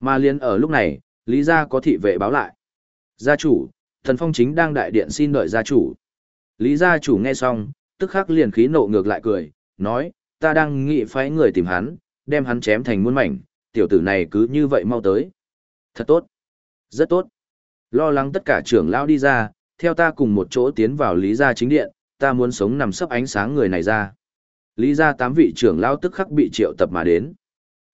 Mà liền ở lúc này, Lý gia có thị vệ báo lại. Gia chủ, thần phong chính đang đại điện xin đợi gia chủ. Lý gia chủ nghe xong, tức khắc liền khí nộ ngược lại cười, nói, ta đang nghị phái người tìm hắn, đem hắn chém thành muôn mảnh, tiểu tử này cứ như vậy mau tới. Thật tốt. Rất tốt. Lo lắng tất cả trưởng lão đi ra, theo ta cùng một chỗ tiến vào Lý gia chính điện, ta muốn sống nằm sấp ánh sáng người này ra. Lý gia tám vị trưởng lão tức khắc bị triệu tập mà đến.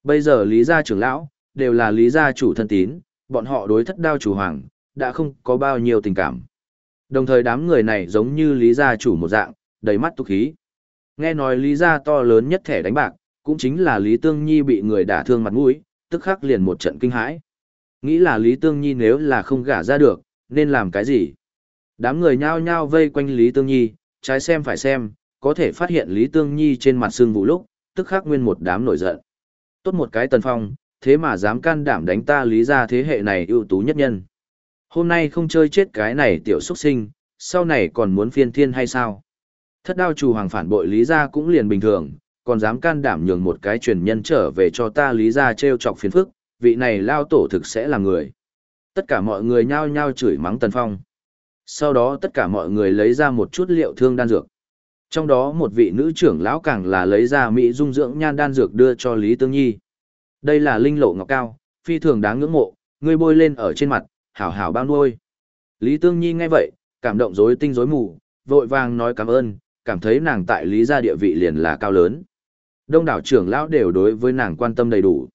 Bây giờ Lý gia trưởng lão, đều là Lý gia chủ thân tín, bọn họ đối thất đao chủ hoàng, đã không có bao nhiêu tình cảm. Đồng thời đám người này giống như Lý gia chủ một dạng, đầy mắt tục khí. Nghe nói Lý gia to lớn nhất thẻ đánh bạc, cũng chính là Lý Tương Nhi bị người đả thương mặt mũi, tức khắc liền một trận kinh hãi. Nghĩ là Lý Tương Nhi nếu là không gả ra được, nên làm cái gì? Đám người nhao nhao vây quanh Lý Tương Nhi, trái xem phải xem, có thể phát hiện Lý Tương Nhi trên mặt xương vụ lúc, tức khắc nguyên một đám nổi giận. Tốt một cái tần phong, thế mà dám can đảm đánh ta Lý ra thế hệ này ưu tú nhất nhân. Hôm nay không chơi chết cái này tiểu xuất sinh, sau này còn muốn phiên thiên hay sao? Thất đao chủ hoàng phản bội Lý ra cũng liền bình thường, còn dám can đảm nhường một cái truyền nhân trở về cho ta Lý ra treo chọc phiền phức, vị này lao tổ thực sẽ là người. Tất cả mọi người nhao nhao chửi mắng Tần Phong. Sau đó tất cả mọi người lấy ra một chút liệu thương đan dược. Trong đó một vị nữ trưởng lão càng là lấy ra mỹ dung dưỡng nhan đan dược đưa cho Lý Tương Nhi. Đây là linh lộ ngọc cao, phi thường đáng ngưỡng mộ, ngươi bôi lên ở trên mặt, hảo hảo bao nuôi. Lý Tương Nhi nghe vậy, cảm động rối tinh rối mù, vội vàng nói cảm ơn, cảm thấy nàng tại Lý gia địa vị liền là cao lớn. Đông đảo trưởng lão đều đối với nàng quan tâm đầy đủ.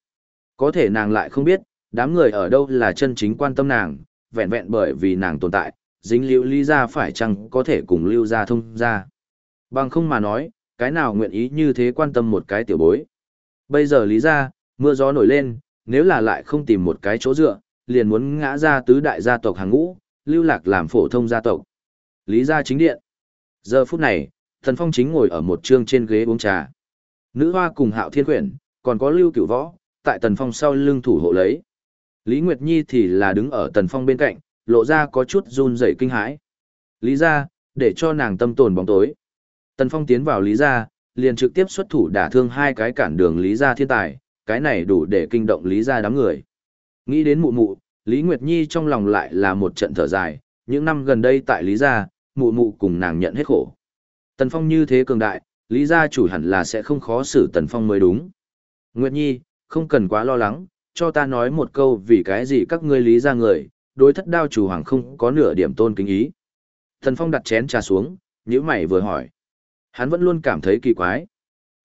Có thể nàng lại không biết, đám người ở đâu là chân chính quan tâm nàng, vẹn vẹn bởi vì nàng tồn tại, dính liễu Lý gia phải chăng có thể cùng lưu gia thông gia. Bằng không mà nói, cái nào nguyện ý như thế quan tâm một cái tiểu bối. Bây giờ Lý gia, mưa gió nổi lên, nếu là lại không tìm một cái chỗ dựa, liền muốn ngã ra tứ đại gia tộc hàng ngũ, lưu lạc làm phổ thông gia tộc. Lý gia chính điện. Giờ phút này, Thần Phong chính ngồi ở một trương trên ghế uống trà. Nữ hoa cùng Hạo Thiên Quyển, còn có Lưu Cửu Võ, tại Tần Phong sau lưng thủ hộ lấy. Lý Nguyệt Nhi thì là đứng ở Tần Phong bên cạnh, lộ ra có chút run rẩy kinh hãi. Lý gia, để cho nàng tâm tồn bóng tối. Tần Phong tiến vào Lý gia, liền trực tiếp xuất thủ đả thương hai cái cản đường Lý gia thiên tài, cái này đủ để kinh động Lý gia đám người. Nghĩ đến mụ mụ, Lý Nguyệt Nhi trong lòng lại là một trận thở dài, những năm gần đây tại Lý gia, mụ mụ cùng nàng nhận hết khổ. Tần Phong như thế cường đại, Lý gia chủ hẳn là sẽ không khó xử Tần Phong mới đúng. Nguyệt Nhi, không cần quá lo lắng, cho ta nói một câu vì cái gì các ngươi Lý gia người, đối thất đao chủ hoàng không có nửa điểm tôn kính ý. Tần Phong đặt chén trà xuống, nhíu mày vừa hỏi. Hắn vẫn luôn cảm thấy kỳ quái.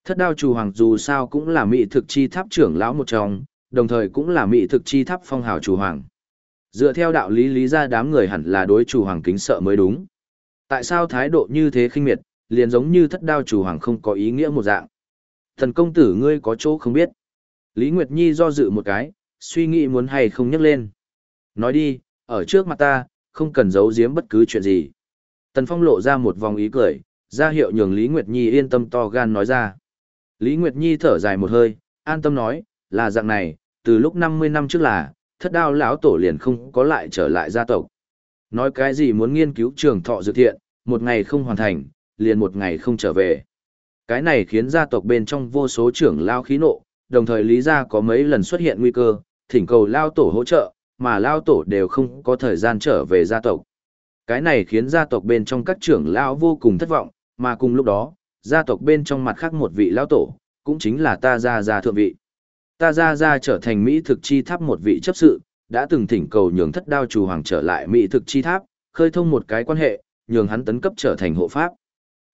Thất đao chủ hoàng dù sao cũng là mỹ thực chi tháp trưởng lão một trong, đồng thời cũng là mỹ thực chi tháp phong hào chủ hoàng. Dựa theo đạo lý lý ra đám người hẳn là đối chủ hoàng kính sợ mới đúng. Tại sao thái độ như thế khinh miệt, liền giống như thất đao chủ hoàng không có ý nghĩa một dạng. Thần công tử ngươi có chỗ không biết. Lý Nguyệt Nhi do dự một cái, suy nghĩ muốn hay không nhắc lên. Nói đi, ở trước mặt ta, không cần giấu giếm bất cứ chuyện gì. Tần Phong lộ ra một vòng ý cười, ra hiệu nhường Lý Nguyệt Nhi yên tâm to gan nói ra. Lý Nguyệt Nhi thở dài một hơi, an tâm nói, là dạng này, từ lúc 50 năm trước là, thất đao lão tổ liền không có lại trở lại gia tộc. Nói cái gì muốn nghiên cứu trường thọ dự thiện, một ngày không hoàn thành, liền một ngày không trở về. Cái này khiến gia tộc bên trong vô số trưởng lao khí nộ, đồng thời lý gia có mấy lần xuất hiện nguy cơ, thỉnh cầu lao tổ hỗ trợ, mà lao tổ đều không có thời gian trở về gia tộc. Cái này khiến gia tộc bên trong các trưởng lao vô cùng thất vọng, mà cùng lúc đó, gia tộc bên trong mặt khác một vị lão tổ, cũng chính là ta gia gia thượng vị. Ta gia gia trở thành Mỹ thực chi tháp một vị chấp sự, đã từng thỉnh cầu nhường thất đao chủ hoàng trở lại Mỹ thực chi tháp, khơi thông một cái quan hệ, nhường hắn tấn cấp trở thành hộ pháp.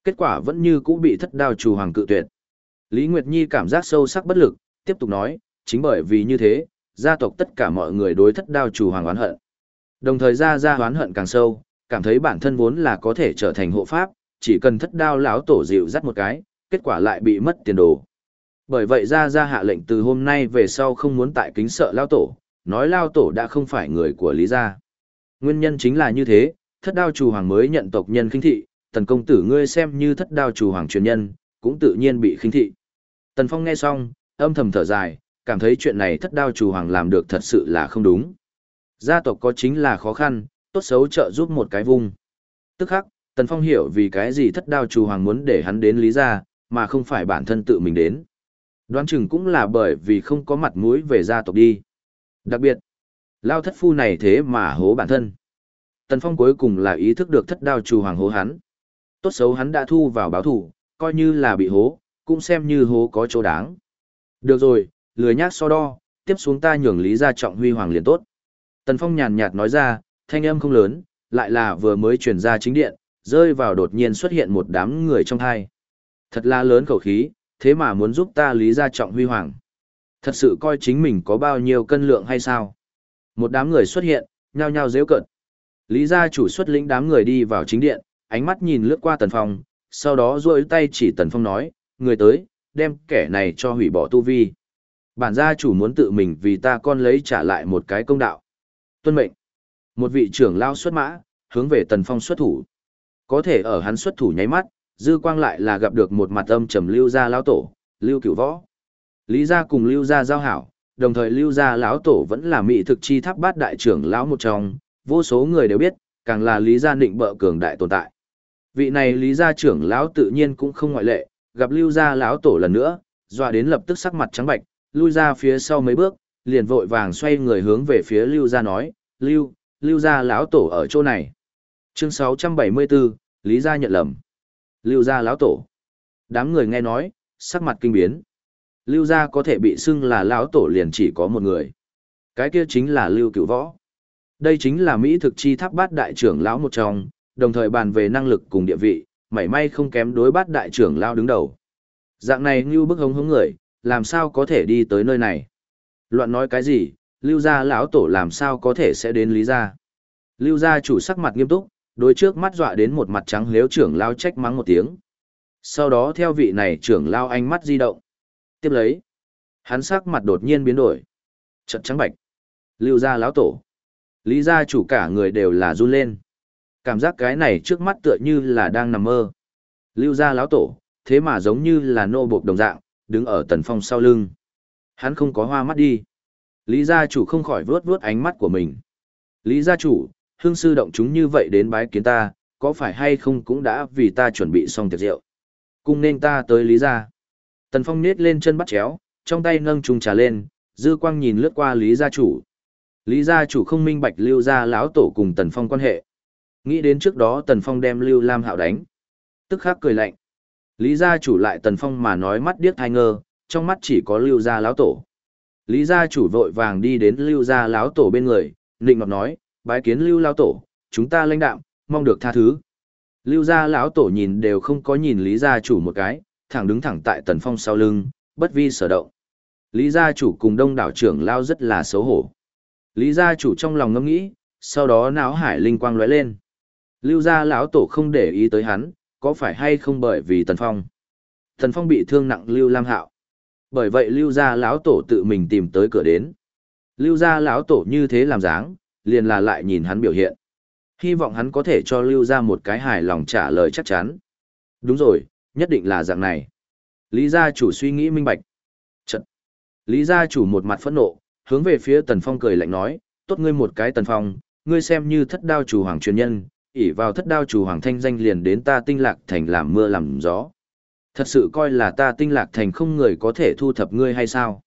Kết quả vẫn như cũ bị thất đao chủ hoàng cự tuyệt. Lý Nguyệt Nhi cảm giác sâu sắc bất lực, tiếp tục nói, chính bởi vì như thế, gia tộc tất cả mọi người đối thất đao chủ hoàng oán hận. Đồng thời gia gia oán hận càng sâu, cảm thấy bản thân vốn là có thể trở thành hộ pháp, chỉ cần thất đao lão tổ dịu dắt một cái, kết quả lại bị mất tiền đồ. Bởi vậy gia gia hạ lệnh từ hôm nay về sau không muốn tại kính sợ lão tổ, nói lao tổ đã không phải người của Lý gia. Nguyên nhân chính là như thế, thất đao chủ hoàng mới nhận tộc nhân khinh thị, tần công tử ngươi xem như thất đao chủ hoàng truyền nhân, cũng tự nhiên bị khinh thị. Tần Phong nghe xong, âm thầm thở dài, cảm thấy chuyện này thất đao chủ hoàng làm được thật sự là không đúng. Gia tộc có chính là khó khăn, tốt xấu trợ giúp một cái vùng Tức khắc, Tần Phong hiểu vì cái gì thất đao chủ hoàng muốn để hắn đến lý gia, mà không phải bản thân tự mình đến. Đoán chừng cũng là bởi vì không có mặt mũi về gia tộc đi. Đặc biệt, lao thất phu này thế mà hố bản thân. Tần Phong cuối cùng là ý thức được thất đao chủ hoàng hố hắn. Tốt xấu hắn đã thu vào báo thủ, coi như là bị hố, cũng xem như hố có chỗ đáng. Được rồi, lười nhác so đo, tiếp xuống ta nhường lý gia trọng huy hoàng liền tốt. Tần Phong nhàn nhạt nói ra, thanh âm không lớn, lại là vừa mới truyền ra chính điện, rơi vào đột nhiên xuất hiện một đám người trong thai. Thật là lớn khẩu khí, thế mà muốn giúp ta lý gia trọng huy hoàng. Thật sự coi chính mình có bao nhiêu cân lượng hay sao? Một đám người xuất hiện, nhao nhao dễ cận. Lý gia chủ xuất lĩnh đám người đi vào chính điện, ánh mắt nhìn lướt qua Tần Phong, sau đó duỗi tay chỉ Tần Phong nói, người tới, đem kẻ này cho hủy bỏ tu vi. Bản gia chủ muốn tự mình vì ta con lấy trả lại một cái công đạo. Tuân mệnh. Một vị trưởng lao xuất mã, hướng về Tần Phong xuất thủ. Có thể ở hắn xuất thủ nháy mắt, dư quang lại là gặp được một mặt âm trầm lưu gia lão tổ, lưu cửu võ. Lý gia cùng lưu gia giao hảo, đồng thời lưu gia lão tổ vẫn là mỹ thực chi tháp bát đại trưởng lão một trong, vô số người đều biết, càng là lý gia định bợ cường đại tồn tại. Vị này lý gia trưởng lão tự nhiên cũng không ngoại lệ, gặp lưu gia lão tổ lần nữa, dọa đến lập tức sắc mặt trắng bạch, lui ra phía sau mấy bước, liền vội vàng xoay người hướng về phía lưu gia nói, lưu, lưu gia lão tổ ở chỗ này. Chương 674, Lý gia nhận lầm. Lưu gia lão tổ. Đám người nghe nói, sắc mặt kinh biến. Lưu gia có thể bị xưng là lão tổ liền chỉ có một người. Cái kia chính là Lưu Cửu Võ. Đây chính là Mỹ thực chi tháp bát đại trưởng lão một trong, đồng thời bàn về năng lực cùng địa vị, mảy may không kém đối bát đại trưởng lão đứng đầu. Dạng này như bức hống hống người, làm sao có thể đi tới nơi này? Loạn nói cái gì, lưu gia lão tổ làm sao có thể sẽ đến lý gia? Lưu gia chủ sắc mặt nghiêm túc, đối trước mắt dọa đến một mặt trắng liếu trưởng lao trách mắng một tiếng. Sau đó theo vị này trưởng lao ánh mắt di động. Tiếp lấy, hắn sắc mặt đột nhiên biến đổi. Trận trắng bạch. Lưu gia lão tổ. Lý gia chủ cả người đều là run lên. Cảm giác cái này trước mắt tựa như là đang nằm mơ. Lưu gia lão tổ, thế mà giống như là nô buộc đồng dạng, đứng ở tần phong sau lưng. Hắn không có hoa mắt đi. Lý gia chủ không khỏi vớt vớt ánh mắt của mình. Lý gia chủ, hương sư động chúng như vậy đến bái kiến ta, có phải hay không cũng đã vì ta chuẩn bị xong tiệc rượu. Cùng nên ta tới Lý gia. Tần Phong nết lên chân bắt chéo, trong tay nâng chung trà lên, dư quang nhìn lướt qua Lý gia chủ. Lý gia chủ không minh bạch lưu gia lão tổ cùng Tần Phong quan hệ. Nghĩ đến trước đó Tần Phong đem Lưu Lam Hạo đánh. Tức khắc cười lạnh. Lý gia chủ lại Tần Phong mà nói mắt điếc thai ngơ, trong mắt chỉ có Lưu gia lão tổ. Lý gia chủ vội vàng đi đến Lưu gia lão tổ bên người, nịnh nọt nói, bái kiến Lưu lão tổ, chúng ta lãnh đạm, mong được tha thứ. Lưu gia lão tổ nhìn đều không có nhìn Lý gia chủ một cái, thẳng đứng thẳng tại Tần Phong sau lưng, bất vi sở động. Lý gia chủ cùng đông đảo trưởng lao rất là xấu hổ. Lý gia chủ trong lòng ngẫm nghĩ, sau đó não hải linh quang lóe lên. Lưu gia lão tổ không để ý tới hắn, có phải hay không bởi vì Tần Phong. Tần Phong bị thương nặng Lưu Lam Hạo. Bởi vậy Lưu gia lão tổ tự mình tìm tới cửa đến. Lưu gia lão tổ như thế làm dáng, liền là lại nhìn hắn biểu hiện. Hy vọng hắn có thể cho Lưu gia một cái hài lòng trả lời chắc chắn. Đúng rồi, nhất định là dạng này. Lý gia chủ suy nghĩ minh bạch. Trận. Lý gia chủ một mặt phẫn nộ, hướng về phía Tần Phong cười lạnh nói, tốt ngươi một cái Tần Phong, ngươi xem như thất đao chủ hoàng truyền nhân, ỷ vào thất đao chủ hoàng thanh danh liền đến ta tinh lạc thành làm mưa làm gió. Thật sự coi là ta tinh lạc thành không người có thể thu thập ngươi hay sao?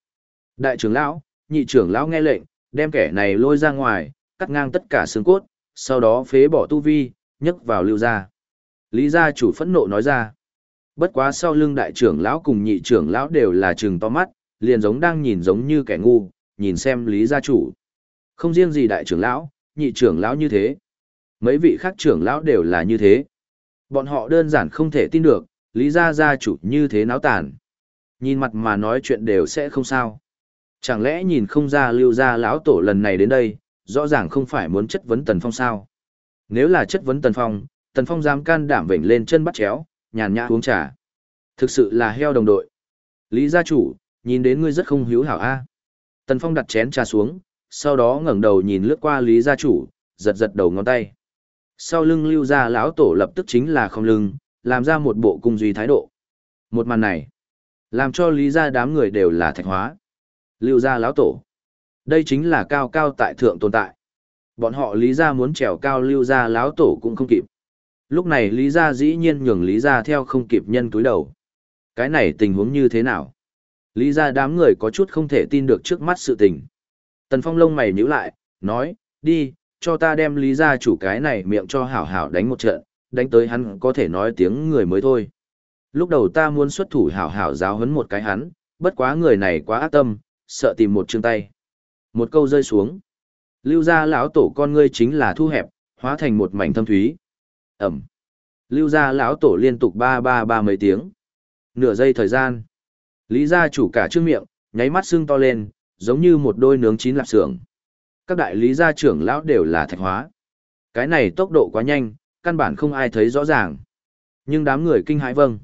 Đại trưởng lão, nhị trưởng lão nghe lệnh, đem kẻ này lôi ra ngoài, cắt ngang tất cả xương cốt, sau đó phế bỏ tu vi, nhấc vào lưu gia. Lý gia chủ phẫn nộ nói ra. Bất quá sau lưng đại trưởng lão cùng nhị trưởng lão đều là trừng to mắt, liền giống đang nhìn giống như kẻ ngu, nhìn xem Lý gia chủ. Không riêng gì đại trưởng lão, nhị trưởng lão như thế. Mấy vị khác trưởng lão đều là như thế. Bọn họ đơn giản không thể tin được, Lý gia gia chủ như thế náo tàn. Nhìn mặt mà nói chuyện đều sẽ không sao. Chẳng lẽ nhìn không ra lưu gia lão tổ lần này đến đây, rõ ràng không phải muốn chất vấn Tần Phong sao? Nếu là chất vấn Tần Phong, Tần Phong dám can đảm vểnh lên chân bắt chéo, nhàn nhã uống trà. Thực sự là heo đồng đội. Lý gia chủ, nhìn đến ngươi rất không hiếu hảo a. Tần Phong đặt chén trà xuống, sau đó ngẩng đầu nhìn lướt qua Lý gia chủ, giật giật đầu ngón tay. Sau lưng lưu gia lão tổ lập tức chính là không lưng, làm ra một bộ cung duy thái độ. Một màn này, làm cho Lý gia đám người đều là thạch hóa. Lưu gia lão tổ. Đây chính là cao cao tại thượng tồn tại. Bọn họ Lý gia muốn trèo cao lưu gia láo tổ cũng không kịp. Lúc này Lý Gia dĩ nhiên nhường Lý Gia theo không kịp nhân túi đầu. Cái này tình huống như thế nào? Lý Gia đám người có chút không thể tin được trước mắt sự tình. Tần Phong lông mày nhíu lại, nói, đi, cho ta đem lý gia chủ cái này miệng cho hảo hảo đánh một trận, đánh tới hắn có thể nói tiếng người mới thôi. Lúc đầu ta muốn xuất thủ hảo hảo giáo huấn một cái hắn, bất quá người này quá ác tâm, sợ tìm một chương tay. Một câu rơi xuống. Lưu gia lão tổ con ngươi chính là thu hẹp, hóa thành một mảnh thâm thúy. Ẩm. Lưu gia lão tổ liên tục ba ba ba mấy tiếng. Nửa giây thời gian. Lý gia chủ cả trương miệng, nháy mắt xương to lên, giống như một đôi nướng chín lạp xưởng. Các đại lý gia trưởng lão đều là thạch hóa. Cái này tốc độ quá nhanh, căn bản không ai thấy rõ ràng. Nhưng đám người kinh hãi vâng.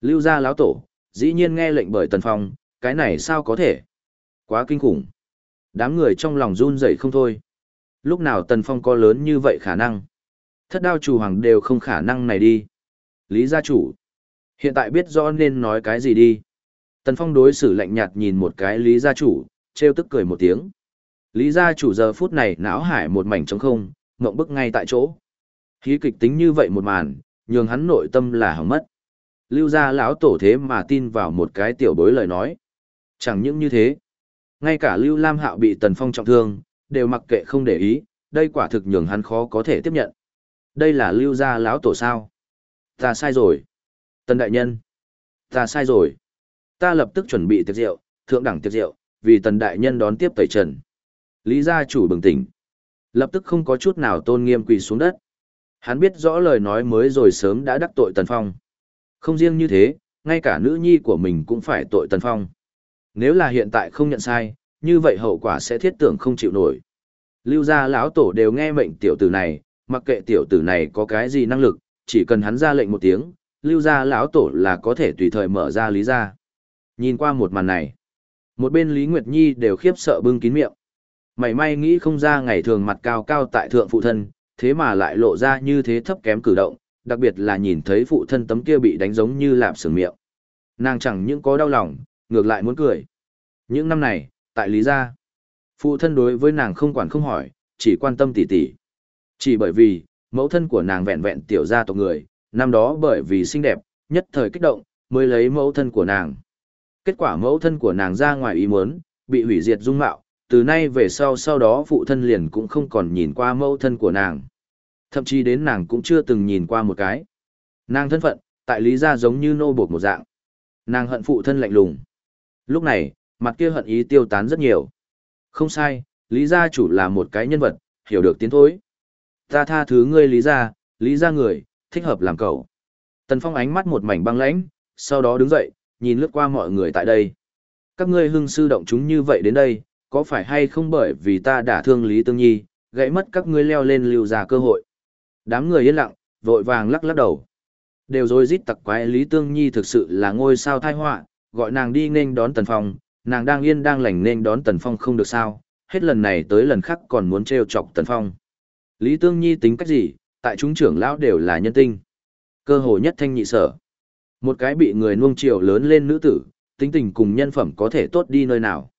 Lưu gia lão tổ, dĩ nhiên nghe lệnh bởi Tần Phong, cái này sao có thể? Quá kinh khủng. Đám người trong lòng run rẩy không thôi. Lúc nào Tần Phong có lớn như vậy khả năng? Thất đao chủ hoàng đều không khả năng này đi. Lý gia chủ. Hiện tại biết rõ nên nói cái gì đi. Tần Phong đối xử lạnh nhạt nhìn một cái Lý gia chủ, trêu tức cười một tiếng. Lý gia chủ giờ phút này não hải một mảnh trống không, ngộng bức ngay tại chỗ. Khí kịch tính như vậy một màn, nhường hắn nội tâm là hỏng mất. Lưu gia lão tổ thế mà tin vào một cái tiểu bối lời nói. Chẳng những như thế, ngay cả Lưu Lam Hạo bị Tần Phong trọng thương, đều mặc kệ không để ý, đây quả thực nhường hắn khó có thể tiếp nhận. Đây là Lưu gia lão tổ sao? Ta sai rồi. Tần đại nhân. Ta sai rồi. Ta lập tức chuẩn bị tiệc rượu, thượng đẳng tiệc rượu, vì Tần đại nhân đón tiếp tẩy trần. Lý gia chủ bừng tỉnh. Lập tức không có chút nào tôn nghiêm quỳ xuống đất. Hắn biết rõ lời nói mới rồi sớm đã đắc tội Tần Phong. Không riêng như thế, ngay cả nữ nhi của mình cũng phải tội Tần Phong. Nếu là hiện tại không nhận sai, như vậy hậu quả sẽ thiết tưởng không chịu nổi. Lưu gia lão tổ đều nghe mệnh tiểu tử này, mặc kệ tiểu tử này có cái gì năng lực, chỉ cần hắn ra lệnh một tiếng, lưu gia lão tổ là có thể tùy thời mở ra lý gia. Nhìn qua một màn này, một bên Lý Nguyệt Nhi đều khiếp sợ bưng kín miệng. Mày may nghĩ không ra ngày thường mặt cao cao tại thượng phụ thân, thế mà lại lộ ra như thế thấp kém cử động, đặc biệt là nhìn thấy phụ thân tấm kia bị đánh giống như lạp sừng miệng. Nàng chẳng những có đau lòng, ngược lại muốn cười. Những năm này, tại Lý Gia, phụ thân đối với nàng không quản không hỏi, chỉ quan tâm tỉ tỉ. Chỉ bởi vì, mẫu thân của nàng vẹn vẹn tiểu gia tộc người, năm đó bởi vì xinh đẹp, nhất thời kích động, mới lấy mẫu thân của nàng. Kết quả mẫu thân của nàng ra ngoài ý muốn, bị hủy diệt dung mạo, từ nay về sau sau đó phụ thân liền cũng không còn nhìn qua mẫu thân của nàng. Thậm chí đến nàng cũng chưa từng nhìn qua một cái. Nàng thân phận, tại lý gia giống như nô bột một dạng. Nàng hận phụ thân lạnh lùng. Lúc này, mặt kia hận ý tiêu tán rất nhiều. Không sai, lý gia chủ là một cái nhân vật, hiểu được tiến thối. Ta tha thứ ngươi lý gia, lý gia người, thích hợp làm cậu. Tần Phong ánh mắt một mảnh băng lãnh, sau đó đứng dậy, nhìn lướt qua mọi người tại đây. Các ngươi hưng sư động chúng như vậy đến đây, có phải hay không bởi vì ta đã thương Lý Tương Nhi, gãy mất các ngươi leo lên lưu ra cơ hội. Đám người yên lặng, vội vàng lắc lắc đầu. Đều rồi rít tặc quái Lý Tương Nhi thực sự là ngôi sao thai họa, gọi nàng đi nên đón Tần Phong, nàng đang yên đang lành nên đón Tần Phong không được sao, hết lần này tới lần khác còn muốn trêu chọc Tần Phong. Lý Tương Nhi tính cách gì, tại chúng trưởng lão đều là nhân tinh. Cơ hồ nhất thanh nhị sở. Một cái bị người nuông chiều lớn lên nữ tử, tính tình cùng nhân phẩm có thể tốt đi nơi nào.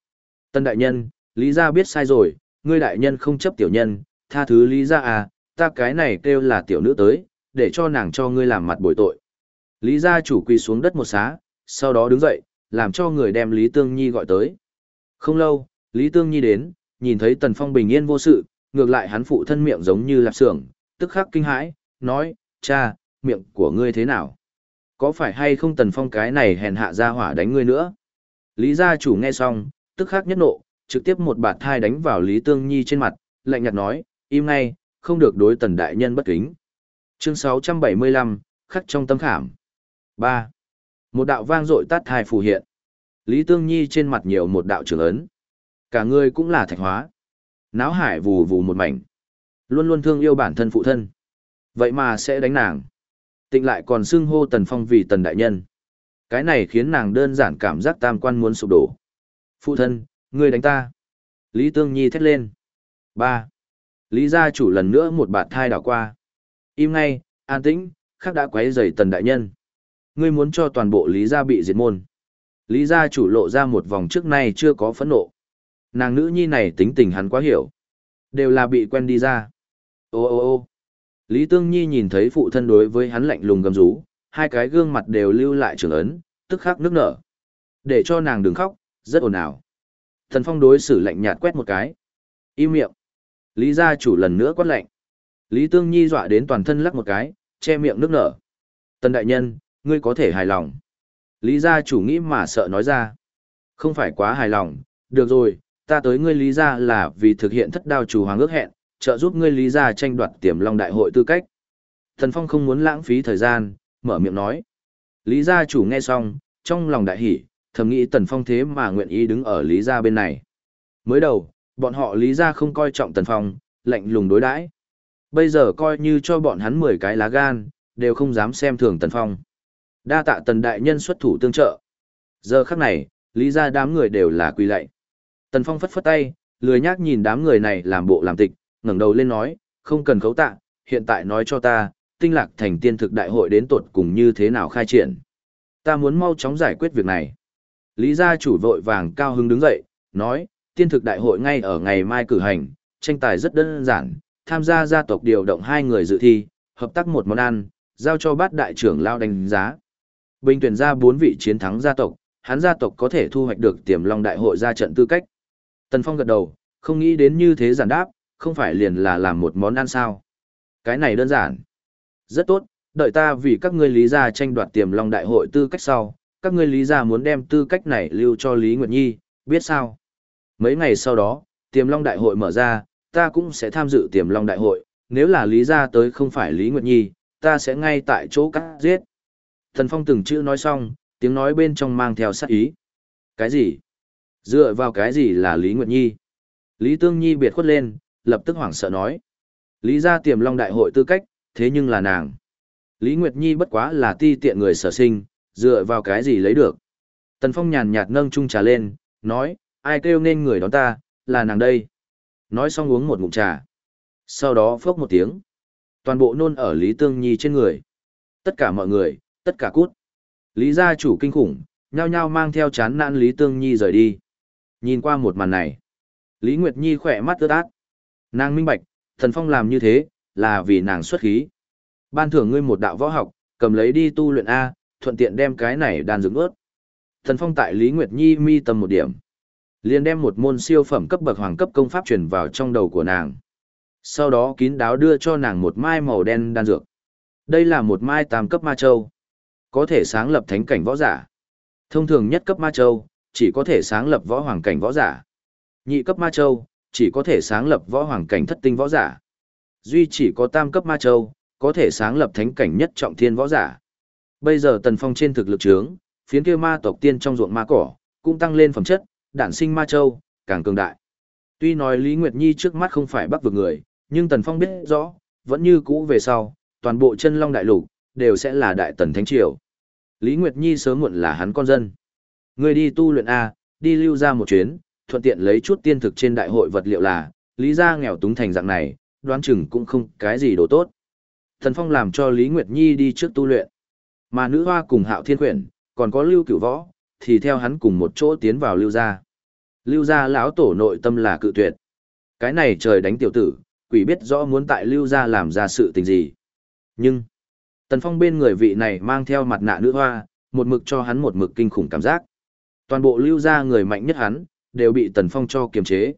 Tân đại nhân, Lý gia biết sai rồi, ngươi đại nhân không chấp tiểu nhân, tha thứ Lý gia à, ta cái này kêu là tiểu nữ tới, để cho nàng cho ngươi làm mặt bồi tội. Lý gia chủ quỳ xuống đất một xá, sau đó đứng dậy, làm cho người đem Lý Tương Nhi gọi tới. Không lâu, Lý Tương Nhi đến, nhìn thấy Tần Phong bình yên vô sự, ngược lại hắn phụ thân miệng giống như lạp xưởng, tức khắc kinh hãi, nói, cha, miệng của ngươi thế nào? Có phải hay không Tần Phong cái này hèn hạ ra hỏa đánh ngươi nữa? Lý gia chủ nghe xong, tức khắc nhất nộ, trực tiếp một bạt thai đánh vào Lý Tương Nhi trên mặt, lạnh nhạt nói, im ngay, không được đối tần đại nhân bất kính. Chương 675, khắc trong tâm khảm. 3. Một đạo vang dội tát thai phù hiện. Lý Tương Nhi trên mặt nhiều một đạo trường ấn. Cả người cũng là thạch hóa. Náo hải vù vù một mảnh. Luôn luôn thương yêu bản thân phụ thân. Vậy mà sẽ đánh nàng. Tịnh lại còn xưng hô tần phong vì tần đại nhân. Cái này khiến nàng đơn giản cảm giác tam quan muốn sụp đổ. Phụ thân, ngươi đánh ta. Lý Tương Nhi thét lên. ba Lý gia chủ lần nữa một bạt thai đảo qua. Im ngay, an tĩnh, khác đã quấy rầy tần đại nhân. Ngươi muốn cho toàn bộ Lý gia bị diệt môn. Lý gia chủ lộ ra một vòng trước nay chưa có phẫn nộ. Nàng nữ nhi này tính tình hắn quá hiểu. Đều là bị quen đi ra. Ô ô ô Lý Tương Nhi nhìn thấy phụ thân đối với hắn lạnh lùng gầm rú, hai cái gương mặt đều lưu lại trường ấn, tức khắc nước nở. Để cho nàng đừng khóc, rất ồn ào. Thần Phong đối xử lạnh nhạt quét một cái. Im miệng. Lý gia chủ lần nữa quát lạnh. Lý Tương Nhi dọa đến toàn thân lắc một cái, che miệng nước nở. Tần đại nhân, ngươi có thể hài lòng. Lý gia chủ nghĩ mà sợ nói ra. Không phải quá hài lòng, được rồi, ta tới ngươi lý gia là vì thực hiện thất đao chủ hoàng ước hẹn, trợ giúp ngươi lý gia tranh đoạt tiềm long đại hội tư cách. Thần Phong không muốn lãng phí thời gian, mở miệng nói. Lý gia chủ nghe xong, trong lòng đại hỉ, thầm nghĩ Tần Phong thế mà nguyện ý đứng ở Lý gia bên này. Mới đầu, bọn họ Lý gia không coi trọng Tần Phong, lạnh lùng đối đãi. Bây giờ coi như cho bọn hắn 10 cái lá gan, đều không dám xem thường Tần Phong. Đa tạ Tần đại nhân xuất thủ tương trợ. Giờ khắc này, Lý gia đám người đều là quỳ lạy. Tần Phong phất phất tay, lười nhác nhìn đám người này làm bộ làm tịch, ngẩng đầu lên nói, không cần khấu tạ, hiện tại nói cho ta, tinh lạc thành tiên thực đại hội đến tột cùng như thế nào khai triển. Ta muốn mau chóng giải quyết việc này. Lý gia chủ vội vàng cao hứng đứng dậy, nói, tiên thực đại hội ngay ở ngày mai cử hành, tranh tài rất đơn giản, tham gia gia tộc điều động hai người dự thi, hợp tác một món ăn, giao cho bát đại trưởng lao đánh giá. Bình tuyển ra bốn vị chiến thắng gia tộc, hắn gia tộc có thể thu hoạch được tiềm long đại hội ra trận tư cách. Tần Phong gật đầu, không nghĩ đến như thế giản đáp, không phải liền là làm một món ăn sao. Cái này đơn giản. Rất tốt, đợi ta vì các ngươi lý gia tranh đoạt tiềm long đại hội tư cách sau, các ngươi lý gia muốn đem tư cách này lưu cho Lý Nguyệt Nhi, biết sao? Mấy ngày sau đó, tiềm long đại hội mở ra, ta cũng sẽ tham dự tiềm long đại hội, nếu là lý gia tới không phải Lý Nguyệt Nhi, ta sẽ ngay tại chỗ cắt giết. Thần Phong từng chữ nói xong, tiếng nói bên trong mang theo sát ý. Cái gì? Dựa vào cái gì là Lý Nguyệt Nhi? Lý Tương Nhi biệt khuất lên, lập tức hoảng sợ nói. Lý gia tiềm long đại hội tư cách, thế nhưng là nàng. Lý Nguyệt Nhi bất quá là ti tiện người sở sinh, dựa vào cái gì lấy được. Tần Phong nhàn nhạt nâng chung trà lên, nói, ai kêu nên người đón ta, là nàng đây. Nói xong uống một ngụm trà. Sau đó phốc một tiếng. Toàn bộ nôn ở Lý Tương Nhi trên người. Tất cả mọi người, tất cả cút. Lý gia chủ kinh khủng, nhao nhao mang theo chán nản Lý Tương Nhi rời đi. Nhìn qua một màn này, Lý Nguyệt Nhi khỏe mắt ướt át. Nàng minh bạch, thần phong làm như thế, là vì nàng xuất khí. Ban thưởng ngươi một đạo võ học, cầm lấy đi tu luyện A, thuận tiện đem cái này đàn dưỡng ướt. Thần phong tại Lý Nguyệt Nhi mi tầm một điểm. liền đem một môn siêu phẩm cấp bậc hoàng cấp công pháp truyền vào trong đầu của nàng. Sau đó kín đáo đưa cho nàng một mai màu đen đan dược. Đây là một mai tam cấp ma châu. Có thể sáng lập thánh cảnh võ giả. Thông thường nhất cấp ma châu, chỉ có thể sáng lập võ hoàng cảnh võ giả. Nhị cấp ma châu, chỉ có thể sáng lập võ hoàng cảnh thất tinh võ giả. Duy chỉ có tam cấp ma châu, có thể sáng lập thánh cảnh nhất trọng thiên võ giả. Bây giờ tần phong trên thực lực trướng, phiến kia ma tộc tiên trong ruộng ma cỏ, cũng tăng lên phẩm chất, đản sinh ma châu, càng cường đại. Tuy nói Lý Nguyệt Nhi trước mắt không phải bắc vực người, nhưng tần phong biết rõ, vẫn như cũ về sau, toàn bộ chân long đại lục, đều sẽ là đại tần thánh triều. Lý Nguyệt Nhi sớm muộn là hắn con dân. Người đi tu luyện A, đi lưu ra một chuyến, thuận tiện lấy chút tiên thực trên đại hội vật liệu là, lý gia nghèo túng thành dạng này, đoán chừng cũng không cái gì đồ tốt. Thần Phong làm cho Lý Nguyệt Nhi đi trước tu luyện. Mà nữ hoa cùng hạo thiên quyển, còn có lưu cửu võ, thì theo hắn cùng một chỗ tiến vào lưu gia. Lưu gia lão tổ nội tâm là cự tuyệt. Cái này trời đánh tiểu tử, quỷ biết rõ muốn tại lưu gia làm ra sự tình gì. Nhưng, Tần Phong bên người vị này mang theo mặt nạ nữ hoa, một mực cho hắn một mực kinh khủng cảm giác. Toàn bộ lưu gia người mạnh nhất hắn, đều bị Tần Phong cho kiềm chế.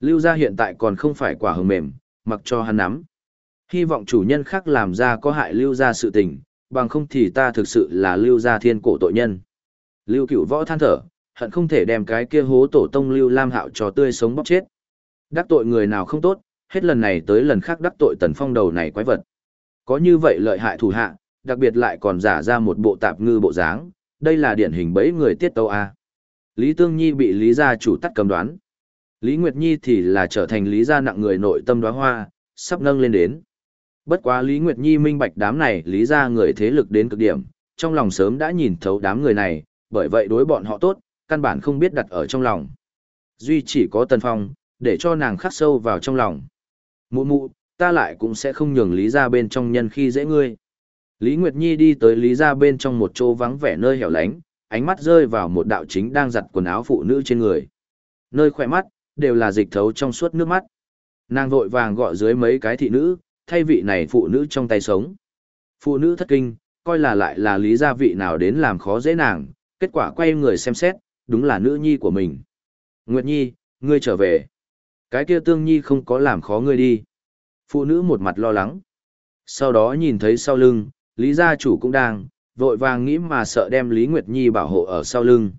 Lưu gia hiện tại còn không phải quả hờ mềm, mặc cho hắn nắm. Hy vọng chủ nhân khác làm ra có hại lưu gia sự tình, bằng không thì ta thực sự là lưu gia thiên cổ tội nhân. Lưu cửu võ than thở, hận không thể đem cái kia hố tổ tông lưu lam hạo cho tươi sống bóc chết. Đắc tội người nào không tốt, hết lần này tới lần khác đắc tội tần phong đầu này quái vật. Có như vậy lợi hại thủ hạ, đặc biệt lại còn giả ra một bộ tạp ngư bộ dáng, đây là điển hình bấy người tiết tâu A. Lý Tương Nhi bị Lý gia chủ tắt cầm đoán. Lý Nguyệt Nhi thì là trở thành Lý gia nặng người nội tâm đóa hoa, sắp nâng lên đến. Bất quá Lý Nguyệt Nhi minh bạch đám này Lý gia người thế lực đến cực điểm, trong lòng sớm đã nhìn thấu đám người này, bởi vậy đối bọn họ tốt, căn bản không biết đặt ở trong lòng. Duy chỉ có Tần Phong, để cho nàng khắc sâu vào trong lòng. Mụ mụ, ta lại cũng sẽ không nhường Lý gia bên trong nhân khi dễ ngươi. Lý Nguyệt Nhi đi tới Lý gia bên trong một chỗ vắng vẻ nơi hẻo lánh, ánh mắt rơi vào một đạo chính đang giặt quần áo phụ nữ trên người. Nơi khỏe mắt, đều là dịch thấu trong suốt nước mắt. Nàng vội vàng gọi dưới mấy cái thị nữ, thay vị này phụ nữ trong tay sống. Phụ nữ thất kinh, coi là lại là lý gia vị nào đến làm khó dễ nàng, kết quả quay người xem xét, đúng là nữ nhi của mình. Nguyệt Nhi, ngươi trở về. Cái kia tương nhi không có làm khó ngươi đi. Phụ nữ một mặt lo lắng. Sau đó nhìn thấy sau lưng, Lý gia chủ cũng đang, vội vàng nghĩ mà sợ đem Lý Nguyệt Nhi bảo hộ ở sau lưng.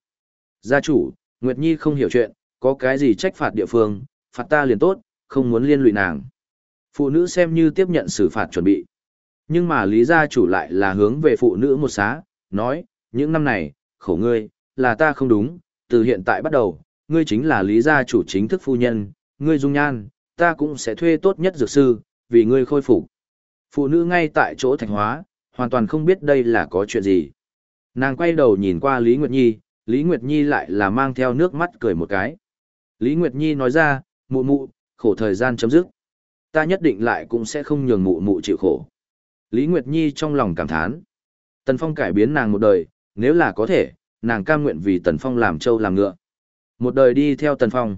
Gia chủ, Nguyệt Nhi không hiểu chuyện, có cái gì trách phạt địa phương, phạt ta liền tốt, không muốn liên lụy nàng. Phụ nữ xem như tiếp nhận xử phạt chuẩn bị. Nhưng mà Lý gia chủ lại là hướng về phụ nữ một xá, nói, những năm này, khổ ngươi, là ta không đúng, từ hiện tại bắt đầu, ngươi chính là Lý gia chủ chính thức phu nhân, ngươi dung nhan, ta cũng sẽ thuê tốt nhất dược sư, vì ngươi khôi phục. Phụ nữ ngay tại chỗ thành hóa, hoàn toàn không biết đây là có chuyện gì. Nàng quay đầu nhìn qua Lý Nguyệt Nhi, Lý Nguyệt Nhi lại là mang theo nước mắt cười một cái. Lý Nguyệt Nhi nói ra, mụ mụ, khổ thời gian chấm dứt. Ta nhất định lại cũng sẽ không nhường mụ mụ chịu khổ. Lý Nguyệt Nhi trong lòng cảm thán. Tần Phong cải biến nàng một đời, nếu là có thể, nàng cam nguyện vì Tần Phong làm trâu làm ngựa. Một đời đi theo Tần Phong.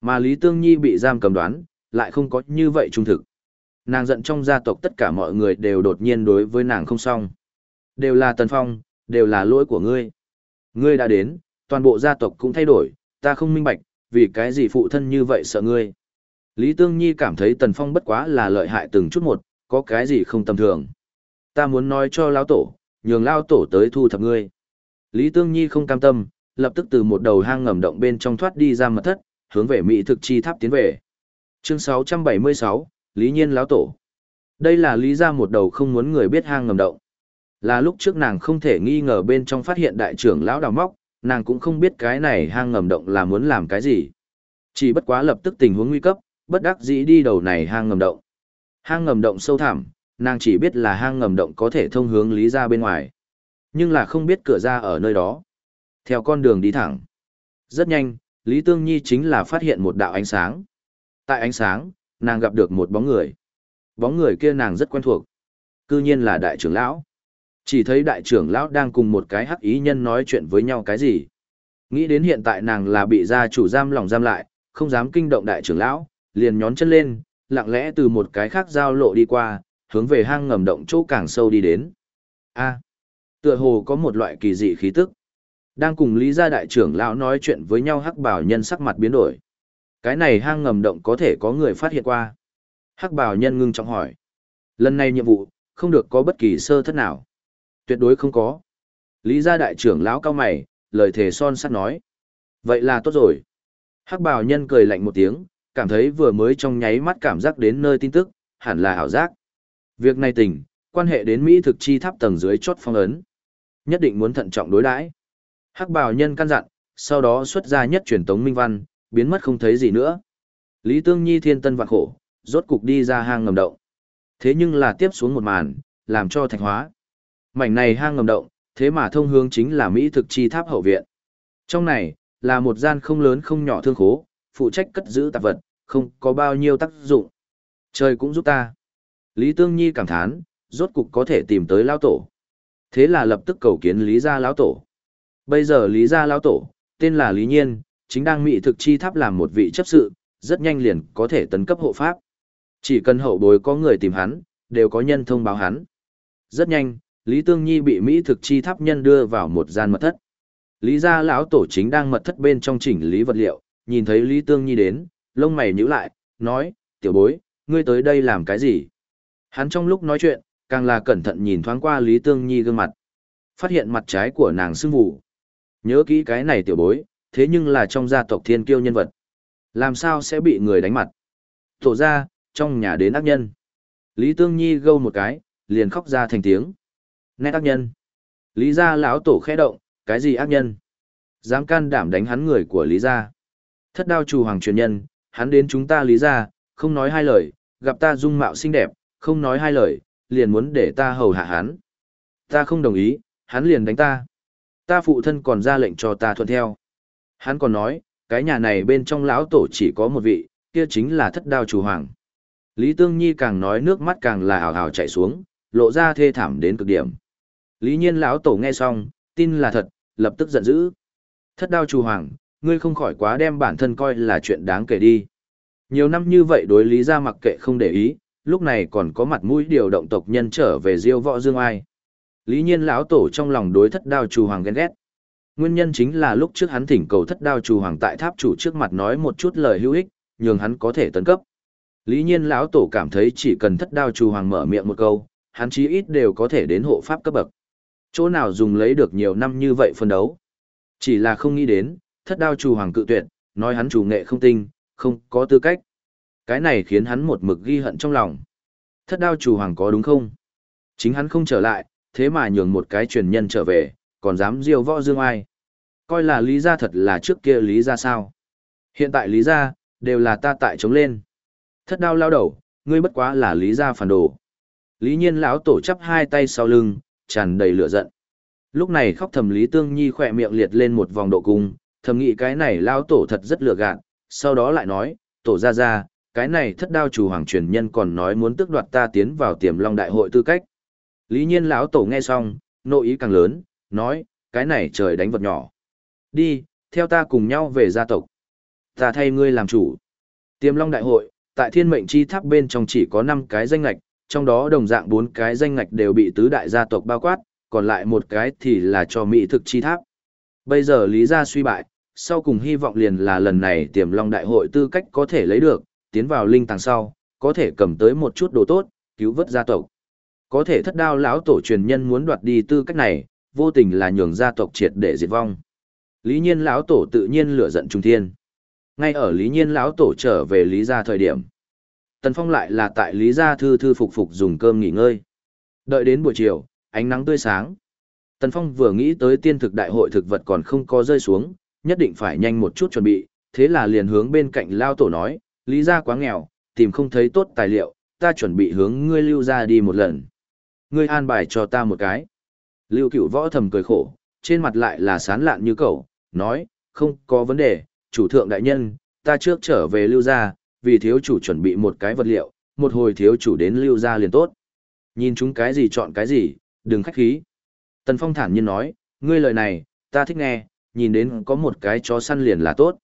Mà Lý Tương Nhi bị giam cầm đoán, lại không có như vậy trung thực. Nàng giận trong gia tộc tất cả mọi người đều đột nhiên đối với nàng không xong. Đều là Tần Phong, đều là lỗi của ngươi. Ngươi đã đến, toàn bộ gia tộc cũng thay đổi, ta không minh bạch, vì cái gì phụ thân như vậy sợ ngươi. Lý Tương Nhi cảm thấy Tần Phong bất quá là lợi hại từng chút một, có cái gì không tầm thường. Ta muốn nói cho lão tổ, nhường lão tổ tới thu thập ngươi. Lý Tương Nhi không cam tâm, lập tức từ một đầu hang ngầm động bên trong thoát đi ra mật thất, hướng về Mỹ thực chi tháp tiến về. Chương 676, Lý Nhiên lão tổ. Đây là lý ra một đầu không muốn người biết hang ngầm động. Là lúc trước nàng không thể nghi ngờ bên trong phát hiện đại trưởng lão đào móc, nàng cũng không biết cái này hang ngầm động là muốn làm cái gì. Chỉ bất quá lập tức tình huống nguy cấp, bất đắc dĩ đi đầu này hang ngầm động. Hang ngầm động sâu thẳm, nàng chỉ biết là hang ngầm động có thể thông hướng lý ra bên ngoài. Nhưng là không biết cửa ra ở nơi đó. Theo con đường đi thẳng. Rất nhanh, Lý Tương Nhi chính là phát hiện một đạo ánh sáng. Tại ánh sáng, nàng gặp được một bóng người. Bóng người kia nàng rất quen thuộc. Cư nhiên là đại trưởng lão. Chỉ thấy đại trưởng lão đang cùng một cái hắc ý nhân nói chuyện với nhau cái gì. Nghĩ đến hiện tại nàng là bị gia chủ giam lòng giam lại, không dám kinh động đại trưởng lão, liền nhón chân lên, lặng lẽ từ một cái khác giao lộ đi qua, hướng về hang ngầm động chỗ càng sâu đi đến. A, tựa hồ có một loại kỳ dị khí tức. Đang cùng Lý gia đại trưởng lão nói chuyện với nhau hắc bảo nhân sắc mặt biến đổi. Cái này hang ngầm động có thể có người phát hiện qua. Hắc bảo nhân ngưng trọng hỏi. Lần này nhiệm vụ, không được có bất kỳ sơ thất nào. Tuyệt đối không có. Lý gia đại trưởng lão cao mày, lời thề son sắt nói. Vậy là tốt rồi. Hắc bảo nhân cười lạnh một tiếng, cảm thấy vừa mới trong nháy mắt cảm giác đến nơi tin tức, hẳn là ảo giác. Việc này tình, quan hệ đến Mỹ thực chi tháp tầng dưới chốt phong ấn. Nhất định muốn thận trọng đối đãi. Hắc bào nhân căn dặn, sau đó xuất ra nhất truyền tống minh văn, biến mất không thấy gì nữa. Lý Tương Nhi thiên tân vạn khổ, rốt cục đi ra hang ngầm động. Thế nhưng là tiếp xuống một màn, làm cho thạch hóa. Mảnh này hang ngầm động, thế mà thông hướng chính là Mỹ thực chi tháp hậu viện. Trong này, là một gian không lớn không nhỏ thương khố, phụ trách cất giữ tạp vật, không có bao nhiêu tác dụng. Trời cũng giúp ta. Lý Tương Nhi cảm thán, rốt cục có thể tìm tới lão tổ. Thế là lập tức cầu kiến Lý gia lão tổ. Bây giờ Lý gia lão tổ, tên là Lý Nhiên, chính đang mỹ thực chi tháp làm một vị chấp sự, rất nhanh liền có thể tấn cấp hộ pháp. Chỉ cần hậu bối có người tìm hắn, đều có nhân thông báo hắn. Rất nhanh, Lý Tương Nhi bị mỹ thực chi tháp nhân đưa vào một gian mật thất. Lý gia lão tổ chính đang mật thất bên trong chỉnh lý vật liệu, nhìn thấy Lý Tương Nhi đến, lông mày nhíu lại, nói, tiểu bối, ngươi tới đây làm cái gì? Hắn trong lúc nói chuyện, càng là cẩn thận nhìn thoáng qua Lý Tương Nhi gương mặt. Phát hiện mặt trái của nàng sưng vụ. Nhớ kỹ cái này tiểu bối, thế nhưng là trong gia tộc thiên kiêu nhân vật. Làm sao sẽ bị người đánh mặt? Tổ ra, trong nhà đến ác nhân. Lý Tương Nhi gâu một cái, liền khóc ra thành tiếng. Nét ác nhân. Lý gia lão tổ khẽ động, cái gì ác nhân? Dám can đảm đánh hắn người của Lý gia. Thất đao chủ hoàng truyền nhân, hắn đến chúng ta Lý gia, không nói hai lời, gặp ta dung mạo xinh đẹp, không nói hai lời, liền muốn để ta hầu hạ hắn. Ta không đồng ý, hắn liền đánh ta. Ta phụ thân còn ra lệnh cho ta thuận theo. Hắn còn nói, cái nhà này bên trong lão tổ chỉ có một vị, kia chính là thất đao chủ hoàng. Lý Tương Nhi càng nói nước mắt càng là hào hào chảy xuống, lộ ra thê thảm đến cực điểm. Lý Nhiên lão tổ nghe xong, tin là thật, lập tức giận dữ. Thất đao chủ hoàng, ngươi không khỏi quá đem bản thân coi là chuyện đáng kể đi. Nhiều năm như vậy đối lý ra mặc kệ không để ý, lúc này còn có mặt mũi điều động tộc nhân trở về diêu võ dương ai. Lý nhiên lão tổ trong lòng đối thất đao trù hoàng ghen ghét. Nguyên nhân chính là lúc trước hắn thỉnh cầu thất đao trù hoàng tại tháp chủ trước mặt nói một chút lời hữu ích, nhường hắn có thể tấn cấp. Lý nhiên lão tổ cảm thấy chỉ cần thất đao trù hoàng mở miệng một câu, hắn chí ít đều có thể đến hộ pháp cấp bậc. Chỗ nào dùng lấy được nhiều năm như vậy phân đấu. Chỉ là không nghĩ đến, thất đao trù hoàng cự tuyệt, nói hắn chủ nghệ không tinh, không có tư cách. Cái này khiến hắn một mực ghi hận trong lòng. Thất đao trù hoàng có đúng không? Chính hắn không trở lại, thế mà nhường một cái truyền nhân trở về, còn dám diêu võ dương ai. Coi là lý gia thật là trước kia lý gia sao. Hiện tại lý gia, đều là ta tại chống lên. Thất đao lao đầu, ngươi bất quá là lý gia phản đồ. Lý nhiên lão tổ chắp hai tay sau lưng, tràn đầy lửa giận. Lúc này khóc thầm Lý Tương Nhi khỏe miệng liệt lên một vòng độ cung, thầm nghĩ cái này lão tổ thật rất lừa gạt, sau đó lại nói, tổ ra ra, cái này thất đao chủ hoàng truyền nhân còn nói muốn tước đoạt ta tiến vào tiềm long đại hội tư cách. Lý nhiên lão tổ nghe xong, nội ý càng lớn, nói, cái này trời đánh vật nhỏ. Đi, theo ta cùng nhau về gia tộc. Ta thay ngươi làm chủ. Tiềm long đại hội, tại thiên mệnh chi tháp bên trong chỉ có 5 cái danh lạch, trong đó đồng dạng 4 cái danh lạch đều bị tứ đại gia tộc bao quát, còn lại một cái thì là cho mỹ thực chi tháp. Bây giờ lý gia suy bại, sau cùng hy vọng liền là lần này tiềm long đại hội tư cách có thể lấy được, tiến vào linh tàng sau, có thể cầm tới một chút đồ tốt, cứu vớt gia tộc. Có thể thất đao lão tổ truyền nhân muốn đoạt đi tư cách này, vô tình là nhường gia tộc triệt để diệt vong. Lý Nhiên lão tổ tự nhiên lửa giận trung thiên. Ngay ở Lý Nhiên lão tổ trở về Lý gia thời điểm, Tần Phong lại là tại Lý gia thư thư phục phục dùng cơm nghỉ ngơi. Đợi đến buổi chiều, ánh nắng tươi sáng. Tần Phong vừa nghĩ tới tiên thực đại hội thực vật còn không có rơi xuống, nhất định phải nhanh một chút chuẩn bị, thế là liền hướng bên cạnh lao tổ nói, Lý gia quá nghèo, tìm không thấy tốt tài liệu, ta chuẩn bị hướng ngươi lưu ra đi một lần. Ngươi an bài cho ta một cái. Lưu cửu võ thầm cười khổ, trên mặt lại là sán lạn như cậu, nói, không có vấn đề, chủ thượng đại nhân, ta trước trở về lưu gia, vì thiếu chủ chuẩn bị một cái vật liệu, một hồi thiếu chủ đến lưu gia liền tốt. Nhìn chúng cái gì chọn cái gì, đừng khách khí. Tần Phong thản nhiên nói, ngươi lời này, ta thích nghe, nhìn đến có một cái chó săn liền là tốt.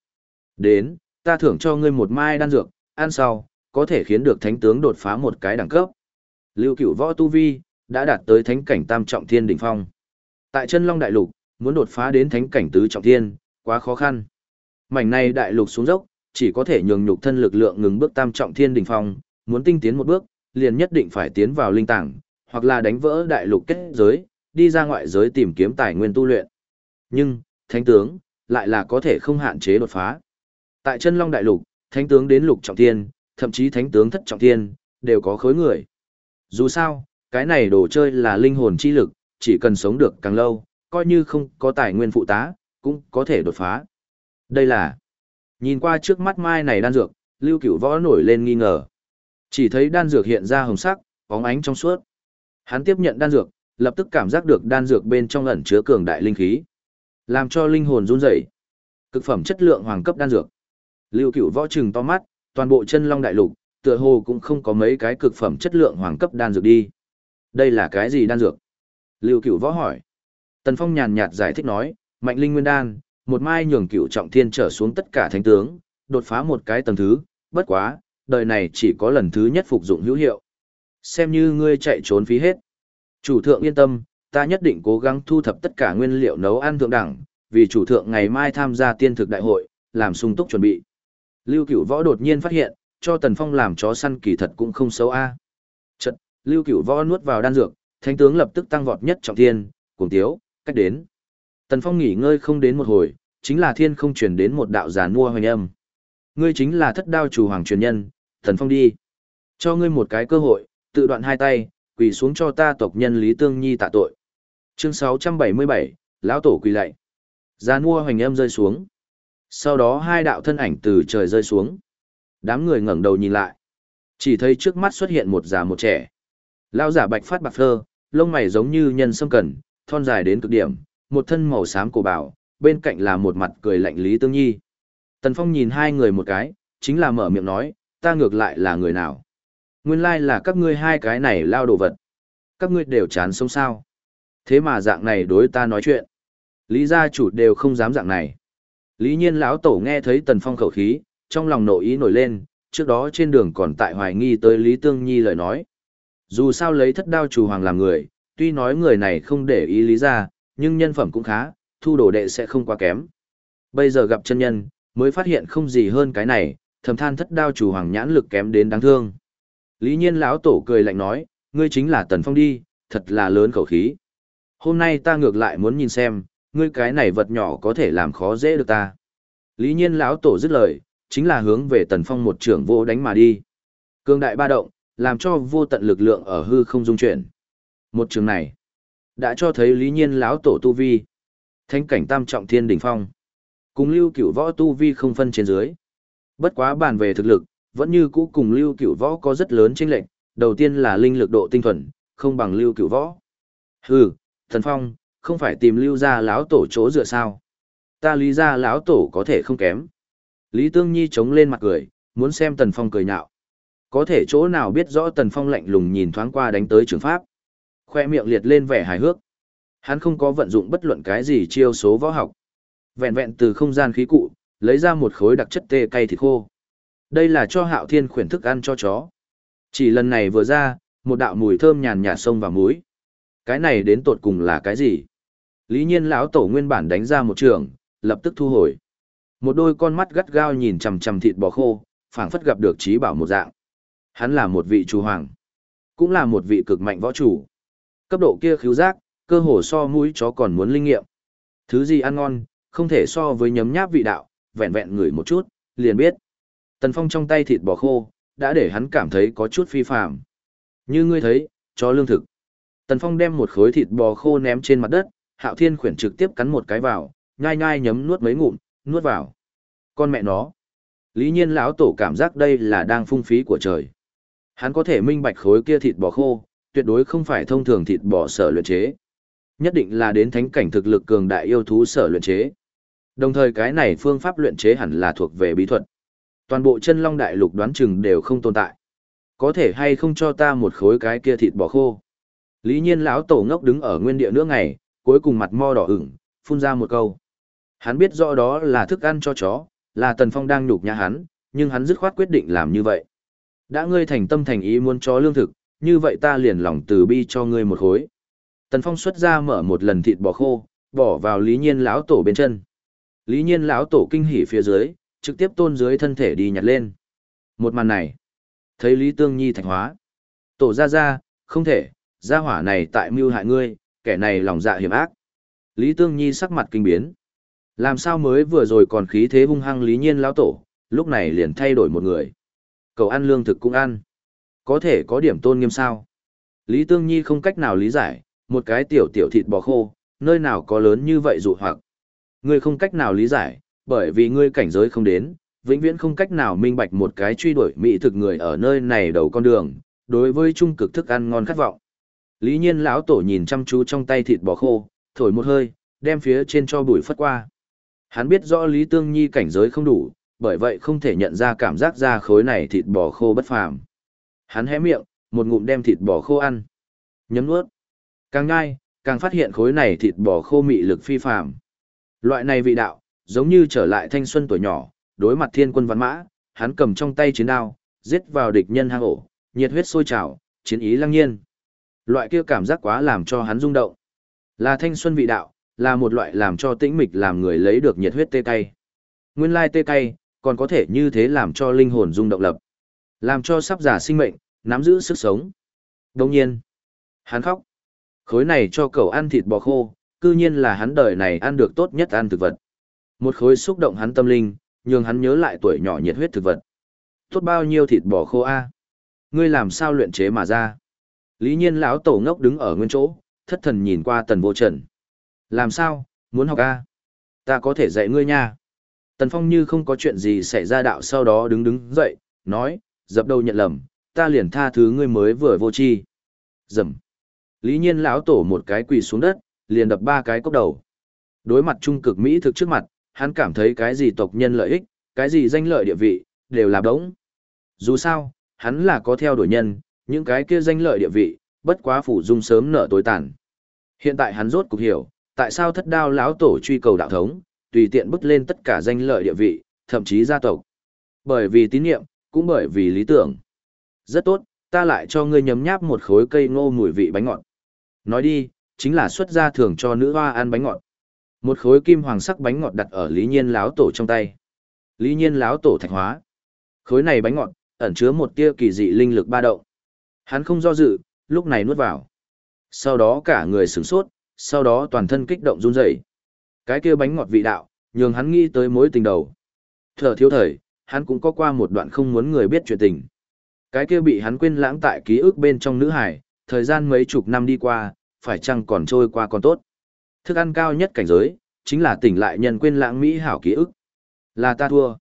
Đến, ta thưởng cho ngươi một mai đan dược, ăn sau, có thể khiến được thánh tướng đột phá một cái đẳng cấp. Lưu cửu võ tu vi, đã đạt tới thánh cảnh tam trọng thiên đỉnh phong. Tại chân long đại lục, muốn đột phá đến thánh cảnh tứ trọng thiên, quá khó khăn. Mảnh này đại lục xuống dốc, chỉ có thể nhường nhục thân lực lượng ngừng bước tam trọng thiên đỉnh phong, muốn tinh tiến một bước, liền nhất định phải tiến vào linh tảng, hoặc là đánh vỡ đại lục kết giới, đi ra ngoại giới tìm kiếm tài nguyên tu luyện. Nhưng, thánh tướng, lại là có thể không hạn chế đột phá. Tại chân long đại lục, thánh tướng đến lục trọng thiên, thậm chí thánh tướng thất trọng thiên, đều có khối người. Dù sao, cái này đồ chơi là linh hồn chi lực, chỉ cần sống được càng lâu, coi như không có tài nguyên phụ tá, cũng có thể đột phá. Đây là, nhìn qua trước mắt mai này đan dược, lưu cửu võ nổi lên nghi ngờ. Chỉ thấy đan dược hiện ra hồng sắc, bóng ánh trong suốt. Hắn tiếp nhận đan dược, lập tức cảm giác được đan dược bên trong ẩn chứa cường đại linh khí, làm cho linh hồn run rẩy. Cực phẩm chất lượng hoàng cấp đan dược. Lưu Cửu võ trừng to mắt, toàn bộ chân long đại lục, tựa hồ cũng không có mấy cái cực phẩm chất lượng hoàng cấp đan dược đi. Đây là cái gì đan dược? Lưu Cửu võ hỏi. Tần Phong nhàn nhạt giải thích nói, mạnh linh nguyên đan, một mai nhường cửu trọng thiên trở xuống tất cả thánh tướng, đột phá một cái tầng thứ, bất quá, đời này chỉ có lần thứ nhất phục dụng hữu hiệu. Xem như ngươi chạy trốn phí hết. Chủ thượng yên tâm, ta nhất định cố gắng thu thập tất cả nguyên liệu nấu ăn thượng đẳng, vì chủ thượng ngày mai tham gia tiên thực đại hội, làm sung túc chuẩn bị. Lưu Cửu Võ đột nhiên phát hiện, cho Tần Phong làm chó săn kỳ thật cũng không xấu a. À. Lưu Cửu Võ nuốt vào đan dược, thánh tướng lập tức tăng vọt nhất trọng thiên, cuồng tiếu, cách đến. Tần Phong nghỉ ngơi không đến một hồi, chính là thiên không truyền đến một đạo giàn mua hoành âm. Ngươi chính là thất đao chủ hoàng truyền nhân, Tần Phong đi. Cho ngươi một cái cơ hội, tự đoạn hai tay, quỳ xuống cho ta tộc nhân Lý Tương Nhi tạ tội. Chương 677, lão tổ quỳ lạy. Giàn mua hoành âm rơi xuống. Sau đó hai đạo thân ảnh từ trời rơi xuống. Đám người ngẩng đầu nhìn lại. Chỉ thấy trước mắt xuất hiện một già một trẻ. Lão giả bạch phát bạc phơ, lông mày giống như nhân sâm cần, thon dài đến cực điểm, một thân màu xám cổ bảo, bên cạnh là một mặt cười lạnh Lý Tương Nhi. Tần Phong nhìn hai người một cái, chính là mở miệng nói, ta ngược lại là người nào. Nguyên lai là các ngươi hai cái này lao đồ vật. Các ngươi đều chán sống sao. Thế mà dạng này đối ta nói chuyện. Lý gia chủ đều không dám dạng này. Lý nhiên lão tổ nghe thấy Tần Phong khẩu khí, trong lòng nội ý nổi lên, trước đó trên đường còn tại hoài nghi tới Lý Tương Nhi lời nói. Dù sao lấy thất đao chủ hoàng làm người, tuy nói người này không để ý lý ra, nhưng nhân phẩm cũng khá, thu đồ đệ sẽ không quá kém. Bây giờ gặp chân nhân, mới phát hiện không gì hơn cái này, thầm than thất đao chủ hoàng nhãn lực kém đến đáng thương. Lý nhiên lão tổ cười lạnh nói, ngươi chính là Tần Phong đi, thật là lớn khẩu khí. Hôm nay ta ngược lại muốn nhìn xem, ngươi cái này vật nhỏ có thể làm khó dễ được ta. Lý nhiên lão tổ dứt lời, chính là hướng về Tần Phong một trưởng vô đánh mà đi. Cương đại ba động, làm cho vô tận lực lượng ở hư không dung chuyển. Một trường này, đã cho thấy lý nhiên lão tổ tu vi. Thánh cảnh tam trọng thiên đỉnh phong. Cùng lưu cửu võ tu vi không phân trên dưới. Bất quá bàn về thực lực, vẫn như cũ cùng lưu cửu võ có rất lớn chênh lệch. Đầu tiên là linh lực độ tinh thuần, không bằng lưu cửu võ. Hừ, thần phong, không phải tìm lưu ra lão tổ chỗ dựa sao. Ta lý ra lão tổ có thể không kém. Lý Tương Nhi chống lên mặt cười, muốn xem Tần Phong cười nhạo. Có thể chỗ nào biết rõ Tần Phong lạnh lùng nhìn thoáng qua đánh tới trường pháp. Khoe miệng liệt lên vẻ hài hước. Hắn không có vận dụng bất luận cái gì chiêu số võ học. Vẹn vẹn từ không gian khí cụ, lấy ra một khối đặc chất tê cay thịt khô. Đây là cho hạo thiên khuyển thức ăn cho chó. Chỉ lần này vừa ra, một đạo mùi thơm nhàn nhạt sông vào muối Cái này đến tột cùng là cái gì? Lý nhiên lão tổ nguyên bản đánh ra một trường, lập tức thu hồi. Một đôi con mắt gắt gao nhìn chằm chằm thịt bò khô, phảng phất gặp được trí bảo một dạng. Hắn là một vị chủ hoàng, cũng là một vị cực mạnh võ chủ. Cấp độ kia khiếu giác, cơ hồ so mũi chó còn muốn linh nghiệm. Thứ gì ăn ngon, không thể so với nhấm nháp vị đạo, vẹn vẹn ngửi một chút, liền biết. Tần Phong trong tay thịt bò khô, đã để hắn cảm thấy có chút phi phàm. Như ngươi thấy, cho lương thực. Tần Phong đem một khối thịt bò khô ném trên mặt đất, Hạo Thiên khuyển trực tiếp cắn một cái vào, nhai nhai nhấm nuốt mấy ngụm, nuốt vào. Con mẹ nó. Lý nhiên lão tổ cảm giác đây là đang phung phí của trời. Hắn có thể minh bạch khối kia thịt bò khô, tuyệt đối không phải thông thường thịt bò sở luyện chế. Nhất định là đến thánh cảnh thực lực cường đại yêu thú sở luyện chế. Đồng thời cái này phương pháp luyện chế hẳn là thuộc về bí thuật. Toàn bộ chân long đại lục đoán chừng đều không tồn tại. Có thể hay không cho ta một khối cái kia thịt bò khô. Lý nhiên lão tổ ngốc đứng ở nguyên địa nữa ngày, cuối cùng mặt mo đỏ ửng, phun ra một câu. Hắn biết rõ đó là thức ăn cho chó, là Tần Phong đang nhục nhã hắn, nhưng hắn dứt khoát quyết định làm như vậy. Đã ngươi thành tâm thành ý muốn cho lương thực, như vậy ta liền lòng từ bi cho ngươi một khối. Tần Phong xuất ra mở một lần thịt bò khô, bỏ vào Lý Nhiên lão tổ bên chân. Lý Nhiên lão tổ kinh hỉ phía dưới, trực tiếp tôn dưới thân thể đi nhặt lên. Một màn này, thấy Lý Tương Nhi thành hóa. Tổ ra ra, không thể, gia hỏa này tại mưu hại ngươi, kẻ này lòng dạ hiểm ác. Lý Tương Nhi sắc mặt kinh biến. Làm sao mới vừa rồi còn khí thế hung hăng Lý Nhiên lão tổ, lúc này liền thay đổi một người. Cậu ăn lương thực cũng ăn. Có thể có điểm tôn nghiêm sao? Lý Tương Nhi không cách nào lý giải, một cái tiểu tiểu thịt bò khô, nơi nào có lớn như vậy dụ hoặc. Ngươi không cách nào lý giải, bởi vì ngươi cảnh giới không đến, vĩnh viễn không cách nào minh bạch một cái truy đuổi mỹ thực người ở nơi này đầu con đường, đối với trung cực thức ăn ngon khát vọng. Lý Nhiên lão tổ nhìn chăm chú trong tay thịt bò khô, thổi một hơi, đem phía trên cho bụi phất qua. Hắn biết rõ Lý Tương Nhi cảnh giới không đủ, bởi vậy không thể nhận ra cảm giác ra khối này thịt bò khô bất phàm. Hắn hé miệng, một ngụm đem thịt bò khô ăn. Nhấm nuốt. Càng ngay, càng phát hiện khối này thịt bò khô mị lực phi phàm. Loại này vị đạo, giống như trở lại thanh xuân tuổi nhỏ, đối mặt thiên quân văn mã, hắn cầm trong tay chiến đao, giết vào địch nhân hang ổ, nhiệt huyết sôi trào, chiến ý lăng nhiên. Loại kia cảm giác quá làm cho hắn rung động. Là thanh xuân vị đạo, là một loại làm cho tĩnh mịch làm người lấy được nhiệt huyết tê cay. Nguyên lai tê cay, còn có thể như thế làm cho linh hồn rung động lập. Làm cho sắp giả sinh mệnh, nắm giữ sức sống. Đồng nhiên, hắn khóc. Khối này cho cậu ăn thịt bò khô, cư nhiên là hắn đời này ăn được tốt nhất ăn thực vật. Một khối xúc động hắn tâm linh, nhường hắn nhớ lại tuổi nhỏ nhiệt huyết thực vật. Tốt bao nhiêu thịt bò khô a? Ngươi làm sao luyện chế mà ra? Lý nhiên lão tổ ngốc đứng ở nguyên chỗ, thất thần nhìn qua tần vô trần. Làm sao, muốn học a? Ta có thể dạy ngươi nha. Tần Phong như không có chuyện gì xảy ra đạo sau đó đứng đứng dậy, nói, dập đầu nhận lầm, ta liền tha thứ ngươi mới vừa vô tri Dầm. Lý nhiên lão tổ một cái quỳ xuống đất, liền đập ba cái cốc đầu. Đối mặt trung cực Mỹ thực trước mặt, hắn cảm thấy cái gì tộc nhân lợi ích, cái gì danh lợi địa vị, đều là đống. Dù sao, hắn là có theo đuổi nhân, những cái kia danh lợi địa vị, bất quá phủ dung sớm nợ tối tàn. Hiện tại hắn rốt cục hiểu, tại sao thất đao lão tổ truy cầu đạo thống, tùy tiện bứt lên tất cả danh lợi địa vị, thậm chí gia tộc. Bởi vì tín nhiệm, cũng bởi vì lý tưởng. Rất tốt, ta lại cho ngươi nhấm nháp một khối cây ngô mùi vị bánh ngọt. Nói đi, chính là xuất gia thường cho nữ hoa ăn bánh ngọt. Một khối kim hoàng sắc bánh ngọt đặt ở Lý Nhiên láo tổ trong tay. Lý Nhiên láo tổ thạch hóa. Khối này bánh ngọt, ẩn chứa một tia kỳ dị linh lực ba động. Hắn không do dự, lúc này nuốt vào. Sau đó cả người sửng sốt, sau đó toàn thân kích động run rẩy. Cái kia bánh ngọt vị đạo, nhường hắn nghĩ tới mối tình đầu. Thở thiếu thời, hắn cũng có qua một đoạn không muốn người biết chuyện tình. Cái kia bị hắn quên lãng tại ký ức bên trong nữ hải, thời gian mấy chục năm đi qua, phải chăng còn trôi qua còn tốt. Thức ăn cao nhất cảnh giới, chính là tỉnh lại nhân quên lãng mỹ hảo ký ức. Là ta thua.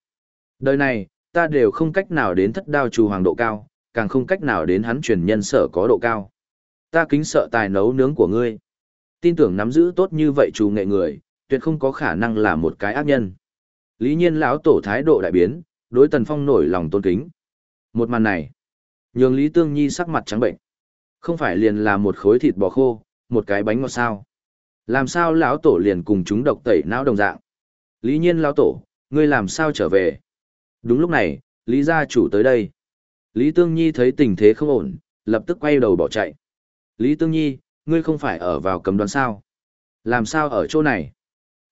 Đời này, ta đều không cách nào đến thất đao trù hoàng độ cao, càng không cách nào đến hắn truyền nhân sở có độ cao. Ta kính sợ tài nấu nướng của ngươi. Tin tưởng nắm giữ tốt như vậy trù nghệ người, tuyệt không có khả năng là một cái ác nhân. Lý nhiên lão tổ thái độ đại biến, đối tần phong nổi lòng tôn kính. Một màn này, nhường Lý Tương Nhi sắc mặt trắng bệnh. Không phải liền là một khối thịt bò khô, một cái bánh ngọt sao. Làm sao lão tổ liền cùng chúng độc tẩy não đồng dạng. Lý nhiên lão tổ, ngươi làm sao trở về? Đúng lúc này, Lý gia chủ tới đây. Lý Tương Nhi thấy tình thế không ổn, lập tức quay đầu bỏ chạy. Lý Tương Nhi, ngươi không phải ở vào cầm đoán sao? Làm sao ở chỗ này?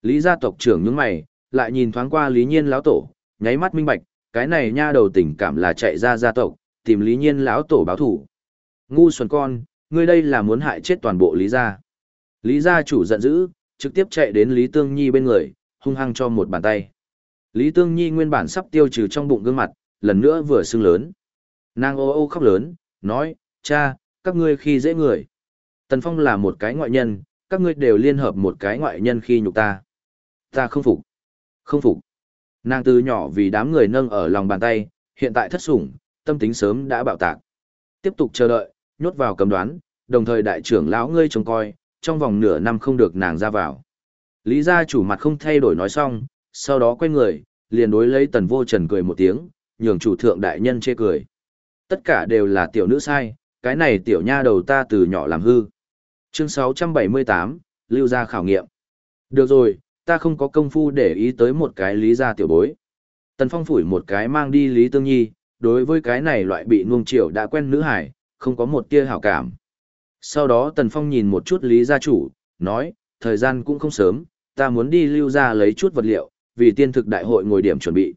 Lý gia tộc trưởng nhướng mày, lại nhìn thoáng qua Lý Nhiên lão tổ, nháy mắt minh bạch, cái này nha đầu tình cảm là chạy ra gia tộc, tìm Lý Nhiên lão tổ báo thù. Ngu xuẩn con, ngươi đây là muốn hại chết toàn bộ Lý gia. Lý gia chủ giận dữ, trực tiếp chạy đến Lý Tương Nhi bên người, hung hăng cho một bàn tay. Lý Tương Nhi nguyên bản sắp tiêu trừ trong bụng gương mặt, lần nữa vừa sưng lớn. Nàng ô ô khóc lớn, nói, cha, các ngươi khi dễ người. Tần Phong là một cái ngoại nhân, các ngươi đều liên hợp một cái ngoại nhân khi nhục ta. Ta không phục. Không phục. Nàng từ nhỏ vì đám người nâng ở lòng bàn tay, hiện tại thất sủng, tâm tính sớm đã bạo tạc. Tiếp tục chờ đợi, nhốt vào cầm đoán, đồng thời đại trưởng lão ngươi trông coi, trong vòng nửa năm không được nàng ra vào. Lý gia chủ mặt không thay đổi nói xong, sau đó quay người, liền đối lấy tần vô trần cười một tiếng, nhường chủ thượng đại nhân chê cười. Tất cả đều là tiểu nữ sai, cái này tiểu nha đầu ta từ nhỏ làm hư. Chương 678, lưu gia khảo nghiệm. Được rồi, ta không có công phu để ý tới một cái lý gia tiểu bối. Tần Phong phủi một cái mang đi Lý Tương Nhi, đối với cái này loại bị nuông chiều đã quen nữ hải, không có một tia hảo cảm. Sau đó Tần Phong nhìn một chút Lý gia chủ, nói, thời gian cũng không sớm, ta muốn đi lưu ra lấy chút vật liệu, vì tiên thực đại hội ngồi điểm chuẩn bị.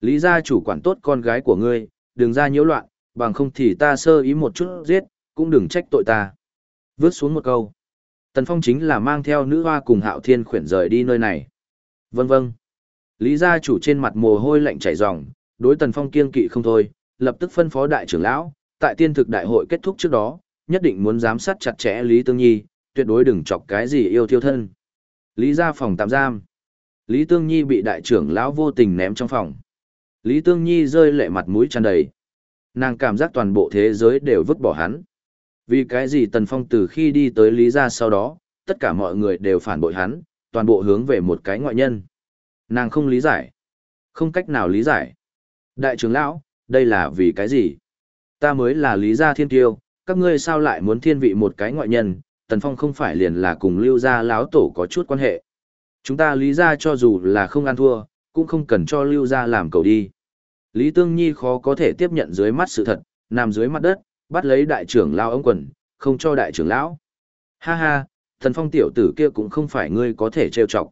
Lý gia chủ quản tốt con gái của ngươi, đừng ra nhiễu loạn, bằng không thì ta sơ ý một chút giết, cũng đừng trách tội ta. Vớt xuống một câu. Tần Phong chính là mang theo nữ hoa cùng hạo thiên khuyển rời đi nơi này. Vâng vâng. Lý gia chủ trên mặt mồ hôi lạnh chảy ròng, đối Tần Phong kiên kỵ không thôi, lập tức phân phó đại trưởng lão, tại tiên thực đại hội kết thúc trước đó, nhất định muốn giám sát chặt chẽ Lý Tương Nhi, tuyệt đối đừng chọc cái gì yêu thiêu thân. Lý gia phòng tạm giam. Lý Tương Nhi bị đại trưởng lão vô tình ném trong phòng. Lý Tương Nhi rơi lệ mặt mũi tràn đầy. Nàng cảm giác toàn bộ thế giới đều vứt bỏ hắn. Vì cái gì Tần Phong từ khi đi tới Lý gia sau đó, tất cả mọi người đều phản bội hắn, toàn bộ hướng về một cái ngoại nhân. Nàng không lý giải. Không cách nào lý giải. Đại trưởng lão, đây là vì cái gì? Ta mới là Lý gia thiên tiêu, các ngươi sao lại muốn thiên vị một cái ngoại nhân, Tần Phong không phải liền là cùng lưu gia lão tổ có chút quan hệ. Chúng ta lý gia cho dù là không ăn thua, cũng không cần cho lưu gia làm cầu đi. Lý Tương Nhi khó có thể tiếp nhận dưới mắt sự thật, nằm dưới mặt đất, bắt lấy đại trưởng lao ông quần, không cho đại trưởng lão. Ha ha, thần phong tiểu tử kia cũng không phải ngươi có thể trêu chọc.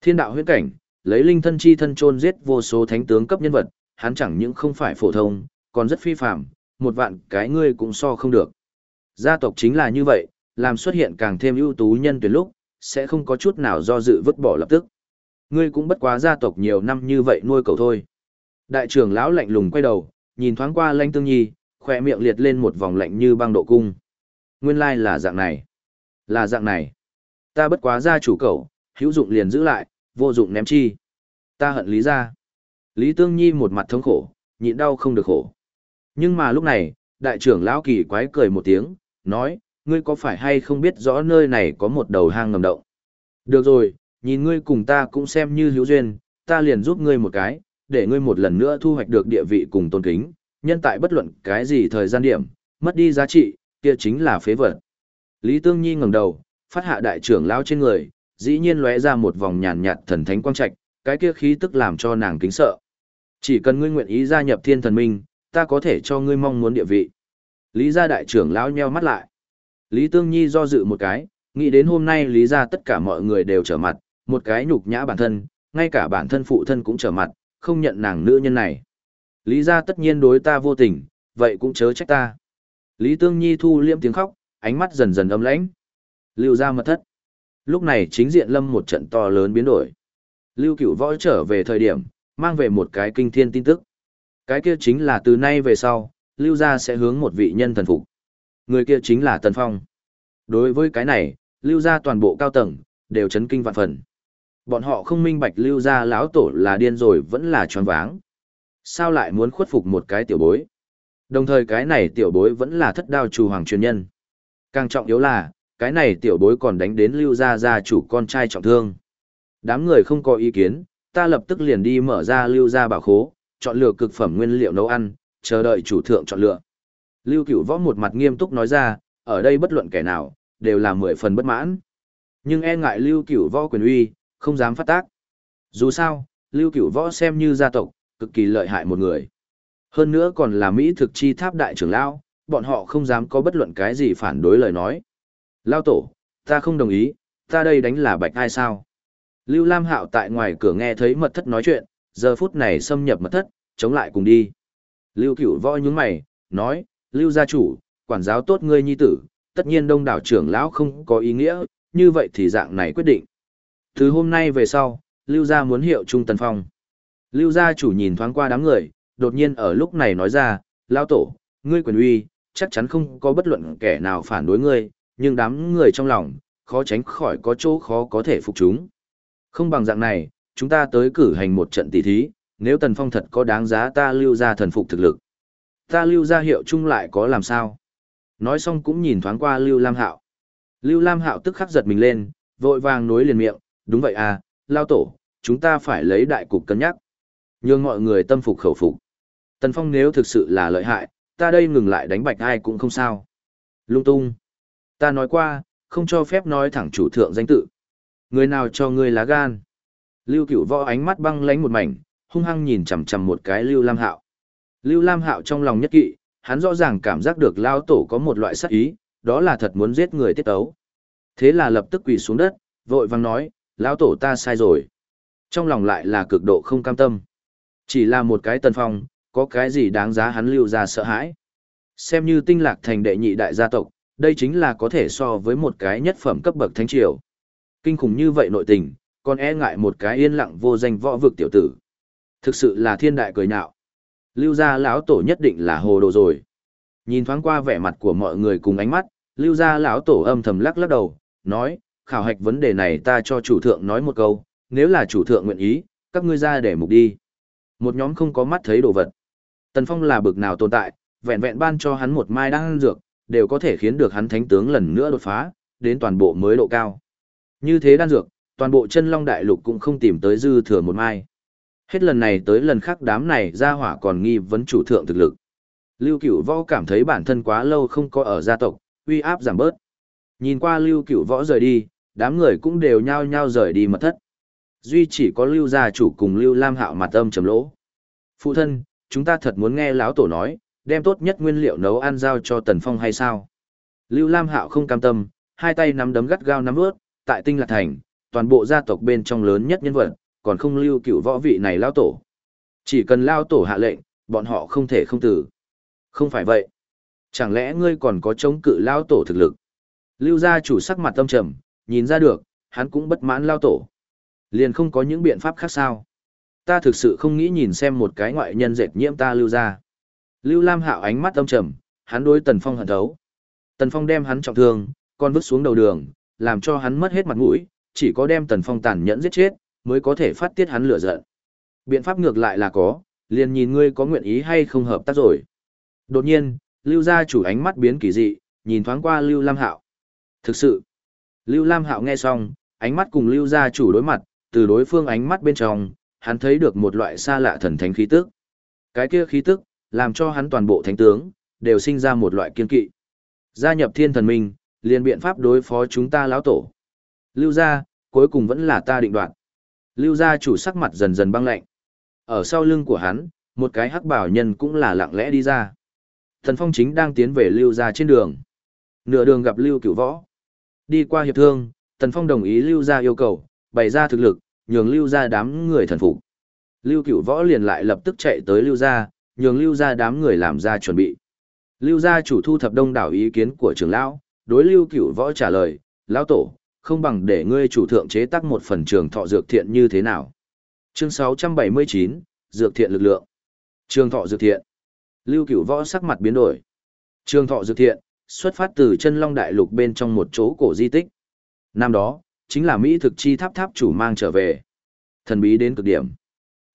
Thiên đạo huyễn cảnh, lấy linh thân chi thân chôn giết vô số thánh tướng cấp nhân vật, hắn chẳng những không phải phổ thông, còn rất phi phạm, một vạn cái ngươi cũng so không được. Gia tộc chính là như vậy, làm xuất hiện càng thêm ưu tú nhân tuyển lúc, sẽ không có chút nào do dự vứt bỏ lập tức. Ngươi cũng bất quá gia tộc nhiều năm như vậy nuôi cậu thôi. Đại trưởng lão lạnh lùng quay đầu, nhìn thoáng qua Lãnh Tương Nhi, khoe miệng liệt lên một vòng lạnh như băng độ cung. Nguyên lai là dạng này. Là dạng này. Ta bất quá gia chủ cậu, hữu dụng liền giữ lại, vô dụng ném chi. Ta hận Lý gia. Lý Tương Nhi một mặt thống khổ, nhịn đau không được khổ. Nhưng mà lúc này, đại trưởng lão kỳ quái cười một tiếng, nói, ngươi có phải hay không biết rõ nơi này có một đầu hang ngầm động? Được rồi, nhìn ngươi cùng ta cũng xem như hữu duyên, ta liền giúp ngươi một cái, để ngươi một lần nữa thu hoạch được địa vị cùng tôn kính, nhân tại bất luận cái gì thời gian điểm, mất đi giá trị, kia chính là phế vật. Lý Tương Nhi ngẩng đầu, phát hạ đại trưởng lão trên người, dĩ nhiên lóe ra một vòng nhàn nhạt thần thánh quang trạch, cái kia khí tức làm cho nàng kính sợ. Chỉ cần ngươi nguyện ý gia nhập Thiên Thần Minh, ta có thể cho ngươi mong muốn địa vị. Lý gia đại trưởng lão nheo mắt lại. Lý Tương Nhi do dự một cái, nghĩ đến hôm nay Lý gia tất cả mọi người đều trở mặt, một cái nhục nhã bản thân, ngay cả bản thân phụ thân cũng trở mặt, không nhận nàng nữ nhân này. Lý gia tất nhiên đối ta vô tình, vậy cũng chớ trách ta. Lý Tương Nhi thu liễm tiếng khóc, ánh mắt dần dần âm lãnh. Lưu gia mật thất. Lúc này chính diện lâm một trận to lớn biến đổi. Lưu Cửu Võ trở về thời điểm, mang về một cái kinh thiên tin tức. Cái kia chính là từ nay về sau, Lưu gia sẽ hướng một vị nhân thần phục. Người kia chính là Tần Phong. Đối với cái này, Lưu gia toàn bộ cao tầng đều chấn kinh vạn phần. Bọn họ không minh bạch Lưu gia lão tổ là điên rồi vẫn là choáng váng. Sao lại muốn khuất phục một cái tiểu bối? Đồng thời cái này tiểu bối vẫn là thất đao chủ hoàng truyền nhân. Càng trọng yếu là, cái này tiểu bối còn đánh đến lưu gia gia chủ con trai trọng thương. Đám người không có ý kiến, ta lập tức liền đi mở ra lưu gia bảo khố, chọn lựa cực phẩm nguyên liệu nấu ăn, chờ đợi chủ thượng chọn lựa. Lưu cửu võ một mặt nghiêm túc nói ra, ở đây bất luận kẻ nào, đều là mười phần bất mãn. Nhưng e ngại lưu cửu võ quyền uy, không dám phát tác. Dù sao, lưu cửu võ xem như gia tộc, cực kỳ lợi hại một người. Hơn nữa còn là Mỹ thực chi tháp đại trưởng lão, bọn họ không dám có bất luận cái gì phản đối lời nói. Lao tổ, ta không đồng ý, ta đây đánh là bạch ai sao? Lưu Lam Hạo tại ngoài cửa nghe thấy mật thất nói chuyện, giờ phút này xâm nhập mật thất, chống lại cùng đi. Lưu Cửu voi nhướng mày, nói, Lưu gia chủ, quản giáo tốt ngươi nhi tử, tất nhiên đông đảo trưởng lão không có ý nghĩa, như vậy thì dạng này quyết định. Từ hôm nay về sau, Lưu gia muốn hiệu trung tần phong. Lưu gia chủ nhìn thoáng qua đám người, đột nhiên ở lúc này nói ra, lão tổ, ngươi quyền uy, chắc chắn không có bất luận kẻ nào phản đối ngươi, nhưng đám người trong lòng, khó tránh khỏi có chỗ khó có thể phục chúng. Không bằng dạng này, chúng ta tới cử hành một trận tỷ thí, nếu Tần Phong thật có đáng giá ta lưu ra thần phục thực lực. Ta lưu ra hiệu chung lại có làm sao? Nói xong cũng nhìn thoáng qua Lưu Lam Hạo. Lưu Lam Hạo tức khắc giật mình lên, vội vàng nối liền miệng, đúng vậy à, lao tổ, chúng ta phải lấy đại cục cân nhắc. Nhưng mọi người tâm phục khẩu phục. Tần Phong nếu thực sự là lợi hại, ta đây ngừng lại đánh bạch ai cũng không sao. Lung tung. Ta nói qua, không cho phép nói thẳng chủ thượng danh tự. Người nào cho ngươi lá gan? Lưu Cửu Võ ánh mắt băng lánh một mảnh, hung hăng nhìn chằm chằm một cái Lưu Lam Hạo. Lưu Lam Hạo trong lòng nhất kỵ, hắn rõ ràng cảm giác được lao tổ có một loại sát ý, đó là thật muốn giết người tiết tấu. Thế là lập tức quỳ xuống đất, vội vang nói, lão tổ ta sai rồi. Trong lòng lại là cực độ không cam tâm. Chỉ là một cái tần phong, có cái gì đáng giá hắn lưu ra sợ hãi. Xem như tinh lạc thành đệ nhị đại gia tộc, đây chính là có thể so với một cái nhất phẩm cấp bậc thánh triều. Kinh khủng như vậy nội tình, còn e ngại một cái yên lặng vô danh võ vực tiểu tử. Thực sự là thiên đại cười nhạo. Lưu gia lão tổ nhất định là hồ đồ rồi. Nhìn thoáng qua vẻ mặt của mọi người cùng ánh mắt, lưu gia lão tổ âm thầm lắc lắc đầu, nói, khảo hạch vấn đề này ta cho chủ thượng nói một câu, nếu là chủ thượng nguyện ý, các ngươi ra để mục đi. Một nhóm không có mắt thấy đồ vật. Tần Phong là bực nào tồn tại, vẹn vẹn ban cho hắn một mai đan dược, đều có thể khiến được hắn thánh tướng lần nữa đột phá, đến toàn bộ mới độ cao. Như thế đan dược, toàn bộ chân long đại lục cũng không tìm tới dư thừa một mai. Hết lần này tới lần khác đám này ra hỏa còn nghi vấn chủ thượng thực lực. Lưu Cửu Võ cảm thấy bản thân quá lâu không có ở gia tộc, uy áp giảm bớt. Nhìn qua Lưu Cửu Võ rời đi, đám người cũng đều nhao nhao rời đi mật thất. Duy chỉ có Lưu gia chủ cùng Lưu Lam Hạo mặt âm trầm lỗ. Phụ thân, chúng ta thật muốn nghe lão tổ nói, đem tốt nhất nguyên liệu nấu ăn giao cho Tần Phong hay sao? Lưu Lam Hạo không cam tâm, hai tay nắm đấm gắt gao nắm ướt, tại Tinh Lạc Thành, toàn bộ gia tộc bên trong lớn nhất nhân vật, còn không lưu cựu võ vị này lão tổ. Chỉ cần lão tổ hạ lệnh, bọn họ không thể không tử. Không phải vậy. Chẳng lẽ ngươi còn có chống cự lão tổ thực lực? Lưu gia chủ sắc mặt tâm trầm, nhìn ra được, hắn cũng bất mãn lão tổ. Liền không có những biện pháp khác sao? Ta thực sự không nghĩ nhìn xem một cái ngoại nhân dệt nhiễm ta lưu ra. Lưu Lam Hạo ánh mắt âm trầm, hắn đối Tần Phong hận thấu. Tần Phong đem hắn trọng thương, còn vứt xuống đầu đường, làm cho hắn mất hết mặt mũi, chỉ có đem Tần Phong tàn nhẫn giết chết, mới có thể phát tiết hắn lửa giận. Biện pháp ngược lại là có, liền nhìn ngươi có nguyện ý hay không hợp tác rồi. Đột nhiên, Lưu gia chủ ánh mắt biến kỳ dị, nhìn thoáng qua Lưu Lam Hạo. Thực sự, Lưu Lam Hạo nghe xong, ánh mắt cùng Lưu gia chủ đối mặt, từ đối phương ánh mắt bên trong, hắn thấy được một loại xa lạ thần thánh khí tức. Cái kia khí tức, làm cho hắn toàn bộ thánh tướng, đều sinh ra một loại kiên kỵ. Gia nhập thiên thần minh, liền biện pháp đối phó chúng ta lão tổ. Lưu gia, cuối cùng vẫn là ta định đoạt. Lưu gia chủ sắc mặt dần dần băng lạnh. Ở sau lưng của hắn, một cái hắc bảo nhân cũng là lặng lẽ đi ra. Thần phong chính đang tiến về lưu gia trên đường. Nửa đường gặp lưu cửu võ. Đi qua hiệp thương, tần phong đồng ý lưu gia yêu cầu, bày ra thực lực, nhường lưu ra đám người thần phục. Lưu cửu võ liền lại lập tức chạy tới lưu ra, nhường lưu ra đám người làm ra chuẩn bị. Lưu gia chủ thu thập đông đảo ý kiến của trưởng lão, đối lưu cửu võ trả lời, lão tổ, không bằng để ngươi chủ thượng chế tác một phần trường thọ dược thiện như thế nào. Chương 679, Dược thiện lực lượng. Trường thọ dược thiện. Lưu cửu võ sắc mặt biến đổi. Trường thọ dược thiện, xuất phát từ chân long đại lục bên trong một chỗ cổ di tích. Năm đó, chính là Mỹ thực chi tháp tháp chủ mang trở về. Thần bí đến cực điểm.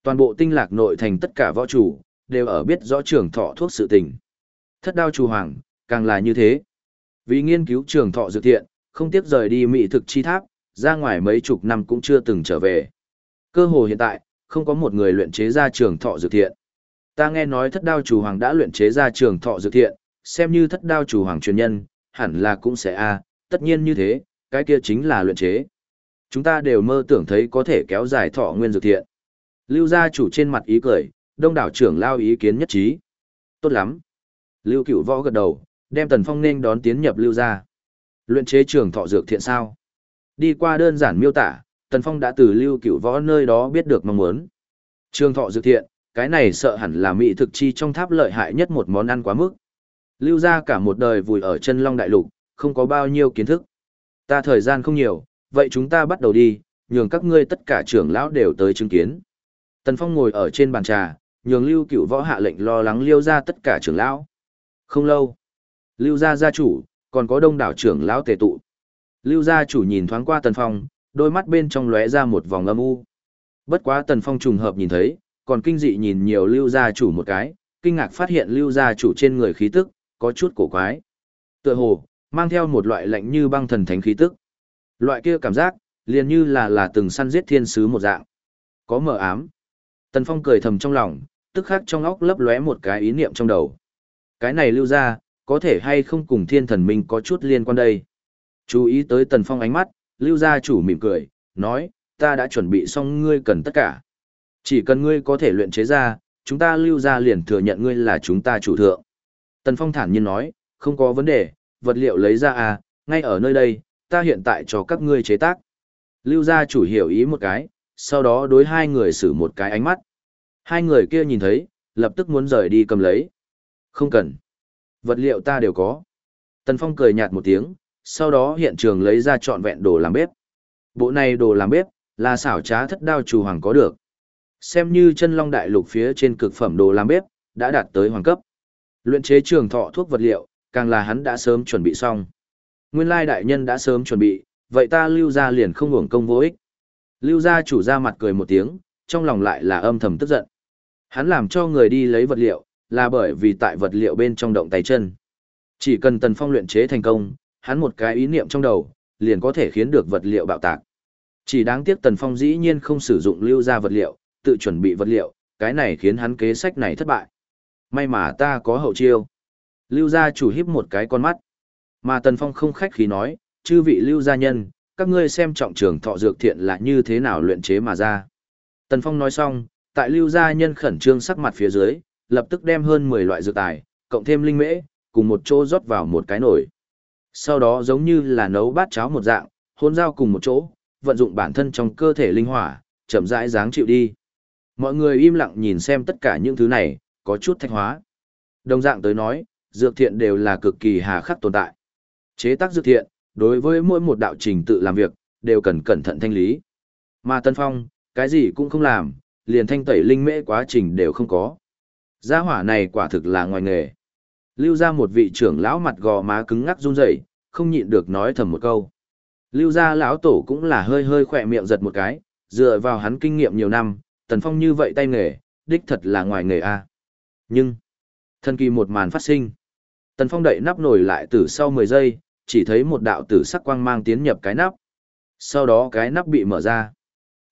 Toàn bộ tinh lạc nội thành tất cả võ chủ, đều ở biết rõ trường thọ thuốc sự tình. Thất đao chủ hoàng, càng là như thế. Vì nghiên cứu trường thọ dược thiện, không tiếc rời đi Mỹ thực chi tháp, ra ngoài mấy chục năm cũng chưa từng trở về. Cơ hồ hiện tại, không có một người luyện chế ra trường thọ dược thiện. Ta nghe nói thất đao chủ hoàng đã luyện chế ra trường thọ dược thiện, xem như thất đao chủ hoàng truyền nhân, hẳn là cũng sẽ a, tất nhiên như thế, cái kia chính là luyện chế. Chúng ta đều mơ tưởng thấy có thể kéo dài thọ nguyên dược thiện. Lưu gia chủ trên mặt ý cười, đông đảo trưởng lao ý kiến nhất trí. Tốt lắm. Lưu Cửu Võ gật đầu, đem Tần Phong nên đón tiến nhập Lưu gia. Luyện chế trường thọ dược thiện sao? Đi qua đơn giản miêu tả, Tần Phong đã từ Lưu Cửu Võ nơi đó biết được mong muốn. Trường thọ dược thiện, cái này sợ hẳn là mỹ thực chi trong tháp lợi hại nhất một món ăn quá mức. Lưu gia cả một đời vùi ở chân long đại lục, không có bao nhiêu kiến thức. Ta thời gian không nhiều, vậy chúng ta bắt đầu đi, nhường các ngươi tất cả trưởng lão đều tới chứng kiến. Tần Phong ngồi ở trên bàn trà, nhường Lưu Cửu Võ hạ lệnh lo lắng Liêu gia tất cả trưởng lão. Không lâu, Lưu gia gia chủ, còn có đông đảo trưởng lão tề tụ. Lưu gia chủ nhìn thoáng qua Tần Phong, đôi mắt bên trong lóe ra một vòng âm u. Bất quá Tần Phong trùng hợp nhìn thấy, còn kinh dị nhìn nhiều Lưu gia chủ một cái, kinh ngạc phát hiện Lưu gia chủ trên người khí tức, có chút cổ quái. Tựa hồ, mang theo một loại lạnh như băng thần thánh khí tức. Loại kia cảm giác, liền như là là từng săn giết thiên sứ một dạng. Có mờ ám. Tần Phong cười thầm trong lòng, tức khắc trong óc lấp lóe một cái ý niệm trong đầu. Cái này lưu ra, có thể hay không cùng thiên thần minh có chút liên quan đây. Chú ý tới Tần Phong ánh mắt, lưu gia chủ mỉm cười, nói, ta đã chuẩn bị xong ngươi cần tất cả. Chỉ cần ngươi có thể luyện chế ra, chúng ta lưu ra liền thừa nhận ngươi là chúng ta chủ thượng. Tần Phong thản nhiên nói, không có vấn đề, vật liệu lấy ra à, ngay ở nơi đây, ta hiện tại cho các ngươi chế tác. Lưu gia chủ hiểu ý một cái, sau đó đối hai người xử một cái ánh mắt. Hai người kia nhìn thấy, lập tức muốn rời đi cầm lấy. Không cần. Vật liệu ta đều có. Tần Phong cười nhạt một tiếng, sau đó hiện trường lấy ra trọn vẹn đồ làm bếp. Bộ này đồ làm bếp, là xảo trá thất đao chủ hoàng có được. Xem như chân long đại lục phía trên cực phẩm đồ làm bếp, đã đạt tới hoàng cấp. Luyện chế trường thọ thuốc vật liệu, càng là hắn đã sớm chuẩn bị xong. Nguyên lai đại nhân đã sớm chuẩn bị, vậy ta lưu ra liền không hưởng công vô ích. Lưu gia chủ ra mặt cười một tiếng, trong lòng lại là âm thầm tức giận. Hắn làm cho người đi lấy vật liệu, là bởi vì tại vật liệu bên trong động tay chân. Chỉ cần Tần Phong luyện chế thành công, hắn một cái ý niệm trong đầu, liền có thể khiến được vật liệu bạo tạc. Chỉ đáng tiếc Tần Phong dĩ nhiên không sử dụng lưu ra vật liệu, tự chuẩn bị vật liệu, cái này khiến hắn kế sách này thất bại. May mà ta có hậu chiêu. Lưu gia chủ híp một cái con mắt. Mà Tần Phong không khách khí nói, chư vị lưu gia nhân, các ngươi xem trọng trường thọ dược thiện là như thế nào luyện chế mà ra. Tần Phong nói xong, tại lưu gia nhân khẩn trương sắc mặt phía dưới, lập tức đem hơn 10 loại dược tài, cộng thêm linh mễ, cùng một chỗ rót vào một cái nồi. Sau đó giống như là nấu bát cháo một dạng, hôn giao cùng một chỗ, vận dụng bản thân trong cơ thể linh hỏa, chậm rãi dáng chịu đi. Mọi người im lặng nhìn xem tất cả những thứ này, có chút thanh hóa. Đồng dạng tới nói, dược thiện đều là cực kỳ hà khắc tồn tại. Chế tác dược thiện, đối với mỗi một đạo trình tự làm việc, đều cần cẩn thận thanh lý. Mà Tân Phong, cái gì cũng không làm, liền thanh tẩy linh mễ quá trình đều không có. Gia hỏa này quả thực là ngoài nghề. Lưu ra một vị trưởng lão mặt gò má cứng ngắc run rẩy, không nhịn được nói thầm một câu. Lưu gia lão tổ cũng là hơi hơi khỏe miệng giật một cái, dựa vào hắn kinh nghiệm nhiều năm, Tần Phong như vậy tay nghề, đích thật là ngoài nghề a. Nhưng, thân kỳ một màn phát sinh. Tần Phong đậy nắp nổi lại từ sau 10 giây, chỉ thấy một đạo tử sắc quang mang tiến nhập cái nắp. Sau đó cái nắp bị mở ra.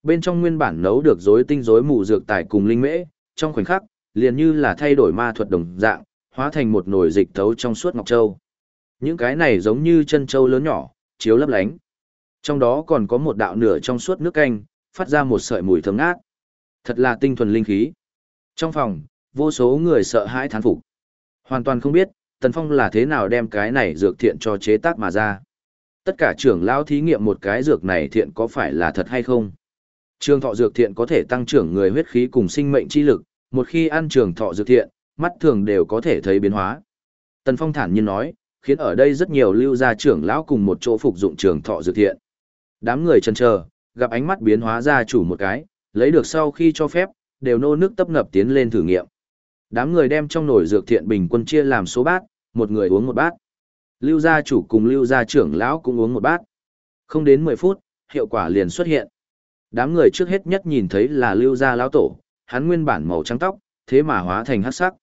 Bên trong nguyên bản nấu được rối tinh rối mù dược tài cùng linh mễ, trong khoảnh khắc, liền như là thay đổi ma thuật đồng dạng, hóa thành một nồi dịch thấu trong suốt ngọc châu. Những cái này giống như chân châu lớn nhỏ, chiếu lấp lánh. Trong đó còn có một đạo nửa trong suốt nước canh, phát ra một sợi mùi thơm ngát. Thật là tinh thuần linh khí. Trong phòng, vô số người sợ hãi thán phục. Hoàn toàn không biết, Tần Phong là thế nào đem cái này dược thiện cho chế tác mà ra. Tất cả trưởng lão thí nghiệm một cái dược này thiện có phải là thật hay không. Trường thọ dược thiện có thể tăng trưởng người huyết khí cùng sinh mệnh chi lực, một khi ăn trường thọ dược thiện, mắt thường đều có thể thấy biến hóa. Tần Phong thản nhiên nói, khiến ở đây rất nhiều lưu gia trưởng lão cùng một chỗ phục dụng trường thọ dược thiện. Đám người chần chờ, gặp ánh mắt biến hóa gia chủ một cái, lấy được sau khi cho phép, đều nô nước tấp ngập tiến lên thử nghiệm. Đám người đem trong nồi dược thiện bình quân chia làm số bát, một người uống một bát. Lưu gia chủ cùng lưu gia trưởng lão cũng uống một bát. Không đến 10 phút, hiệu quả liền xuất hiện. Đám người trước hết nhất nhìn thấy là lưu gia lão tổ, hắn nguyên bản màu trắng tóc, thế mà hóa thành hắc sắc.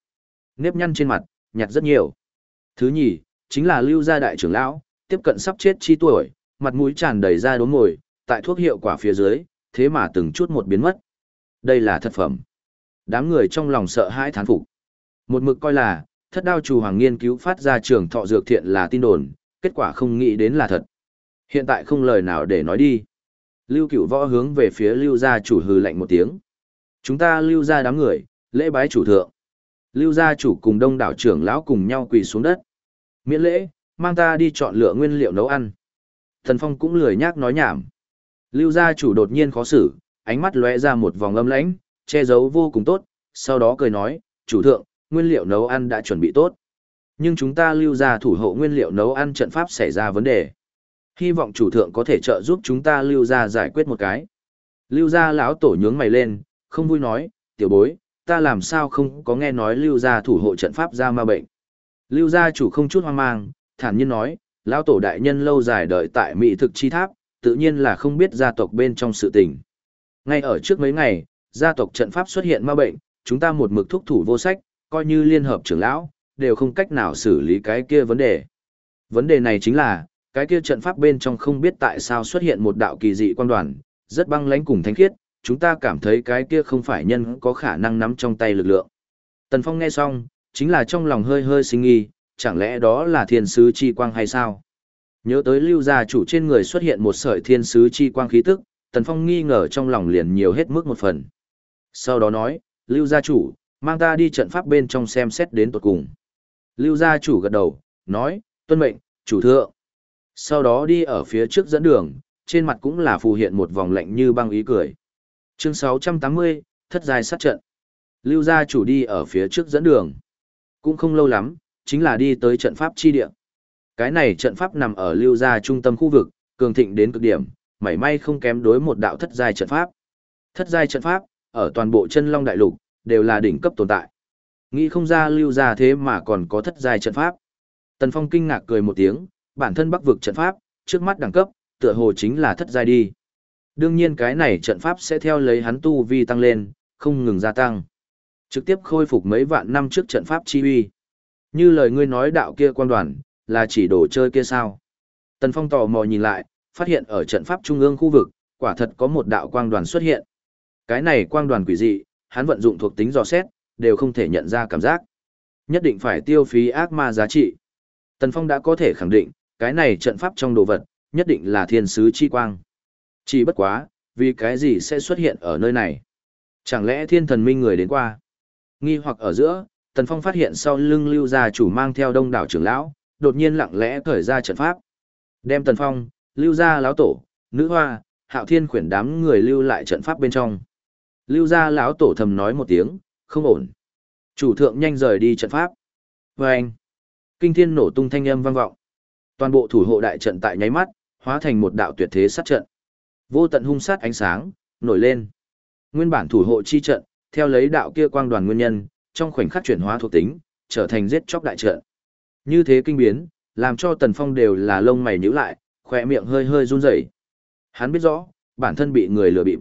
Nếp nhăn trên mặt, nhạt rất nhiều. Thứ nhì, chính là lưu gia đại trưởng lão, tiếp cận sắp chết chi tuổi, mặt mũi tràn đầy da đốm ngồi, tại thuốc hiệu quả phía dưới, thế mà từng chút một biến mất. Đây là thật phẩm. Đám người trong lòng sợ hãi thán phục. Một mực coi là, thất đao chủ hoàng nghiên cứu phát ra trường thọ dược thiện là tin đồn, kết quả không nghĩ đến là thật. Hiện tại không lời nào để nói đi. Lưu cửu võ hướng về phía lưu gia chủ hừ lạnh một tiếng. Chúng ta lưu gia đám người, lễ bái chủ thượng. Lưu gia chủ cùng đông đảo trưởng lão cùng nhau quỳ xuống đất. Miễn lễ, mang ta đi chọn lựa nguyên liệu nấu ăn. Thần Phong cũng lười nhác nói nhảm. Lưu gia chủ đột nhiên khó xử, ánh mắt lóe ra một vòng âm lãnh, che giấu vô cùng tốt, sau đó cười nói, chủ thượng, nguyên liệu nấu ăn đã chuẩn bị tốt. Nhưng chúng ta lưu ra thủ hộ nguyên liệu nấu ăn trận pháp xảy ra vấn đề. Hy vọng chủ thượng có thể trợ giúp chúng ta lưu ra giải quyết một cái. Lưu gia lão tổ nhướng mày lên, không vui nói, tiểu bối, ta làm sao không có nghe nói lưu gia thủ hộ trận pháp ra ma bệnh. Lưu gia chủ không chút hoang mang, thản nhiên nói, lão tổ đại nhân lâu dài đợi tại mỹ thực chi tháp, tự nhiên là không biết gia tộc bên trong sự tình. Ngay ở trước mấy ngày, gia tộc trận pháp xuất hiện ma bệnh, chúng ta một mực thúc thủ vô sách, coi như liên hợp trưởng lão, đều không cách nào xử lý cái kia vấn đề. Vấn đề này chính là, cái kia trận pháp bên trong không biết tại sao xuất hiện một đạo kỳ dị quan đoàn, rất băng lãnh cùng thánh khiết, chúng ta cảm thấy cái kia không phải nhân có khả năng nắm trong tay lực lượng. Tần Phong nghe xong, chính là trong lòng hơi hơi sinh nghi, chẳng lẽ đó là thiên sứ chi quang hay sao? Nhớ tới lưu gia chủ trên người xuất hiện một sợi thiên sứ chi quang khí tức, Tần Phong nghi ngờ trong lòng liền nhiều hết mức một phần. Sau đó nói, lưu gia chủ, mang ta đi trận pháp bên trong xem xét đến tuột cùng. Lưu gia chủ gật đầu, nói, tuân mệnh, chủ thượng. Sau đó đi ở phía trước dẫn đường, trên mặt cũng là phù hiện một vòng lạnh như băng ý cười. Chương 680, thất giai sát trận. Lưu gia chủ đi ở phía trước dẫn đường. Cũng không lâu lắm, chính là đi tới trận pháp chi địa. Cái này trận pháp nằm ở lưu gia trung tâm khu vực, cường thịnh đến cực điểm, mảy may không kém đối một đạo thất giai trận pháp. Thất giai trận pháp, ở toàn bộ chân long đại lục, đều là đỉnh cấp tồn tại. Nghĩ không ra lưu ra thế mà còn có thất giai trận pháp. Tần Phong kinh ngạc cười một tiếng, bản thân bắc vực trận pháp, trước mắt đẳng cấp, tựa hồ chính là thất giai đi. Đương nhiên cái này trận pháp sẽ theo lấy hắn tu vi tăng lên, không ngừng gia tăng. Trực tiếp khôi phục mấy vạn năm trước trận pháp chi uy. Như lời ngươi nói đạo kia quan đoàn, là chỉ đồ chơi kia sao? Tần Phong tò mò nhìn lại, phát hiện ở trận pháp trung ương khu vực, quả thật có một đạo quang đoàn xuất hiện. Cái này quang đoàn quỷ dị, hắn vận dụng thuộc tính dò xét, đều không thể nhận ra cảm giác. Nhất định phải tiêu phí ác ma giá trị. Tần Phong đã có thể khẳng định, cái này trận pháp trong đồ vật, nhất định là thiên sứ chi quang. Chỉ bất quá, vì cái gì sẽ xuất hiện ở nơi này? Chẳng lẽ thiên thần minh người đến qua? Nghi hoặc ở giữa, Tần Phong phát hiện sau lưng lưu gia chủ mang theo đông đảo trưởng lão, đột nhiên lặng lẽ cởi ra trận pháp. Đem Tần Phong, lưu gia lão tổ, nữ hoa, hạo thiên khuyển đám người lưu lại trận pháp bên trong. Lưu gia lão tổ thầm nói một tiếng, không ổn. Chủ thượng nhanh rời đi trận pháp. Và anh, kinh thiên nổ tung thanh âm vang vọng. Toàn bộ thủ hộ đại trận tại nháy mắt, hóa thành một đạo tuyệt thế sát trận. Vô tận hung sát ánh sáng, nổi lên. Nguyên bản thủ hộ chi trận, theo lấy đạo kia quang đoàn nguyên nhân, trong khoảnh khắc chuyển hóa thuộc tính, trở thành giết chóc đại trận. Như thế kinh biến, làm cho Tần Phong đều là lông mày nhíu lại, khỏe miệng hơi hơi run rẩy. Hắn biết rõ, bản thân bị người lừa bịp.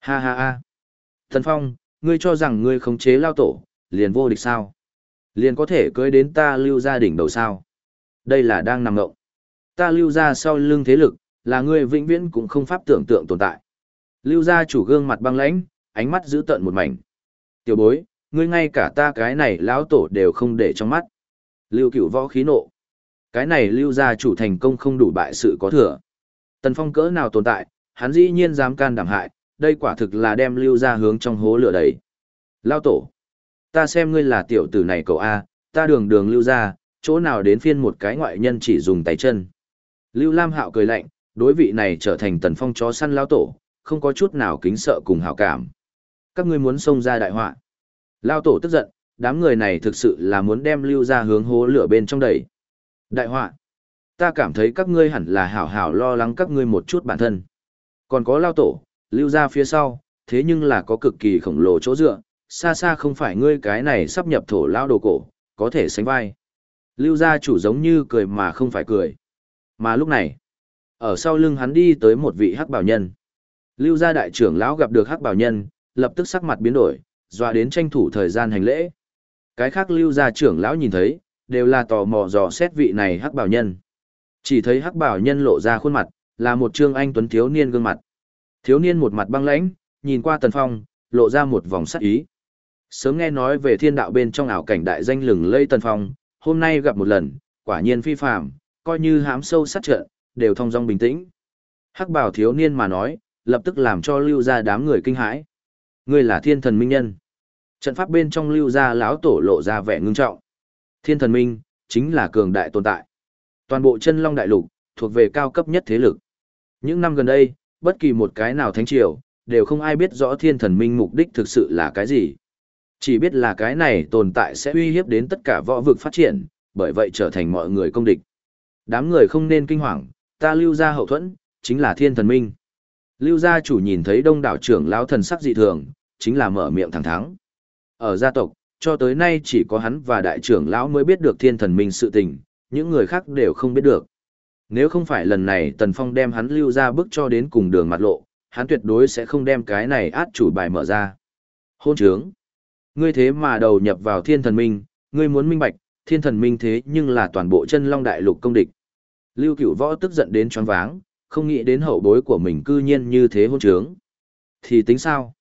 Ha ha ha. Tần Phong, ngươi cho rằng ngươi khống chế lao tổ, liền vô địch sao? Liền có thể cưới đến ta lưu gia đỉnh đầu sao? Đây là đang nằm ngộng. Ta lưu gia sau lưng thế lực, là ngươi vĩnh viễn cũng không pháp tưởng tượng tồn tại. Lưu gia chủ gương mặt băng lãnh, ánh mắt giữ tợn một mảnh. Tiểu bối, ngươi ngay cả ta cái này lão tổ đều không để trong mắt. Lưu cửu võ khí nộ. Cái này lưu gia chủ thành công không đủ bại sự có thừa. Tần phong cỡ nào tồn tại, hắn dĩ nhiên dám can đảm hại, đây quả thực là đem lưu gia hướng trong hố lửa đầy. Lao tổ. Ta xem ngươi là tiểu tử này cậu A, ta đường đường lưu gia, chỗ nào đến phiên một cái ngoại nhân chỉ dùng tay chân. Lưu Lam Hạo cười lạnh, đối vị này trở thành tần phong chó săn lao tổ, không có chút nào kính sợ cùng hảo cảm. Các ngươi muốn xông ra đại họa. Lao tổ tức giận, đám người này thực sự là muốn đem lưu ra hướng hố lửa bên trong đầy. Đại họa, ta cảm thấy các ngươi hẳn là hảo hảo lo lắng các ngươi một chút bản thân. Còn có lao tổ, lưu ra phía sau, thế nhưng là có cực kỳ khổng lồ chỗ dựa, xa xa không phải ngươi cái này sắp nhập thổ lao đồ cổ, có thể sánh vai. Lưu gia chủ giống như cười mà không phải cười. Mà lúc này, ở sau lưng hắn đi tới một vị hắc bảo nhân. Lưu gia đại trưởng lão gặp được hắc bảo nhân, lập tức sắc mặt biến đổi, dọa đến tranh thủ thời gian hành lễ. Cái khác lưu gia trưởng lão nhìn thấy, đều là tò mò dò xét vị này hắc bảo nhân. Chỉ thấy hắc bảo nhân lộ ra khuôn mặt, là một trương anh tuấn thiếu niên gương mặt. Thiếu niên một mặt băng lãnh, nhìn qua tần phong, lộ ra một vòng sắc ý. Sớm nghe nói về thiên đạo bên trong ảo cảnh đại danh lừng lây tần phong, hôm nay gặp một lần, quả nhiên phi phàm, coi như hám sâu sát trận, đều thong dong bình tĩnh. Hắc bảo thiếu niên mà nói, lập tức làm cho lưu ra đám người kinh hãi. Ngươi là thiên thần minh nhân. Trận pháp bên trong lưu ra lão tổ lộ ra vẻ ngưng trọng. Thiên thần minh, chính là cường đại tồn tại. Toàn bộ chân long đại lục, thuộc về cao cấp nhất thế lực. Những năm gần đây, bất kỳ một cái nào thánh triều, đều không ai biết rõ thiên thần minh mục đích thực sự là cái gì. Chỉ biết là cái này tồn tại sẽ uy hiếp đến tất cả võ vực phát triển, bởi vậy trở thành mọi người công địch. Đám người không nên kinh hoàng, ta lưu ra hậu thuẫn, chính là thiên thần minh. Lưu gia chủ nhìn thấy đông đảo trưởng lão thần sắc dị thường, chính là mở miệng thẳng thắng. Ở gia tộc, cho tới nay chỉ có hắn và đại trưởng lão mới biết được thiên thần minh sự tình, những người khác đều không biết được. Nếu không phải lần này Tần Phong đem hắn lưu ra bước cho đến cùng đường mặt lộ, hắn tuyệt đối sẽ không đem cái này át chủ bài mở ra. Hôn trướng. Ngươi thế mà đầu nhập vào thiên thần minh, ngươi muốn minh bạch, thiên thần minh thế nhưng là toàn bộ chân long đại lục công địch. Lưu cửu võ tức giận đến choáng váng, không nghĩ đến hậu bối của mình cư nhiên như thế hôn trướng. Thì tính sao?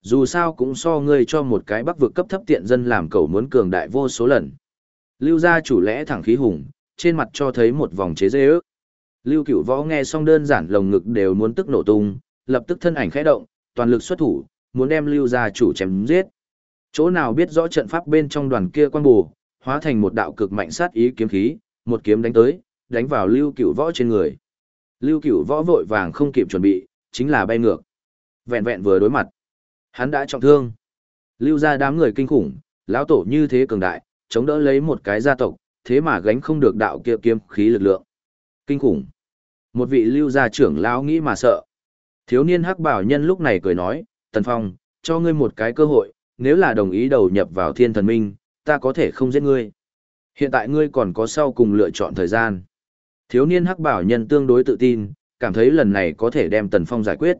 Dù sao cũng so ngươi cho một cái bắc vực cấp thấp tiện dân làm cầu muốn cường đại vô số lần. Lưu gia chủ lẽ thẳng khí hùng, trên mặt cho thấy một vòng chế dê ước. Lưu cửu võ nghe xong đơn giản lồng ngực đều muốn tức nổ tung, lập tức thân ảnh khẽ động, toàn lực xuất thủ, muốn đem lưu gia chủ chém giết. Chỗ nào biết rõ trận pháp bên trong đoàn kia quan bù, hóa thành một đạo cực mạnh sát ý kiếm khí, một kiếm đánh tới, đánh vào lưu cửu võ trên người. Lưu cửu võ vội vàng không kịp chuẩn bị, chính là bay ngược. Vẹn vẹn vừa đối mặt. Hắn đã trọng thương. Lưu ra đám người kinh khủng, lão tổ như thế cường đại, chống đỡ lấy một cái gia tộc, thế mà gánh không được đạo kia kiếm khí lực lượng. Kinh khủng. Một vị lưu gia trưởng lão nghĩ mà sợ. Thiếu niên hắc bảo nhân lúc này cười nói, Tần Phong, cho ngươi một cái cơ hội, nếu là đồng ý đầu nhập vào thiên thần minh, ta có thể không giết ngươi. Hiện tại ngươi còn có sau cùng lựa chọn thời gian. Thiếu niên hắc bảo nhân tương đối tự tin, cảm thấy lần này có thể đem Tần Phong giải quyết.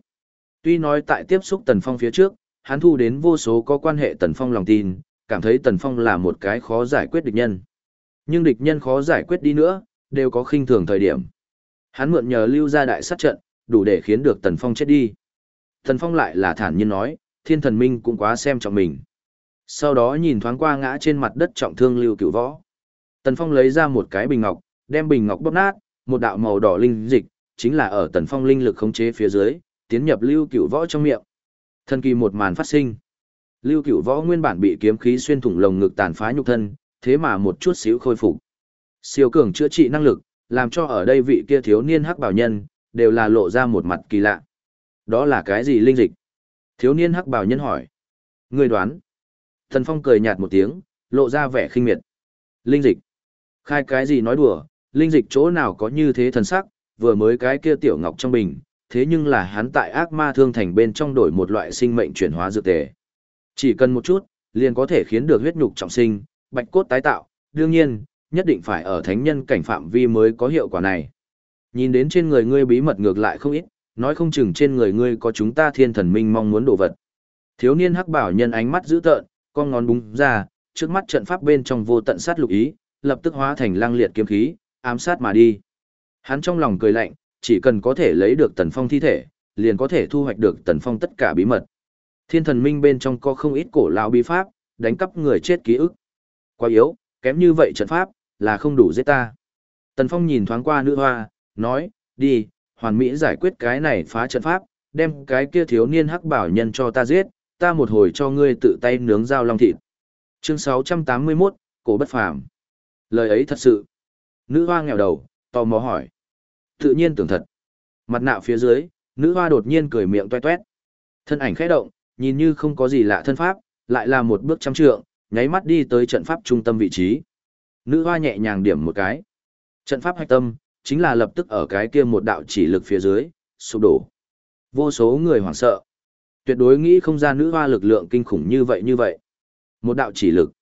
Tuy nói tại tiếp xúc Tần Phong phía trước, hắn thu đến vô số có quan hệ Tần Phong lòng tin, cảm thấy Tần Phong là một cái khó giải quyết địch nhân. Nhưng địch nhân khó giải quyết đi nữa, đều có khinh thường thời điểm. Hắn mượn nhờ lưu ra đại sát trận, đủ để khiến được Tần Phong chết đi. Tần Phong lại là thản nhiên nói, thiên thần minh cũng quá xem trọng mình. Sau đó nhìn thoáng qua ngã trên mặt đất trọng thương lưu cửu võ. Tần Phong lấy ra một cái bình ngọc, đem bình ngọc bóp nát, một đạo màu đỏ linh dịch, chính là ở Tần Phong linh lực khống chế phía dưới, tiến nhập lưu cửu võ trong miệng. Thần kỳ một màn phát sinh. Lưu Cửu Võ nguyên bản bị kiếm khí xuyên thủng lồng ngực tàn phá nhục thân, thế mà một chút xíu khôi phục. Siêu cường chữa trị năng lực, làm cho ở đây vị kia thiếu niên hắc bảo nhân đều là lộ ra một mặt kỳ lạ. Đó là cái gì linh dịch? Thiếu niên hắc bảo nhân hỏi. Người đoán. Thần Phong cười nhạt một tiếng, lộ ra vẻ khinh miệt. Linh dịch. Khai cái gì nói đùa, linh dịch chỗ nào có như thế thần sắc, vừa mới cái kia tiểu ngọc trong bình, thế nhưng là hắn tại ác ma thương thành bên trong đổi một loại sinh mệnh chuyển hóa dược tề. Chỉ cần một chút, liền có thể khiến được huyết nhục trọng sinh, bạch cốt tái tạo, đương nhiên, nhất định phải ở thánh nhân cảnh phạm vi mới có hiệu quả này. Nhìn đến trên người ngươi bí mật ngược lại không ít, nói không chừng trên người ngươi có chúng ta thiên thần minh mong muốn đồ vật. Thiếu niên hắc bảo nhân ánh mắt dữ tợn, con ngón búng ra, trước mắt trận pháp bên trong vô tận sát lục ý, lập tức hóa thành lăng liệt kiếm khí, ám sát mà đi. Hắn trong lòng cười lạnh, chỉ cần có thể lấy được tần phong thi thể, liền có thể thu hoạch được tần phong tất cả bí mật. Thiên thần minh bên trong có không ít cổ lão bí pháp, đánh cắp người chết ký ức. Quá yếu, kém như vậy trận pháp, là không đủ giết ta. Tần phong nhìn thoáng qua nữ hoa, nói, đi, hoàn mỹ giải quyết cái này phá trận pháp, đem cái kia thiếu niên hắc bảo nhân cho ta giết, ta một hồi cho ngươi tự tay nướng dao long thịt. Chương 681, cổ bất phàm. Lời ấy thật sự. Nữ hoa nghèo đầu, tò mò hỏi. Tự nhiên tưởng thật. Mặt nạ phía dưới, nữ hoa đột nhiên cười miệng toe toét. Thân ảnh khẽ động, nhìn như không có gì lạ thân pháp, lại là một bước trăm trượng, nháy mắt đi tới trận pháp trung tâm vị trí. Nữ hoa nhẹ nhàng điểm một cái. Trận pháp hạch tâm, chính là lập tức ở cái kia một đạo chỉ lực phía dưới, sụp đổ. Vô số người hoảng sợ. Tuyệt đối nghĩ không ra nữ hoa lực lượng kinh khủng như vậy như vậy. Một đạo chỉ lực.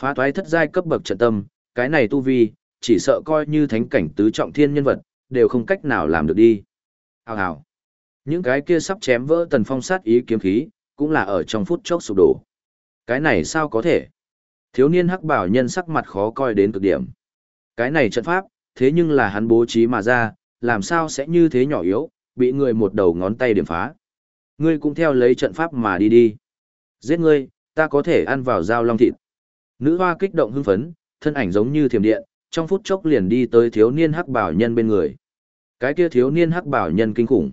Phá toái thất giai cấp bậc trận tâm, cái này tu vi, chỉ sợ coi như thánh cảnh tứ trọng thiên nhân vật, đều không cách nào làm được đi. Hào hào. Những cái kia sắp chém vỡ tần phong sát ý kiếm khí, cũng là ở trong phút chốc sụp đổ. Cái này sao có thể? Thiếu niên hắc bảo nhân sắc mặt khó coi đến cực điểm. Cái này trận pháp, thế nhưng là hắn bố trí mà ra, làm sao sẽ như thế nhỏ yếu, bị người một đầu ngón tay điểm phá. Ngươi cũng theo lấy trận pháp mà đi đi. Giết ngươi, ta có thể ăn vào dao long thịt. Nữ hoa kích động hưng phấn, thân ảnh giống như thiểm điện, trong phút chốc liền đi tới thiếu niên hắc bảo nhân bên người. Cái kia thiếu niên hắc bảo nhân kinh khủng.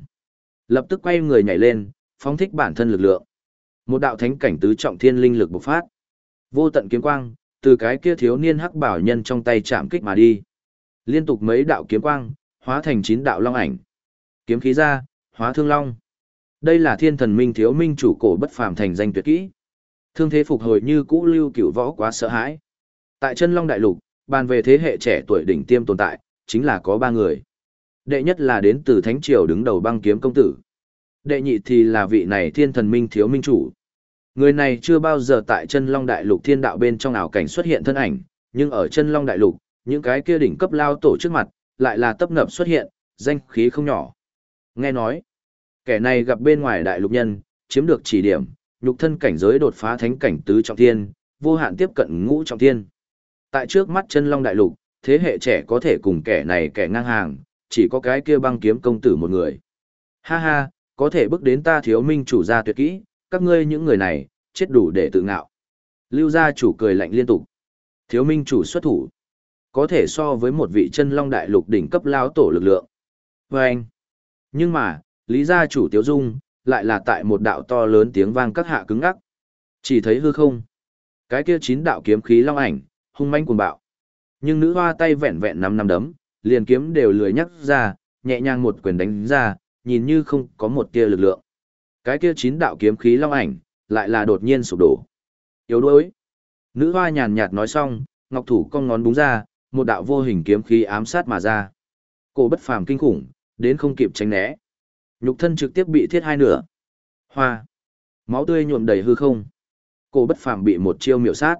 Lập tức quay người nhảy lên, phóng thích bản thân lực lượng. Một đạo thánh cảnh tứ trọng thiên linh lực bộc phát. Vô tận kiếm quang, từ cái kia thiếu niên hắc bảo nhân trong tay chạm kích mà đi. Liên tục mấy đạo kiếm quang, hóa thành chín đạo long ảnh. Kiếm khí ra, hóa thương long. Đây là thiên thần minh thiếu minh chủ cổ bất phàm thành danh tuyệt kỹ. Thương thế phục hồi như cũ lưu cửu võ quá sợ hãi. Tại chân long đại lục, bàn về thế hệ trẻ tuổi đỉnh tiêm tồn tại, chính là có ba người. Đệ nhất là đến từ Thánh Triều đứng đầu băng kiếm công tử. Đệ nhị thì là vị này thiên thần minh thiếu minh chủ. Người này chưa bao giờ tại chân long đại lục thiên đạo bên trong ảo cảnh xuất hiện thân ảnh, nhưng ở chân long đại lục, những cái kia đỉnh cấp lao tổ trước mặt, lại là tấp nập xuất hiện, danh khí không nhỏ. Nghe nói, kẻ này gặp bên ngoài đại lục nhân, chiếm được chỉ điểm, nhục thân cảnh giới đột phá thánh cảnh tứ trọng thiên, vô hạn tiếp cận ngũ trọng thiên. Tại trước mắt chân long đại lục, thế hệ trẻ có thể cùng kẻ này kẻ ngang hàng, chỉ có cái kia băng kiếm công tử một người. Ha ha, có thể bước đến ta thiếu minh chủ gia tuyệt kỹ, các ngươi những người này, chết đủ để tự ngạo. Lưu gia chủ cười lạnh liên tục. Thiếu minh chủ xuất thủ. Có thể so với một vị chân long đại lục đỉnh cấp lao tổ lực lượng. Vâng! anh. Nhưng mà, lý gia chủ tiếu dung, lại là tại một đạo to lớn tiếng vang các hạ cứng ngắc. Chỉ thấy hư không. Cái kia chín đạo kiếm khí long ảnh, hung manh cuồng bạo. Nhưng nữ hoa tay vẹn vẹn năm năm đấm, liền kiếm đều lười nhắc ra, nhẹ nhàng một quyền đánh ra, nhìn như không có một tia lực lượng. Cái kia chín đạo kiếm khí long ảnh, lại là đột nhiên sụp đổ. Yếu đuối. Nữ hoa nhàn nhạt nói xong, ngọc thủ cong ngón búng ra, một đạo vô hình kiếm khí ám sát mà ra. Cổ bất phàm kinh khủng, đến không kịp tránh né. Nhục thân trực tiếp bị thiết hai nửa. Hoa. Máu tươi nhuộm đầy hư không. Cổ bất phàm bị một chiêu miểu sát.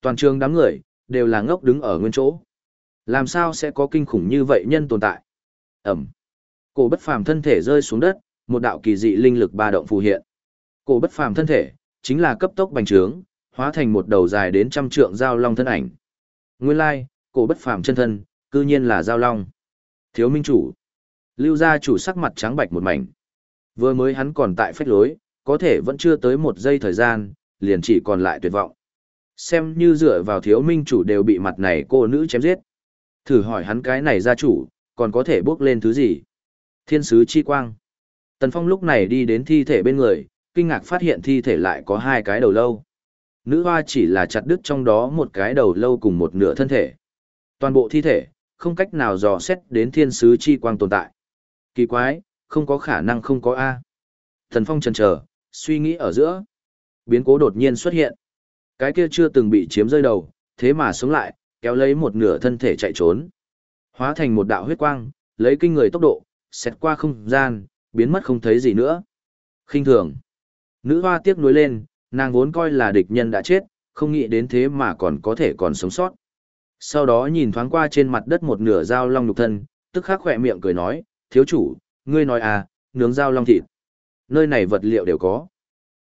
Toàn trường đám người, đều là ngốc đứng ở nguyên chỗ. Làm sao sẽ có kinh khủng như vậy nhân tồn tại? Ẩm. Cổ bất phàm thân thể rơi xuống đất, một đạo kỳ dị linh lực ba động phù hiện. Cổ bất phàm thân thể, chính là cấp tốc bành trướng, hóa thành một đầu dài đến trăm trượng giao long thân ảnh. Nguyên lai, cổ bất phàm chân thân, cư nhiên là giao long. Thiếu minh chủ. Lưu gia chủ sắc mặt trắng bạch một mảnh. Vừa mới hắn còn tại phách lối, có thể vẫn chưa tới một giây thời gian, liền chỉ còn lại tuyệt vọng. Xem như dựa vào thiếu minh chủ đều bị mặt này cô nữ chém giết. Thử hỏi hắn cái này gia chủ, còn có thể bước lên thứ gì? Thiên sứ chi quang. Tần Phong lúc này đi đến thi thể bên người, kinh ngạc phát hiện thi thể lại có hai cái đầu lâu. Nữ hoa chỉ là chặt đứt trong đó một cái đầu lâu cùng một nửa thân thể. Toàn bộ thi thể, không cách nào dò xét đến thiên sứ chi quang tồn tại. Kỳ quái, không có khả năng không có A. Tần Phong chần chờ, suy nghĩ ở giữa. Biến cố đột nhiên xuất hiện. Cái kia chưa từng bị chiếm rơi đầu, thế mà sống lại, kéo lấy một nửa thân thể chạy trốn. Hóa thành một đạo huyết quang, lấy kinh người tốc độ, xét qua không gian, biến mất không thấy gì nữa. khinh thường. Nữ hoa tiếc nuối lên, nàng vốn coi là địch nhân đã chết, không nghĩ đến thế mà còn có thể còn sống sót. Sau đó nhìn thoáng qua trên mặt đất một nửa dao long nhục thân, tức khắc khỏe miệng cười nói, thiếu chủ, ngươi nói à, nướng dao long thịt. Nơi này vật liệu đều có.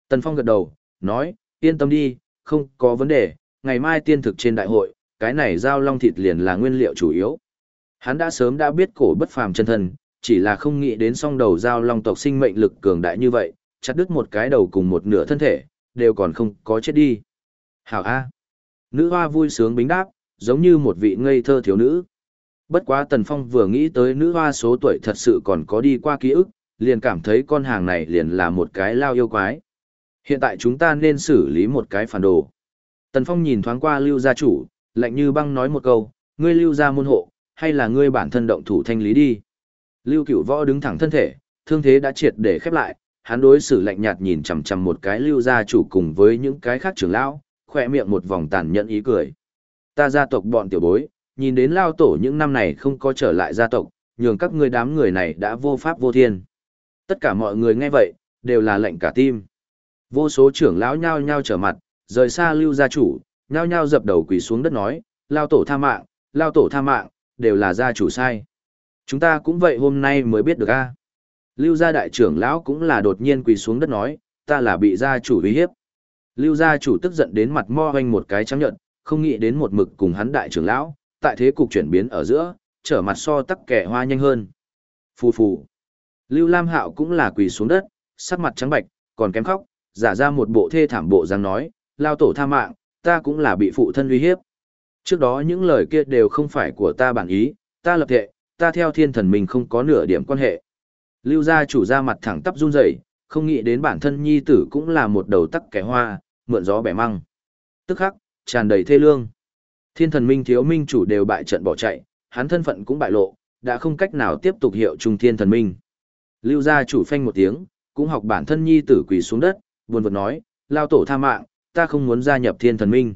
Tần Phong gật đầu, nói, yên tâm đi, không có vấn đề, ngày mai tiên thực trên đại hội, cái này dao long thịt liền là nguyên liệu chủ yếu. Hắn đã sớm đã biết cổ bất phàm chân thân, chỉ là không nghĩ đến song đầu dao long tộc sinh mệnh lực cường đại như vậy, chặt đứt một cái đầu cùng một nửa thân thể, đều còn không có chết đi. Hảo A. Nữ hoa vui sướng bính đáp, giống như một vị ngây thơ thiếu nữ. Bất quá Tần Phong vừa nghĩ tới nữ hoa số tuổi thật sự còn có đi qua ký ức, liền cảm thấy con hàng này liền là một cái lao yêu quái. Hiện tại chúng ta nên xử lý một cái phản đồ. Tần Phong nhìn thoáng qua lưu gia chủ, lạnh như băng nói một câu, ngươi lưu gia môn hộ, hay là ngươi bản thân động thủ thanh lý đi. Lưu cửu võ đứng thẳng thân thể, thương thế đã triệt để khép lại, hắn đối xử lạnh nhạt nhìn chằm chằm một cái lưu gia chủ cùng với những cái khác trưởng lão, khỏe miệng một vòng tàn nhẫn ý cười. Ta gia tộc bọn tiểu bối, nhìn đến lao tổ những năm này không có trở lại gia tộc, nhường các ngươi đám người này đã vô pháp vô thiên. Tất cả mọi người nghe vậy, đều là lệnh cả tim. Vô số trưởng lão nhao nhao trở mặt, rời xa lưu gia chủ, nhao nhao dập đầu quỳ xuống đất nói, lao tổ tha mạng, lao tổ tha mạng, đều là gia chủ sai. Chúng ta cũng vậy hôm nay mới biết được a. Lưu gia đại trưởng lão cũng là đột nhiên quỳ xuống đất nói, ta là bị gia chủ uy hiếp. Lưu gia chủ tức giận đến mặt mo hoanh một cái trắng nhận, không nghĩ đến một mực cùng hắn đại trưởng lão, tại thế cục chuyển biến ở giữa, trở mặt so tắc kẻ hoa nhanh hơn. Phù phù. Lưu Lam Hạo cũng là quỳ xuống đất, sắc mặt trắng bạch, còn kém khóc, giả ra một bộ thê thảm bộ dáng nói, lao tổ tha mạng, ta cũng là bị phụ thân uy hiếp. Trước đó những lời kia đều không phải của ta bản ý, ta lập thệ, ta theo thiên thần mình không có nửa điểm quan hệ. Lưu gia chủ ra mặt thẳng tắp run rẩy, không nghĩ đến bản thân nhi tử cũng là một đầu tắc kẻ hoa, mượn gió bẻ măng. Tức khắc, tràn đầy thê lương. Thiên thần minh thiếu minh chủ đều bại trận bỏ chạy, hắn thân phận cũng bại lộ, đã không cách nào tiếp tục hiệu trung thiên thần minh. Lưu gia chủ phanh một tiếng, cũng học bản thân nhi tử quỳ xuống đất, buồn bực nói, lao tổ tha mạng, ta không muốn gia nhập thiên thần minh.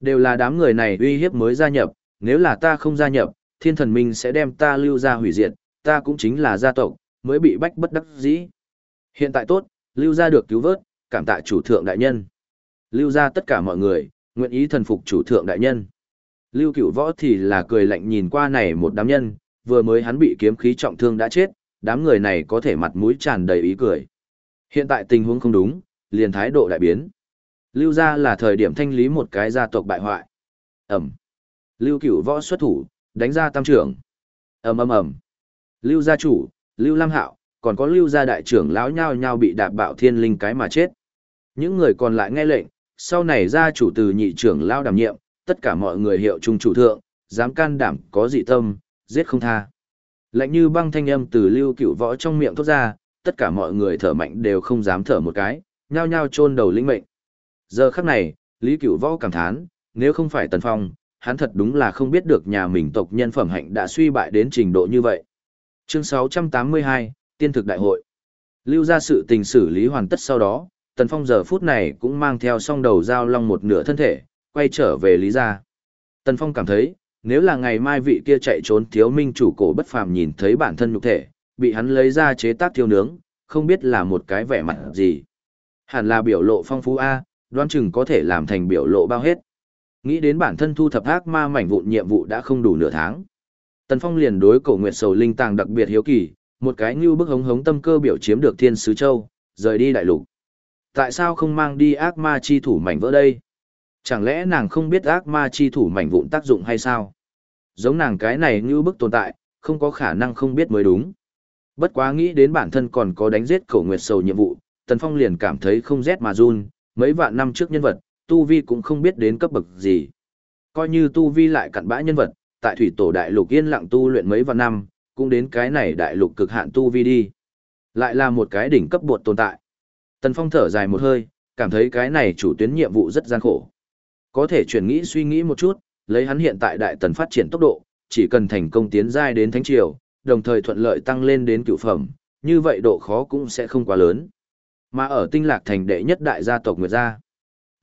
Đều là đám người này uy hiếp mới gia nhập, nếu là ta không gia nhập, thiên thần minh sẽ đem ta lưu ra hủy diệt, ta cũng chính là gia tộc, mới bị bách bất đắc dĩ. Hiện tại tốt, lưu ra được cứu vớt, cảm tạ chủ thượng đại nhân. Lưu ra tất cả mọi người, nguyện ý thần phục chủ thượng đại nhân. Lưu cửu võ thì là cười lạnh nhìn qua này một đám nhân, vừa mới hắn bị kiếm khí trọng thương đã chết, đám người này có thể mặt mũi tràn đầy ý cười. Hiện tại tình huống không đúng, liền thái độ đại biến. Lưu ra là thời điểm thanh lý một cái gia tộc bại hoại. Ẩm. Lưu cửu võ xuất thủ, đánh ra tam trưởng. ầm ầm ầm. Lưu gia chủ, Lưu Lam Hạo, còn có Lưu gia đại trưởng lão nhao nhao bị đạp bạo thiên linh cái mà chết. Những người còn lại nghe lệnh, sau này gia chủ từ nhị trưởng lão đảm nhiệm, tất cả mọi người hiệu trung chủ thượng, dám can đảm có dị tâm, giết không tha. Lạnh như băng thanh âm từ Lưu Cửu Võ trong miệng thoát ra, tất cả mọi người thở mạnh đều không dám thở một cái, nhao nhao chôn đầu lĩnh mệnh. Giờ khắc này, Lý Cửu Võ cảm thán, nếu không phải Tần Phong, hắn thật đúng là không biết được nhà mình tộc nhân phẩm hạnh đã suy bại đến trình độ như vậy. Chương 682, Tiên thực đại hội. Lưu ra sự tình xử lý hoàn tất sau đó, Tần Phong giờ phút này cũng mang theo song đầu dao long một nửa thân thể, quay trở về Lý gia. Tần Phong cảm thấy, nếu là ngày mai vị kia chạy trốn thiếu minh chủ cổ bất phàm nhìn thấy bản thân nhục thể, bị hắn lấy ra chế tác thiêu nướng, không biết là một cái vẻ mặt gì. Hẳn là biểu lộ phong phú A, đoán chừng có thể làm thành biểu lộ bao hết. Nghĩ đến bản thân thu thập ác ma mảnh vụn nhiệm vụ đã không đủ nửa tháng. Tần Phong liền đối cổ nguyệt sầu linh tàng đặc biệt hiếu kỳ, một cái như bức hống hống tâm cơ biểu chiếm được thiên sứ châu, rời đi đại lục. Tại sao không mang đi ác ma chi thủ mảnh vỡ đây? Chẳng lẽ nàng không biết ác ma chi thủ mảnh vụn tác dụng hay sao? Giống nàng cái này như bức tồn tại, không có khả năng không biết mới đúng. Bất quá nghĩ đến bản thân còn có đánh giết cổ nguyệt sầu nhiệm vụ, Tần Phong liền cảm thấy không rét mà run, mấy vạn năm trước nhân vật, Tu Vi cũng không biết đến cấp bậc gì. Coi như Tu Vi lại cặn bã nhân vật, tại thủy tổ đại lục yên lặng tu luyện mấy vạn năm, cũng đến cái này đại lục cực hạn Tu Vi đi. Lại là một cái đỉnh cấp bột tồn tại. Tần Phong thở dài một hơi, cảm thấy cái này chủ tuyến nhiệm vụ rất gian khổ. Có thể chuyển nghĩ suy nghĩ một chút, lấy hắn hiện tại đại tần phát triển tốc độ, chỉ cần thành công tiến giai đến thánh triều, đồng thời thuận lợi tăng lên đến cửu phẩm, như vậy độ khó cũng sẽ không quá lớn. Mà ở tinh lạc thành đệ nhất đại gia tộc Nguyệt Gia,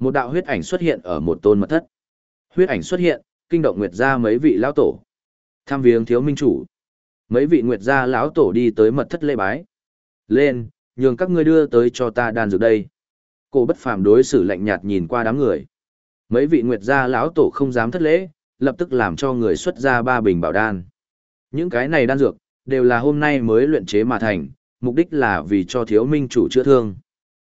một đạo huyết ảnh xuất hiện ở một tôn mật thất. Huyết ảnh xuất hiện, kinh động Nguyệt Gia mấy vị lão tổ. Tham viếng thiếu minh chủ. Mấy vị Nguyệt Gia lão tổ đi tới mật thất lễ bái. Lên, nhường các ngươi đưa tới cho ta đan dược đây. Cổ bất phàm đối xử lạnh nhạt nhìn qua đám người. Mấy vị Nguyệt Gia lão tổ không dám thất lễ, lập tức làm cho người xuất ra ba bình bảo đan. Những cái này đan dược, đều là hôm nay mới luyện chế mà thành, mục đích là vì cho thiếu minh chủ chữa thương.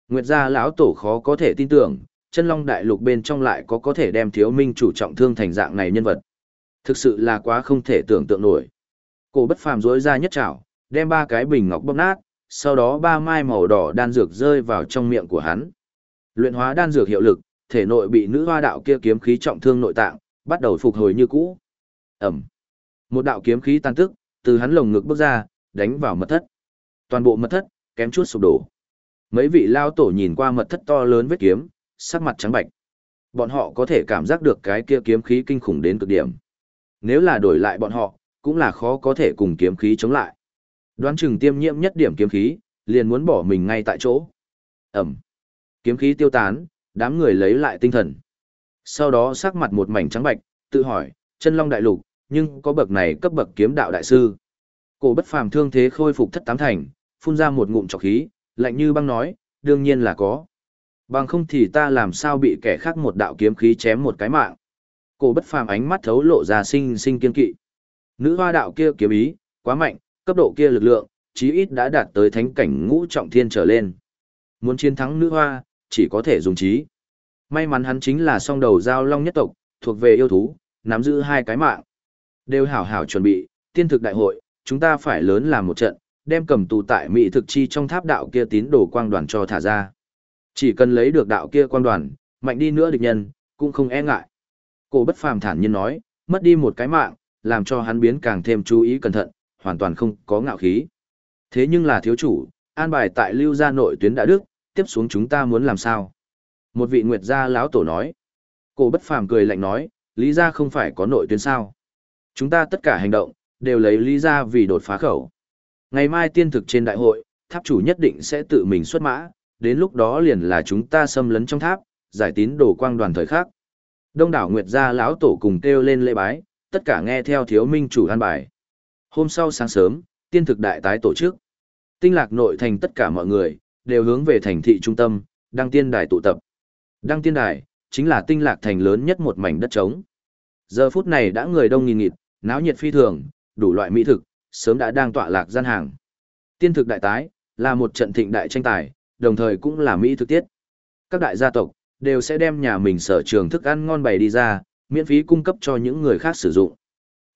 Nguyệt gia lão tổ khó có thể tin tưởng, chân long đại lục bên trong lại có có thể đem thiếu minh chủ trọng thương thành dạng này nhân vật. Thực sự là quá không thể tưởng tượng nổi. Cổ bất phàm rối ra nhất trảo, đem ba cái bình ngọc bóp nát, sau đó ba mai màu đỏ đan dược rơi vào trong miệng của hắn. Luyện hóa đan dược hiệu lực, thể nội bị nữ hoa đạo kia kiếm khí trọng thương nội tạng, bắt đầu phục hồi như cũ. Ẩm. Một đạo kiếm khí tan tức, từ hắn lồng ngực bước ra, đánh vào mật thất. Toàn bộ mật thất, kém chút sụp đổ. Mấy vị lao tổ nhìn qua mật thất to lớn vết kiếm, sắc mặt trắng bạch. Bọn họ có thể cảm giác được cái kia kiếm khí kinh khủng đến cực điểm. Nếu là đổi lại bọn họ, cũng là khó có thể cùng kiếm khí chống lại. Đoán chừng tiêm nhiễm nhất điểm kiếm khí, liền muốn bỏ mình ngay tại chỗ. Ẩm. Kiếm khí tiêu tán, đám người lấy lại tinh thần. Sau đó sắc mặt một mảnh trắng bạch, tự hỏi, chân long đại lục, nhưng có bậc này cấp bậc kiếm đạo đại sư. Cổ bất phàm thương thế khôi phục thất tám thành, phun ra một ngụm trọc khí, lạnh như băng nói, đương nhiên là có. Bằng không thì ta làm sao bị kẻ khác một đạo kiếm khí chém một cái mạng. Cổ bất phàm ánh mắt thấu lộ ra sinh sinh kiên kỵ. Nữ hoa đạo kia kiếm ý, quá mạnh, cấp độ kia lực lượng, chí ít đã đạt tới thánh cảnh ngũ trọng thiên trở lên. Muốn chiến thắng nữ hoa, chỉ có thể dùng trí. May mắn hắn chính là song đầu giao long nhất tộc, thuộc về yêu thú, nắm giữ hai cái mạng. Đều hảo hảo chuẩn bị, tiên thực đại hội, chúng ta phải lớn làm một trận, đem cầm tù tại mỹ thực chi trong tháp đạo kia tín đồ quang đoàn cho thả ra. Chỉ cần lấy được đạo kia quan đoàn, mạnh đi nữa địch nhân, cũng không e ngại. Cổ bất phàm thản nhiên nói, mất đi một cái mạng, làm cho hắn biến càng thêm chú ý cẩn thận, hoàn toàn không có ngạo khí. Thế nhưng là thiếu chủ, an bài tại lưu gia nội tuyến đã đức, tiếp xuống chúng ta muốn làm sao? Một vị nguyệt gia lão tổ nói. Cổ bất phàm cười lạnh nói, lý gia không phải có nội tuyến sao? Chúng ta tất cả hành động, đều lấy lý gia vì đột phá khẩu. Ngày mai tiên thực trên đại hội, tháp chủ nhất định sẽ tự mình xuất mã, đến lúc đó liền là chúng ta xâm lấn trong tháp, giải tín đồ quang đoàn thời khắc. Đông đảo Nguyệt gia lão tổ cùng kêu lên lễ bái, tất cả nghe theo thiếu minh chủ an bài. Hôm sau sáng sớm, tiên thực đại tái tổ chức. Tinh lạc nội thành tất cả mọi người, đều hướng về thành thị trung tâm, đăng tiên đài tụ tập. Đăng tiên đài, chính là tinh lạc thành lớn nhất một mảnh đất trống. Giờ phút này đã người đông nghìn nghịt, náo nhiệt phi thường, đủ loại mỹ thực, sớm đã đang tọa lạc gian hàng. Tiên thực đại tái, là một trận thịnh đại tranh tài, đồng thời cũng là mỹ thực tiết. Các đại gia tộc, đều sẽ đem nhà mình sở trường thức ăn ngon bày đi ra, miễn phí cung cấp cho những người khác sử dụng.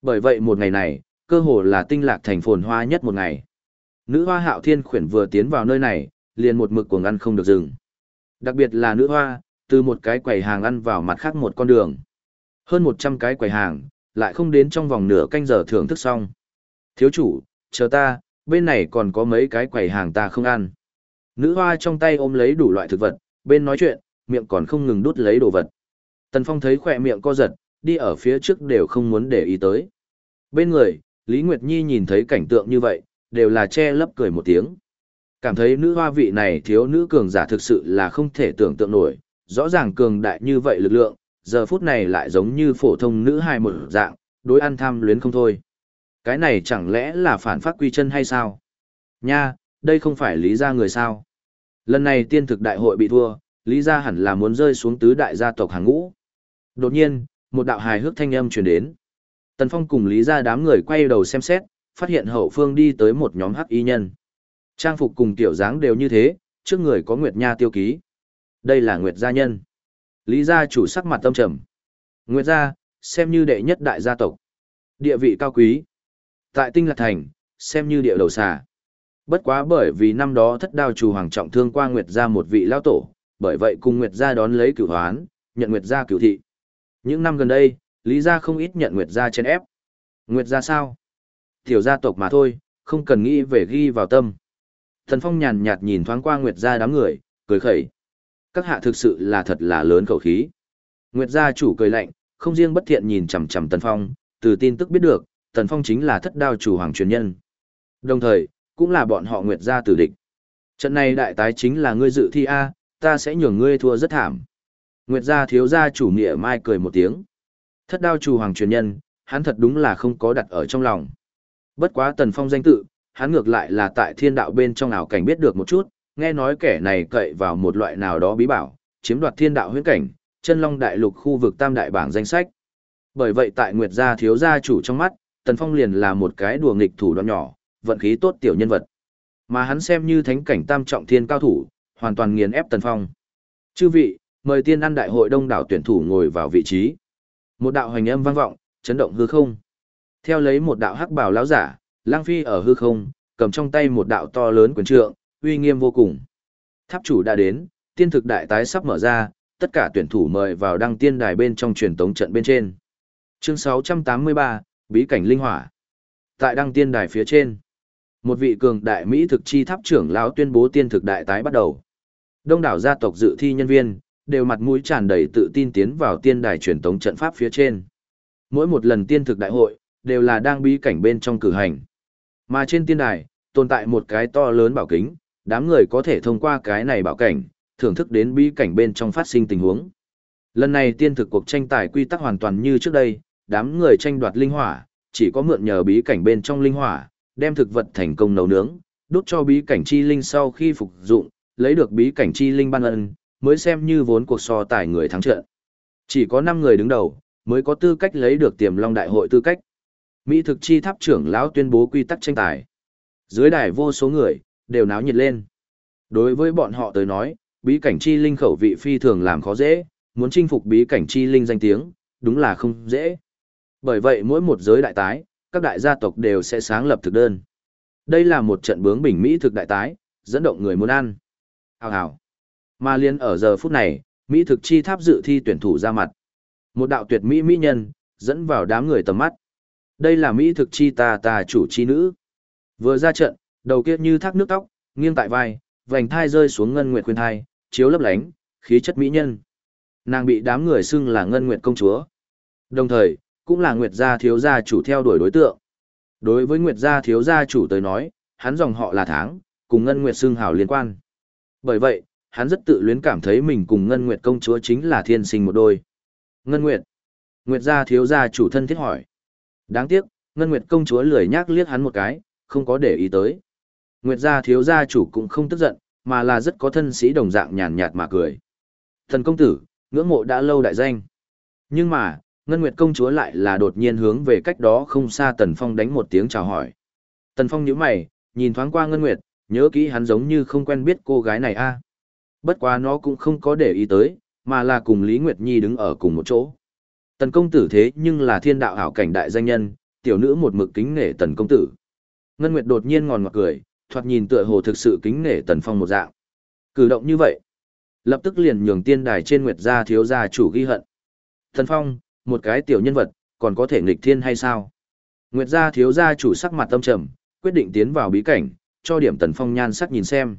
Bởi vậy một ngày này, cơ hồ là tinh lạc thành phồn hoa nhất một ngày. Nữ hoa hạo thiên khuyển vừa tiến vào nơi này, liền một mực cuồng ăn không được dừng. Đặc biệt là nữ hoa, từ một cái quầy hàng ăn vào mặt khác một con đường. Hơn 100 cái quầy hàng, lại không đến trong vòng nửa canh giờ thưởng thức xong. Thiếu chủ, chờ ta, bên này còn có mấy cái quầy hàng ta không ăn. Nữ hoa trong tay ôm lấy đủ loại thực vật, bên nói chuyện, miệng còn không ngừng đút lấy đồ vật. Tần Phong thấy khỏe miệng co giật, đi ở phía trước đều không muốn để ý tới. Bên người, Lý Nguyệt Nhi nhìn thấy cảnh tượng như vậy, đều là che lấp cười một tiếng. Cảm thấy nữ hoa vị này thiếu nữ cường giả thực sự là không thể tưởng tượng nổi, rõ ràng cường đại như vậy lực lượng, giờ phút này lại giống như phổ thông nữ hài một dạng, đối ăn tham luyến không thôi. Cái này chẳng lẽ là phản phát quy chân hay sao? Nha, đây không phải lý gia người sao? Lần này tiên thực đại hội bị thua, lý gia hẳn là muốn rơi xuống tứ đại gia tộc hàng ngũ. Đột nhiên, một đạo hài hước thanh âm truyền đến. Tần Phong cùng lý gia đám người quay đầu xem xét, phát hiện hậu phương đi tới một nhóm hắc y nhân. Trang phục cùng tiểu dáng đều như thế, trước người có Nguyệt Nha tiêu ký. Đây là Nguyệt gia nhân. Lý gia chủ sắc mặt tâm trầm. Nguyệt gia, xem như đệ nhất đại gia tộc. Địa vị cao quý. Tại Tinh Lạc Thành, xem như địa đầu xà. Bất quá bởi vì năm đó thất đao chủ hoàng trọng thương qua Nguyệt gia một vị lao tổ, bởi vậy cùng Nguyệt gia đón lấy cửu hoán, nhận Nguyệt gia cửu thị. Những năm gần đây, Lý gia không ít nhận Nguyệt gia trên ép. Nguyệt gia sao? Tiểu gia tộc mà thôi, không cần nghĩ về ghi vào tâm. Thần Phong nhàn nhạt nhìn thoáng qua Nguyệt gia đám người, cười khẩy. Các hạ thực sự là thật là lớn khẩu khí. Nguyệt gia chủ cười lạnh, không riêng bất thiện nhìn chằm chằm Tần Phong, từ tin tức biết được, Tần Phong chính là thất đao chủ hoàng truyền nhân. Đồng thời, cũng là bọn họ Nguyệt gia tử địch. Trận này đại tái chính là ngươi dự thi A, ta sẽ nhường ngươi thua rất thảm. Nguyệt gia thiếu gia chủ nghĩa mai cười một tiếng. Thất đao chủ hoàng truyền nhân, hắn thật đúng là không có đặt ở trong lòng. Bất quá Tần Phong danh tự, hắn ngược lại là tại thiên đạo bên trong ảo cảnh biết được một chút, nghe nói kẻ này cậy vào một loại nào đó bí bảo, chiếm đoạt thiên đạo huyễn cảnh, chân long đại lục khu vực tam đại bảng danh sách. Bởi vậy tại Nguyệt gia thiếu gia chủ trong mắt, Tần Phong liền là một cái đùa nghịch thủ đoạn nhỏ, vận khí tốt tiểu nhân vật. Mà hắn xem như thánh cảnh tam trọng thiên cao thủ, hoàn toàn nghiền ép Tần Phong. Chư vị, mời tiên ăn đại hội đông đảo tuyển thủ ngồi vào vị trí. Một đạo hoành âm vang vọng, chấn động hư không. Theo lấy một đạo hắc bào lão giả, lang phi ở hư không, cầm trong tay một đạo to lớn quyền trượng, uy nghiêm vô cùng. Tháp chủ đã đến, tiên thực đại tái sắp mở ra, tất cả tuyển thủ mời vào đăng tiên đài bên trong truyền tống trận bên trên. Chương 683, Bí cảnh linh hỏa. Tại đăng tiên đài phía trên, một vị cường đại Mỹ thực chi tháp trưởng lão tuyên bố tiên thực đại tái bắt đầu. Đông đảo gia tộc dự thi nhân viên, đều mặt mũi tràn đầy tự tin tiến vào tiên đài truyền tống trận pháp phía trên. Mỗi một lần tiên thực đại hội, đều là đang bí cảnh bên trong cử hành. Mà trên tiên đài, tồn tại một cái to lớn bảo kính, đám người có thể thông qua cái này bảo cảnh, thưởng thức đến bí cảnh bên trong phát sinh tình huống. Lần này tiên thực cuộc tranh tài quy tắc hoàn toàn như trước đây, đám người tranh đoạt linh hỏa, chỉ có mượn nhờ bí cảnh bên trong linh hỏa, đem thực vật thành công nấu nướng, đốt cho bí cảnh chi linh sau khi phục dụng, lấy được bí cảnh chi linh ban ân, mới xem như vốn cuộc so tài người thắng trận. Chỉ có 5 người đứng đầu, mới có tư cách lấy được tiềm long đại hội tư cách. Mỹ thực chi tháp trưởng lão tuyên bố quy tắc tranh tài. Dưới đài vô số người, đều náo nhiệt lên. Đối với bọn họ tới nói, bí cảnh chi linh khẩu vị phi thường làm khó dễ, muốn chinh phục bí cảnh chi linh danh tiếng, đúng là không dễ. Bởi vậy mỗi một giới đại tái, các đại gia tộc đều sẽ sáng lập thực đơn. Đây là một trận bướng bình Mỹ thực đại tái, dẫn động người muốn ăn. Hào hào. Mà liên ở giờ phút này, Mỹ thực chi tháp dự thi tuyển thủ ra mặt. Một đạo tuyệt Mỹ Mỹ nhân, dẫn vào đám người tầm mắt. Đây là Mỹ thực chi ta ta chủ chi nữ. Vừa ra trận, đầu kia như thác nước tóc, nghiêng tại vai, vành thai rơi xuống ngân nguyệt khuyên thai, chiếu lấp lánh, khí chất mỹ nhân. Nàng bị đám người xưng là ngân nguyệt công chúa. Đồng thời, cũng là nguyệt gia thiếu gia chủ theo đuổi đối tượng. Đối với nguyệt gia thiếu gia chủ tới nói, hắn dòng họ là tháng, cùng ngân nguyệt xương hào liên quan. Bởi vậy, hắn rất tự luyến cảm thấy mình cùng ngân nguyệt công chúa chính là thiên sinh một đôi. Ngân nguyệt. Nguyệt gia thiếu gia chủ thân thiết hỏi. Đáng tiếc, ngân nguyệt công chúa lười nhác liếc hắn một cái, không có để ý tới. Nguyệt gia thiếu gia chủ cũng không tức giận, mà là rất có thân sĩ đồng dạng nhàn nhạt mà cười. Thần công tử, ngưỡng mộ đã lâu đại danh. Nhưng mà, Ngân Nguyệt công chúa lại là đột nhiên hướng về cách đó không xa Tần Phong đánh một tiếng chào hỏi. Tần Phong nhíu mày, nhìn thoáng qua Ngân Nguyệt, nhớ kỹ hắn giống như không quen biết cô gái này a. Bất quá nó cũng không có để ý tới, mà là cùng Lý Nguyệt Nhi đứng ở cùng một chỗ. Tần công tử thế nhưng là thiên đạo hảo cảnh đại danh nhân, tiểu nữ một mực kính nể Tần công tử. Ngân Nguyệt đột nhiên ngòn ngọt cười, thoạt nhìn tựa hồ thực sự kính nể Tần Phong một dạng. Cử động như vậy, lập tức liền nhường tiên đài trên Nguyệt gia thiếu gia chủ ghi hận. Tần Phong, một cái tiểu nhân vật, còn có thể nghịch thiên hay sao? Nguyệt gia thiếu gia chủ sắc mặt tâm trầm, quyết định tiến vào bí cảnh, cho điểm Tần Phong nhan sắc nhìn xem.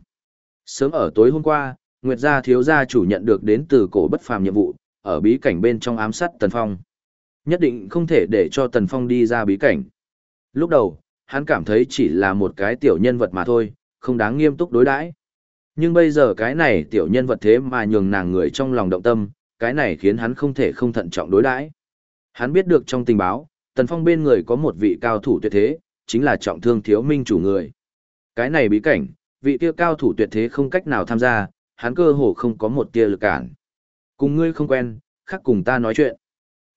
Sớm ở tối hôm qua, Nguyệt gia thiếu gia chủ nhận được đến từ cổ bất phàm nhiệm vụ, ở bí cảnh bên trong ám sát Tần Phong. Nhất định không thể để cho Tần Phong đi ra bí cảnh. Lúc đầu, hắn cảm thấy chỉ là một cái tiểu nhân vật mà thôi, không đáng nghiêm túc đối đãi. Nhưng bây giờ cái này tiểu nhân vật thế mà nhường nàng người trong lòng động tâm, cái này khiến hắn không thể không thận trọng đối đãi. Hắn biết được trong tình báo, Tần Phong bên người có một vị cao thủ tuyệt thế, chính là trọng thương thiếu minh chủ người. Cái này bí cảnh, vị kia cao thủ tuyệt thế không cách nào tham gia, hắn cơ hồ không có một tia lực cản. Cùng ngươi không quen, khác cùng ta nói chuyện.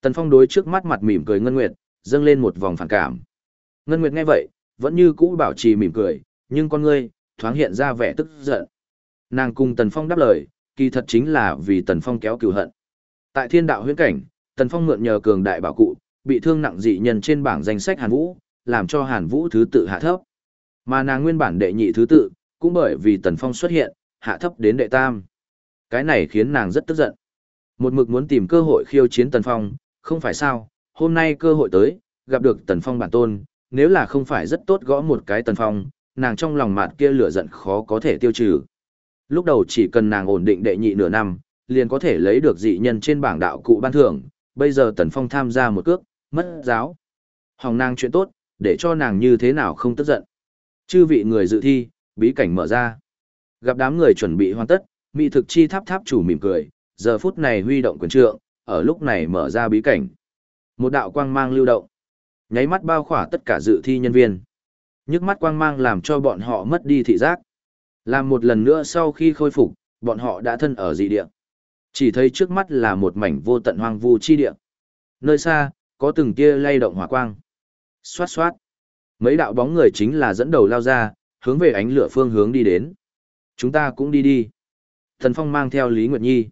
Tần Phong đối trước mắt mặt mỉm cười Ngân Nguyệt, dâng lên một vòng phản cảm. Ngân Nguyệt nghe vậy, vẫn như cũ bảo trì mỉm cười, nhưng con ngươi, thoáng hiện ra vẻ tức giận. Nàng cùng Tần Phong đáp lời, kỳ thật chính là vì Tần Phong kéo cừu hận. Tại thiên đạo huyễn cảnh, Tần Phong mượn nhờ cường đại bảo cụ, bị thương nặng dị nhân trên bảng danh sách Hàn Vũ, làm cho Hàn Vũ thứ tự hạ thấp. Mà nàng nguyên bản đệ nhị thứ tự, cũng bởi vì Tần Phong xuất hiện, hạ thấp đến đệ tam. Cái này khiến nàng rất tức giận. Một mực muốn tìm cơ hội khiêu chiến Tần Phong, không phải sao, hôm nay cơ hội tới, gặp được Tần Phong bản tôn, nếu là không phải rất tốt gõ một cái Tần Phong, nàng trong lòng mạt kia lửa giận khó có thể tiêu trừ. Lúc đầu chỉ cần nàng ổn định đệ nhị nửa năm, liền có thể lấy được dị nhân trên bảng đạo cụ ban thưởng, bây giờ Tần Phong tham gia một cước, mất giáo. Hòng nàng chuyện tốt, để cho nàng như thế nào không tức giận. Chư vị người dự thi, bí cảnh mở ra. Gặp đám người chuẩn bị hoàn tất, mỹ thực chi tháp tháp chủ mỉm cười, giờ phút này huy động quyền trượng, ở lúc này mở ra bí cảnh. Một đạo quang mang lưu động, nháy mắt bao khỏa tất cả dự thi nhân viên. Nhức mắt quang mang làm cho bọn họ mất đi thị giác. Làm một lần nữa sau khi khôi phục, bọn họ đã thân ở dị địa. Chỉ thấy trước mắt là một mảnh vô tận hoang vu chi địa. Nơi xa, có từng tia lay động hỏa quang. Xoát xoát. Mấy đạo bóng người chính là dẫn đầu lao ra, hướng về ánh lửa phương hướng đi đến. Chúng ta cũng đi đi. Thần Phong mang theo Lý Nguyệt Nhi.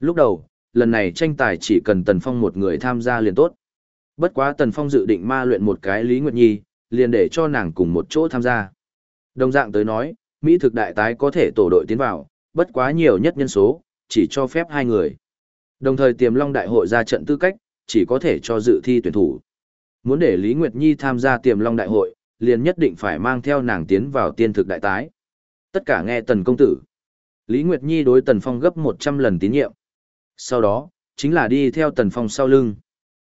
Lúc đầu, lần này tranh tài chỉ cần Tần Phong một người tham gia liền tốt. Bất quá Tần Phong dự định ma luyện một cái Lý Nguyệt Nhi, liền để cho nàng cùng một chỗ tham gia. Đồng dạng tới nói, Mỹ thực đại tái có thể tổ đội tiến vào, bất quá nhiều nhất nhân số, chỉ cho phép hai người. Đồng thời tiềm long đại hội ra trận tư cách, chỉ có thể cho dự thi tuyển thủ. Muốn để Lý Nguyệt Nhi tham gia tiềm long đại hội, liền nhất định phải mang theo nàng tiến vào tiên thực đại tái. Tất cả nghe tần công tử. Lý Nguyệt Nhi đối tần phong gấp 100 lần tín nhiệm. Sau đó, chính là đi theo tần phong sau lưng.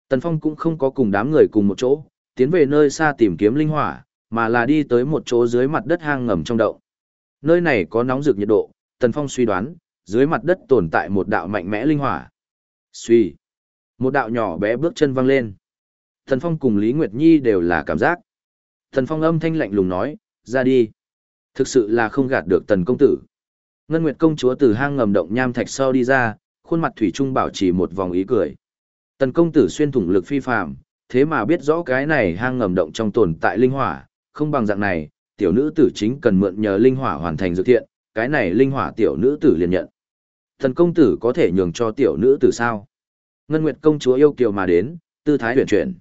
Tần phong cũng không có cùng đám người cùng một chỗ, tiến về nơi xa tìm kiếm linh hỏa, mà là đi tới một chỗ dưới mặt đất hang ngầm trong động. Nơi này có nóng rực nhiệt độ, Tần Phong suy đoán, dưới mặt đất tồn tại một đạo mạnh mẽ linh hỏa. Suy. Một đạo nhỏ bé bước chân văng lên. thần Phong cùng Lý Nguyệt Nhi đều là cảm giác. thần Phong âm thanh lạnh lùng nói, ra đi. Thực sự là không gạt được Tần công tử. Ngân Nguyệt công chúa từ hang ngầm động nham thạch sau đi ra, khuôn mặt thủy trung bảo trì một vòng ý cười. Tần công tử xuyên thủng lực phi phàm, thế mà biết rõ cái này hang ngầm động trong tồn tại linh hỏa, không bằng dạng này, tiểu nữ tử chính cần mượn nhờ linh hỏa hoàn thành dự thiện, cái này linh hỏa tiểu nữ tử liền nhận. Thần công tử có thể nhường cho tiểu nữ tử sao? Ngân Nguyệt công chúa yêu kiều mà đến, tư thái huyền chuyển.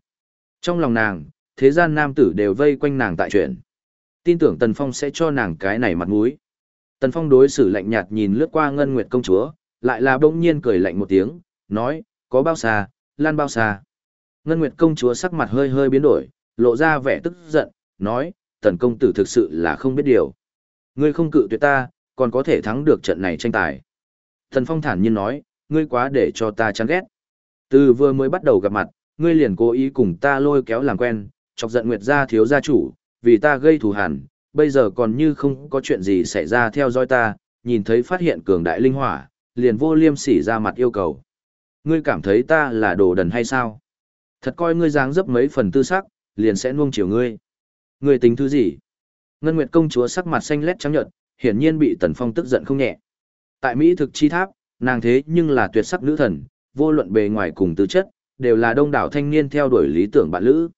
Trong lòng nàng, thế gian nam tử đều vây quanh nàng tại chuyện. Tin tưởng Tần Phong sẽ cho nàng cái này mặt mũi. Tần Phong đối xử lạnh nhạt nhìn lướt qua Ngân Nguyệt công chúa, lại là bỗng nhiên cười lạnh một tiếng, nói, có bao xa, lan bao xa. Ngân Nguyệt công chúa sắc mặt hơi hơi biến đổi, lộ ra vẻ tức giận, nói, tần công tử thực sự là không biết điều. Ngươi không cự tuyệt ta, còn có thể thắng được trận này tranh tài. Thần Phong thản nhiên nói, ngươi quá để cho ta chán ghét. Từ vừa mới bắt đầu gặp mặt, ngươi liền cố ý cùng ta lôi kéo làm quen, chọc giận Nguyệt gia thiếu gia chủ, vì ta gây thù hằn, bây giờ còn như không có chuyện gì xảy ra theo dõi ta, nhìn thấy phát hiện cường đại linh hỏa, liền vô liêm sỉ ra mặt yêu cầu. Ngươi cảm thấy ta là đồ đần hay sao? Thật coi ngươi dáng dấp mấy phần tư sắc, liền sẽ nuông chiều ngươi. Ngươi tính thứ gì? Ngân Nguyệt công chúa sắc mặt xanh lét trắng nhợt, hiển nhiên bị Tần Phong tức giận không nhẹ. Tại Mỹ thực chi tháp, nàng thế nhưng là tuyệt sắc nữ thần, vô luận bề ngoài cùng tư chất, đều là đông đảo thanh niên theo đuổi lý tưởng bạn lữ.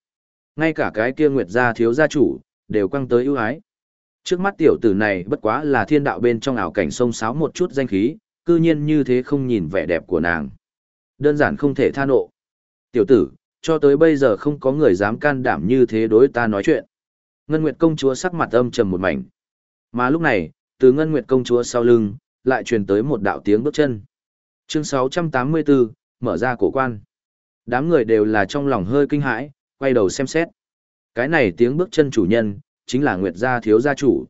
Ngay cả cái kia Nguyệt gia thiếu gia chủ, đều quăng tới ưu ái. Trước mắt tiểu tử này bất quá là thiên đạo bên trong ảo cảnh sông sáo một chút danh khí, cư nhiên như thế không nhìn vẻ đẹp của nàng. Đơn giản không thể tha nộ. Tiểu tử, cho tới bây giờ không có người dám can đảm như thế đối ta nói chuyện. Ngân Nguyệt công chúa sắc mặt âm trầm một mảnh. Mà lúc này, từ Ngân Nguyệt công chúa sau lưng, lại truyền tới một đạo tiếng bước chân. Chương 684, mở ra cổ quan. Đám người đều là trong lòng hơi kinh hãi, quay đầu xem xét. Cái này tiếng bước chân chủ nhân, chính là Nguyệt gia thiếu gia chủ.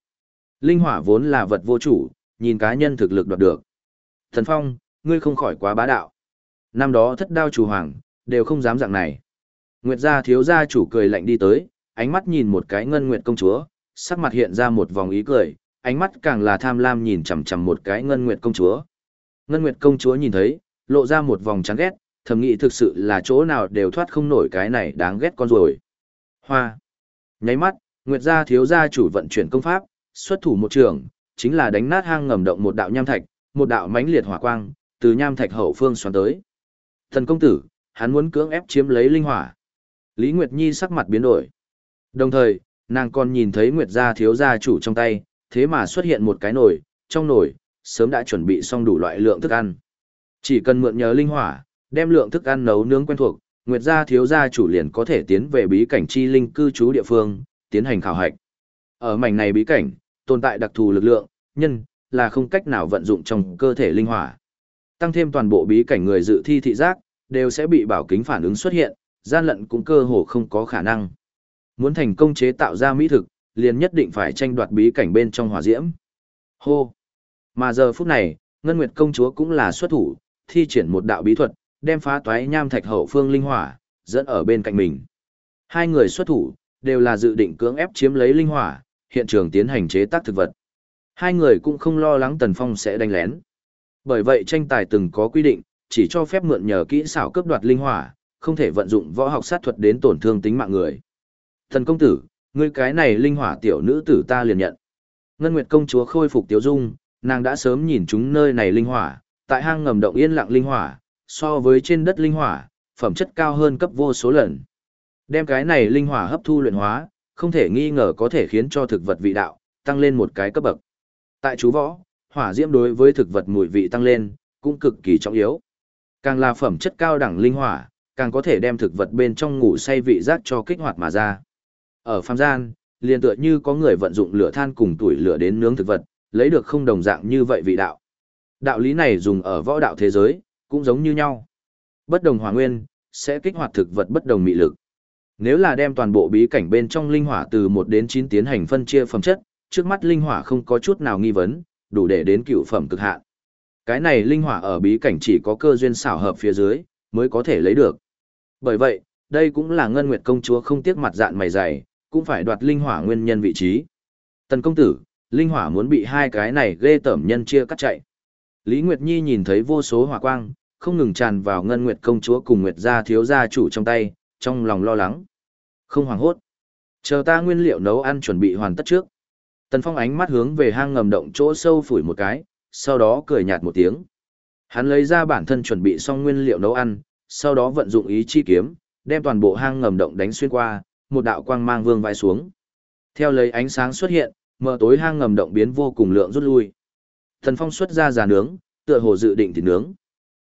Linh hỏa vốn là vật vô chủ, nhìn cá nhân thực lực đoạt được. Thần Phong, ngươi không khỏi quá bá đạo. Năm đó thất đao chủ hoàng, đều không dám dạng này. Nguyệt gia thiếu gia chủ cười lạnh đi tới, ánh mắt nhìn một cái ngân nguyệt công chúa, sắc mặt hiện ra một vòng ý cười, ánh mắt càng là tham lam nhìn chằm chằm một cái ngân nguyệt công chúa. Ngân nguyệt công chúa nhìn thấy, lộ ra một vòng chán ghét, thầm nghĩ thực sự là chỗ nào đều thoát không nổi cái này đáng ghét con rồi. Hoa. Nháy mắt, Nguyệt gia thiếu gia chủ vận chuyển công pháp, xuất thủ một trường, chính là đánh nát hang ngầm động một đạo nham thạch, một đạo mãnh liệt hỏa quang, từ nham thạch hậu phương xoắn tới. Thần công tử, hắn muốn cưỡng ép chiếm lấy linh hỏa. Lý Nguyệt Nhi sắc mặt biến đổi. Đồng thời, nàng còn nhìn thấy Nguyệt gia thiếu gia chủ trong tay, thế mà xuất hiện một cái nồi, trong nồi, sớm đã chuẩn bị xong đủ loại lượng thức ăn. Chỉ cần mượn nhờ linh hỏa, đem lượng thức ăn nấu nướng quen thuộc, Nguyệt gia thiếu gia chủ liền có thể tiến về bí cảnh chi linh cư trú địa phương, tiến hành khảo hạch. Ở mảnh này bí cảnh, tồn tại đặc thù lực lượng, nhân, là không cách nào vận dụng trong cơ thể linh hỏa. Tăng thêm toàn bộ bí cảnh người dự thi thị giác, đều sẽ bị bảo kính phản ứng xuất hiện, gian lận cũng cơ hồ không có khả năng. Muốn thành công chế tạo ra mỹ thực, liền nhất định phải tranh đoạt bí cảnh bên trong hỏa diễm. Hô! Mà giờ phút này, Ngân Nguyệt công chúa cũng là xuất thủ, thi triển một đạo bí thuật, đem phá toái nham thạch hậu phương linh hỏa, dẫn ở bên cạnh mình. Hai người xuất thủ, đều là dự định cưỡng ép chiếm lấy linh hỏa, hiện trường tiến hành chế tác thực vật. Hai người cũng không lo lắng Tần Phong sẽ đánh lén. Bởi vậy tranh tài từng có quy định, chỉ cho phép mượn nhờ kỹ xảo cướp đoạt linh hỏa, không thể vận dụng võ học sát thuật đến tổn thương tính mạng người. Thần công tử, ngươi cái này linh hỏa tiểu nữ tử ta liền nhận. Ngân Nguyệt công chúa khôi phục tiểu dung, nàng đã sớm nhìn chúng nơi này linh hỏa, tại hang ngầm động yên lặng linh hỏa, so với trên đất linh hỏa, phẩm chất cao hơn cấp vô số lần. Đem cái này linh hỏa hấp thu luyện hóa, không thể nghi ngờ có thể khiến cho thực vật vị đạo tăng lên một cái cấp bậc. Tại chú võ, hỏa diễm đối với thực vật mùi vị tăng lên, cũng cực kỳ trọng yếu. Càng là phẩm chất cao đẳng linh hỏa, càng có thể đem thực vật bên trong ngủ say vị giác cho kích hoạt mà ra. Ở phàm gian, liền tựa như có người vận dụng lửa than cùng tuổi lửa đến nướng thực vật, lấy được không đồng dạng như vậy vị đạo. Đạo lý này dùng ở võ đạo thế giới, cũng giống như nhau. Bất đồng hỏa nguyên, sẽ kích hoạt thực vật bất đồng mị lực. Nếu là đem toàn bộ bí cảnh bên trong linh hỏa từ 1 đến 9 tiến hành phân chia phẩm chất, trước mắt linh hỏa không có chút nào nghi vấn, đủ để đến cựu phẩm cực hạn. Cái này linh hỏa ở bí cảnh chỉ có cơ duyên xảo hợp phía dưới, mới có thể lấy được. Bởi vậy, đây cũng là Ngân Nguyệt công chúa không tiếc mặt dạn mày dày, cũng phải đoạt linh hỏa nguyên nhân vị trí. Tần công tử, linh hỏa muốn bị hai cái này ghê tởm nhân chia cắt chạy. Lý Nguyệt Nhi nhìn thấy vô số hỏa quang, không ngừng tràn vào ngân nguyệt công chúa cùng nguyệt gia thiếu gia chủ trong tay, trong lòng lo lắng. Không hoảng hốt. Chờ ta nguyên liệu nấu ăn chuẩn bị hoàn tất trước. Tần Phong ánh mắt hướng về hang ngầm động chỗ sâu phủi một cái, sau đó cười nhạt một tiếng. Hắn lấy ra bản thân chuẩn bị xong nguyên liệu nấu ăn, sau đó vận dụng ý chi kiếm, đem toàn bộ hang ngầm động đánh xuyên qua, một đạo quang mang vương vai xuống. Theo lấy ánh sáng xuất hiện, mờ tối hang ngầm động biến vô cùng lượng rút lui. Thần Phong xuất ra già nướng, tựa hồ dự định thịt nướng.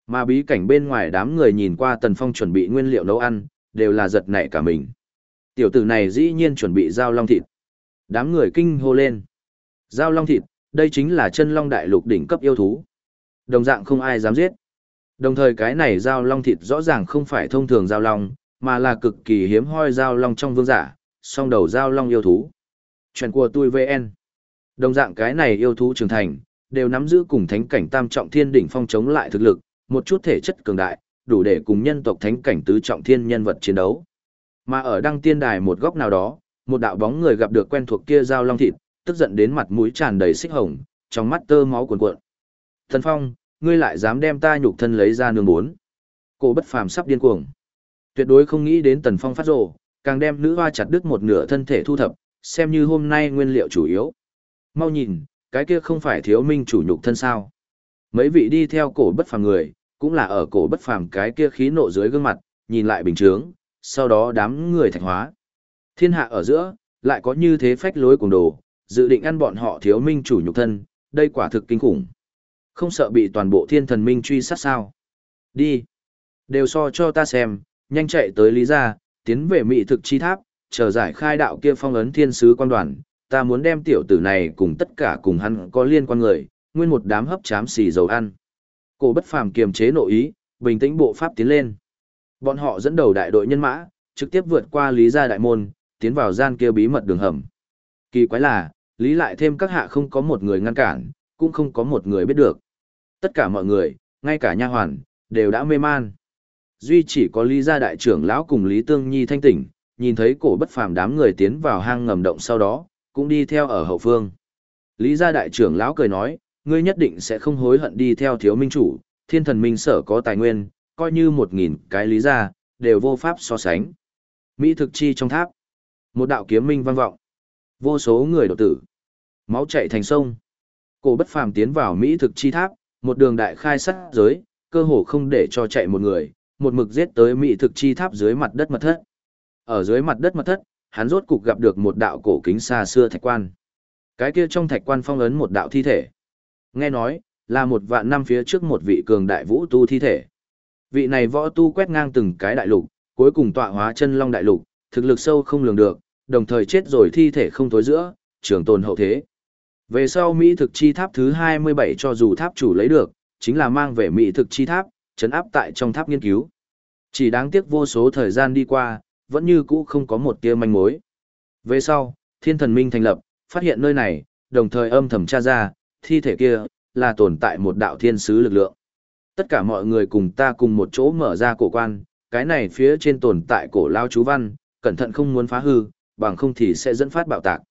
Mà bí cảnh bên ngoài đám người nhìn qua Tần Phong chuẩn bị nguyên liệu nấu ăn, đều là giật nảy cả mình. Tiểu tử này dĩ nhiên chuẩn bị giao long thịt. Đám người kinh hô lên. Giao long thịt, đây chính là chân long đại lục đỉnh cấp yêu thú. Đồng dạng không ai dám giết. Đồng thời cái này giao long thịt rõ ràng không phải thông thường giao long, mà là cực kỳ hiếm hoi giao long trong vương giả, song đầu giao long yêu thú. Chuyện của tôi VN. Đồng dạng cái này yêu thú trưởng thành, đều nắm giữ cùng thánh cảnh tam trọng thiên đỉnh phong chống lại thực lực, một chút thể chất cường đại, đủ để cùng nhân tộc thánh cảnh tứ trọng thiên nhân vật chiến đấu. Mà ở đăng tiên đài một góc nào đó, một đạo bóng người gặp được quen thuộc kia giao long thịt, tức giận đến mặt mũi tràn đầy xích hồng, trong mắt tơ máu cuồn cuộn. Thần Phong, ngươi lại dám đem ta nhục thân lấy ra nương bốn. Cổ bất phàm sắp điên cuồng. Tuyệt đối không nghĩ đến Tần Phong phát rồ, càng đem nữ hoa chặt đứt một nửa thân thể thu thập, xem như hôm nay nguyên liệu chủ yếu. Mau nhìn, cái kia không phải thiếu minh chủ nhục thân sao. Mấy vị đi theo cổ bất phàm người, cũng là ở cổ bất phàm cái kia khí nộ dưới gương mặt, nhìn lại bình chướng, sau đó đám người thạch hóa. Thiên hạ ở giữa, lại có như thế phách lối cùng đồ, dự định ăn bọn họ thiếu minh chủ nhục thân, đây quả thực kinh khủng. Không sợ bị toàn bộ thiên thần minh truy sát sao. Đi. Đều so cho ta xem, nhanh chạy tới lý gia, tiến về mỹ thực chi tháp, chờ giải khai đạo kia phong ấn thiên sứ quan đoàn, ta muốn đem tiểu tử này cùng tất cả cùng hắn có liên quan người, nguyên một đám hấp chám xì dầu ăn. Cổ bất phàm kiềm chế nội ý, bình tĩnh bộ pháp tiến lên. Bọn họ dẫn đầu đại đội nhân mã, trực tiếp vượt qua lý gia đại môn, tiến vào gian kia bí mật đường hầm. Kỳ quái là, lý lại thêm các hạ không có một người ngăn cản, cũng không có một người biết được. Tất cả mọi người, ngay cả nha hoàn, đều đã mê man. Duy chỉ có lý gia đại trưởng lão cùng Lý Tương Nhi thanh tỉnh, nhìn thấy cổ bất phàm đám người tiến vào hang ngầm động sau đó, cũng đi theo ở hậu phương. Lý gia đại trưởng lão cười nói, ngươi nhất định sẽ không hối hận đi theo thiếu minh chủ, thiên thần minh sở có tài nguyên, coi như một nghìn cái lý gia, đều vô pháp so sánh. Mỹ thực chi trong tháp. Một đạo kiếm minh vang vọng. Vô số người đột tử. Máu chảy thành sông. Cổ bất phàm tiến vào Mỹ thực chi tháp, một đường đại khai sát giới, cơ hồ không để cho chạy một người, một mực giết tới Mỹ thực chi tháp dưới mặt đất mật thất. Ở dưới mặt đất mật thất, hắn rốt cục gặp được một đạo cổ kính xa xưa thạch quan. Cái kia trong thạch quan phong ấn một đạo thi thể. Nghe nói, là một vạn năm phía trước một vị cường đại vũ tu thi thể. Vị này võ tu quét ngang từng cái đại lục, cuối cùng tọa hóa chân long đại lục, thực lực sâu không lường được, đồng thời chết rồi thi thể không tối giữa, trường tồn hậu thế. Về sau Mỹ thực chi tháp thứ 27 cho dù tháp chủ lấy được, chính là mang về Mỹ thực chi tháp, chấn áp tại trong tháp nghiên cứu. Chỉ đáng tiếc vô số thời gian đi qua, vẫn như cũ không có một tia manh mối. Về sau, thiên thần minh thành lập, phát hiện nơi này, đồng thời âm thầm tra ra, thi thể kia, là tồn tại một đạo thiên sứ lực lượng. Tất cả mọi người cùng ta cùng một chỗ mở ra cổ quan, cái này phía trên tồn tại cổ lao chú văn, cẩn thận không muốn phá hư, bằng không thì sẽ dẫn phát bạo tạc.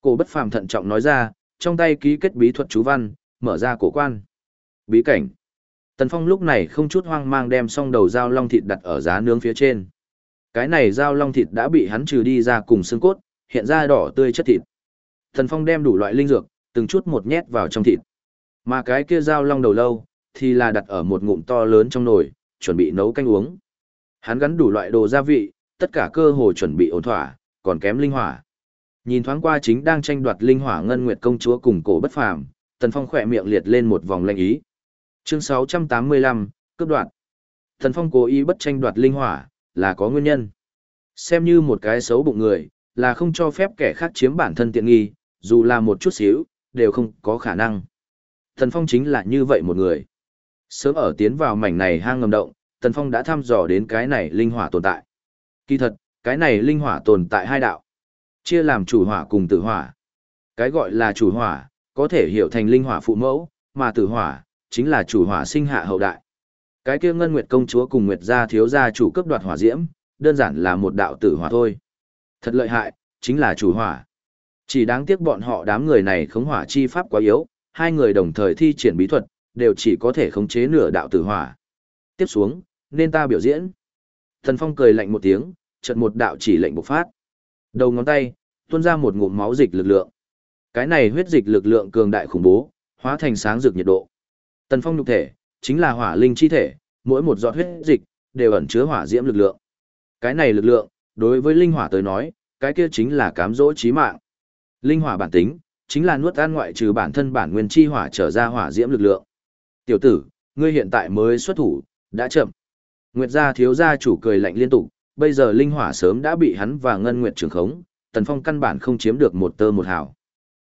Cổ bất phàm thận trọng nói ra, trong tay ký kết bí thuật chú văn, mở ra cổ quan. Bí cảnh. Tần Phong lúc này không chút hoang mang đem xong đầu dao long thịt đặt ở giá nướng phía trên. Cái này dao long thịt đã bị hắn trừ đi ra cùng xương cốt, hiện ra đỏ tươi chất thịt. Tần Phong đem đủ loại linh dược, từng chút một nhét vào trong thịt. Mà cái kia dao long đầu lâu, thì là đặt ở một ngụm to lớn trong nồi, chuẩn bị nấu canh uống. Hắn gắn đủ loại đồ gia vị, tất cả cơ hồ chuẩn bị ổn thỏa, còn kém linh hỏa. Nhìn thoáng qua chính đang tranh đoạt linh hỏa ngân nguyệt công chúa cùng cổ bất phàm, Tần Phong khỏe miệng liệt lên một vòng lanh ý. Chương 685, cướp Đoạn. Thần Phong cố ý bất tranh đoạt linh hỏa, là có nguyên nhân. Xem như một cái xấu bụng người, là không cho phép kẻ khác chiếm bản thân tiện nghi, dù là một chút xíu, đều không có khả năng. Thần Phong chính là như vậy một người. Sớm ở tiến vào mảnh này hang ngầm động, Thần Phong đã thăm dò đến cái này linh hỏa tồn tại. Kỳ thật, cái này linh hỏa tồn tại hai đạo. Chia làm chủ hỏa cùng tử hỏa. Cái gọi là chủ hỏa, có thể hiểu thành linh hỏa phụ mẫu, mà tử hỏa, chính là chủ hỏa sinh hạ hậu đại. Cái kia ngân nguyệt công chúa cùng nguyệt gia thiếu gia chủ cấp đoạt hỏa diễm, đơn giản là một đạo tử hỏa thôi. Thật lợi hại, chính là chủ hỏa. Chỉ đáng tiếc bọn họ đám người này khống hỏa chi pháp quá yếu, hai người đồng thời thi triển bí thuật, đều chỉ có thể khống chế nửa đạo tử hỏa. Tiếp xuống, nên ta biểu diễn. Thần Phong cười lạnh một tiếng, chợt một đạo chỉ lệnh bộc phát. Đầu ngón tay, tuôn ra một ngụm máu dịch lực lượng. Cái này huyết dịch lực lượng cường đại khủng bố, hóa thành sáng rực nhiệt độ. Tần Phong nhục thể, chính là hỏa linh chi thể, mỗi một giọt huyết dịch đều ẩn chứa hỏa diễm lực lượng. Cái này lực lượng, đối với linh hỏa tới nói, cái kia chính là cám dỗ chí mạng. Linh hỏa bản tính, chính là nuốt ăn ngoại trừ bản thân bản nguyên chi hỏa trở ra hỏa diễm lực lượng. Tiểu tử, ngươi hiện tại mới xuất thủ, đã chậm. Nguyệt gia thiếu gia chủ cười lạnh liên tục, bây giờ linh hỏa sớm đã bị hắn và Ngân Nguyệt trường khống, Tần Phong căn bản không chiếm được một tơ một hào.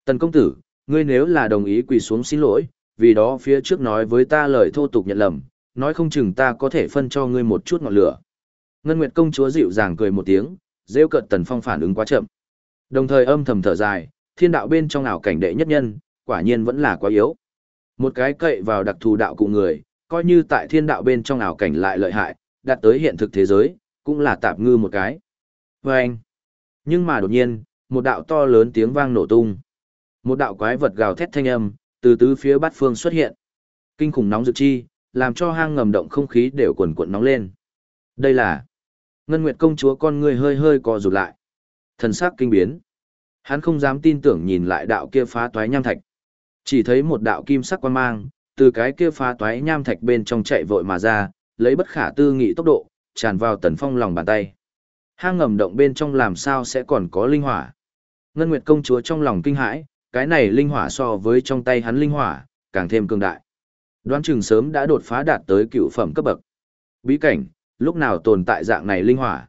Tần công tử, ngươi nếu là đồng ý quỳ xuống xin lỗi, vì đó phía trước nói với ta lời thô tục nhận lầm, nói không chừng ta có thể phân cho ngươi một chút ngọn lửa. Ngân Nguyệt công chúa dịu dàng cười một tiếng, rêu cợt Tần Phong phản ứng quá chậm. Đồng thời âm thầm thở dài, thiên đạo bên trong ảo cảnh đệ nhất nhân, quả nhiên vẫn là quá yếu. Một cái cậy vào đặc thù đạo cụ người, coi như tại thiên đạo bên trong ảo cảnh lại lợi hại, đạt tới hiện thực thế giới, cũng là tạp ngư một cái. Và anh. Nhưng mà đột nhiên, một đạo to lớn tiếng vang nổ tung. Một đạo quái vật gào thét thanh âm, từ tứ phía bát phương xuất hiện. Kinh khủng nóng rực chi, làm cho hang ngầm động không khí đều cuồn cuộn nóng lên. Đây là Ngân Nguyệt công chúa con người hơi hơi co rụt lại. Thần sắc kinh biến. Hắn không dám tin tưởng nhìn lại đạo kia phá toái nham thạch. Chỉ thấy một đạo kim sắc quan mang, từ cái kia phá toái nham thạch bên trong chạy vội mà ra, lấy bất khả tư nghị tốc độ, tràn vào tần phong lòng bàn tay. Hang ngầm động bên trong làm sao sẽ còn có linh hỏa. Ngân Nguyệt công chúa trong lòng kinh hãi, cái này linh hỏa so với trong tay hắn linh hỏa, càng thêm cường đại. Đoán chừng sớm đã đột phá đạt tới cựu phẩm cấp bậc. Bí cảnh, lúc nào tồn tại dạng này linh hỏa.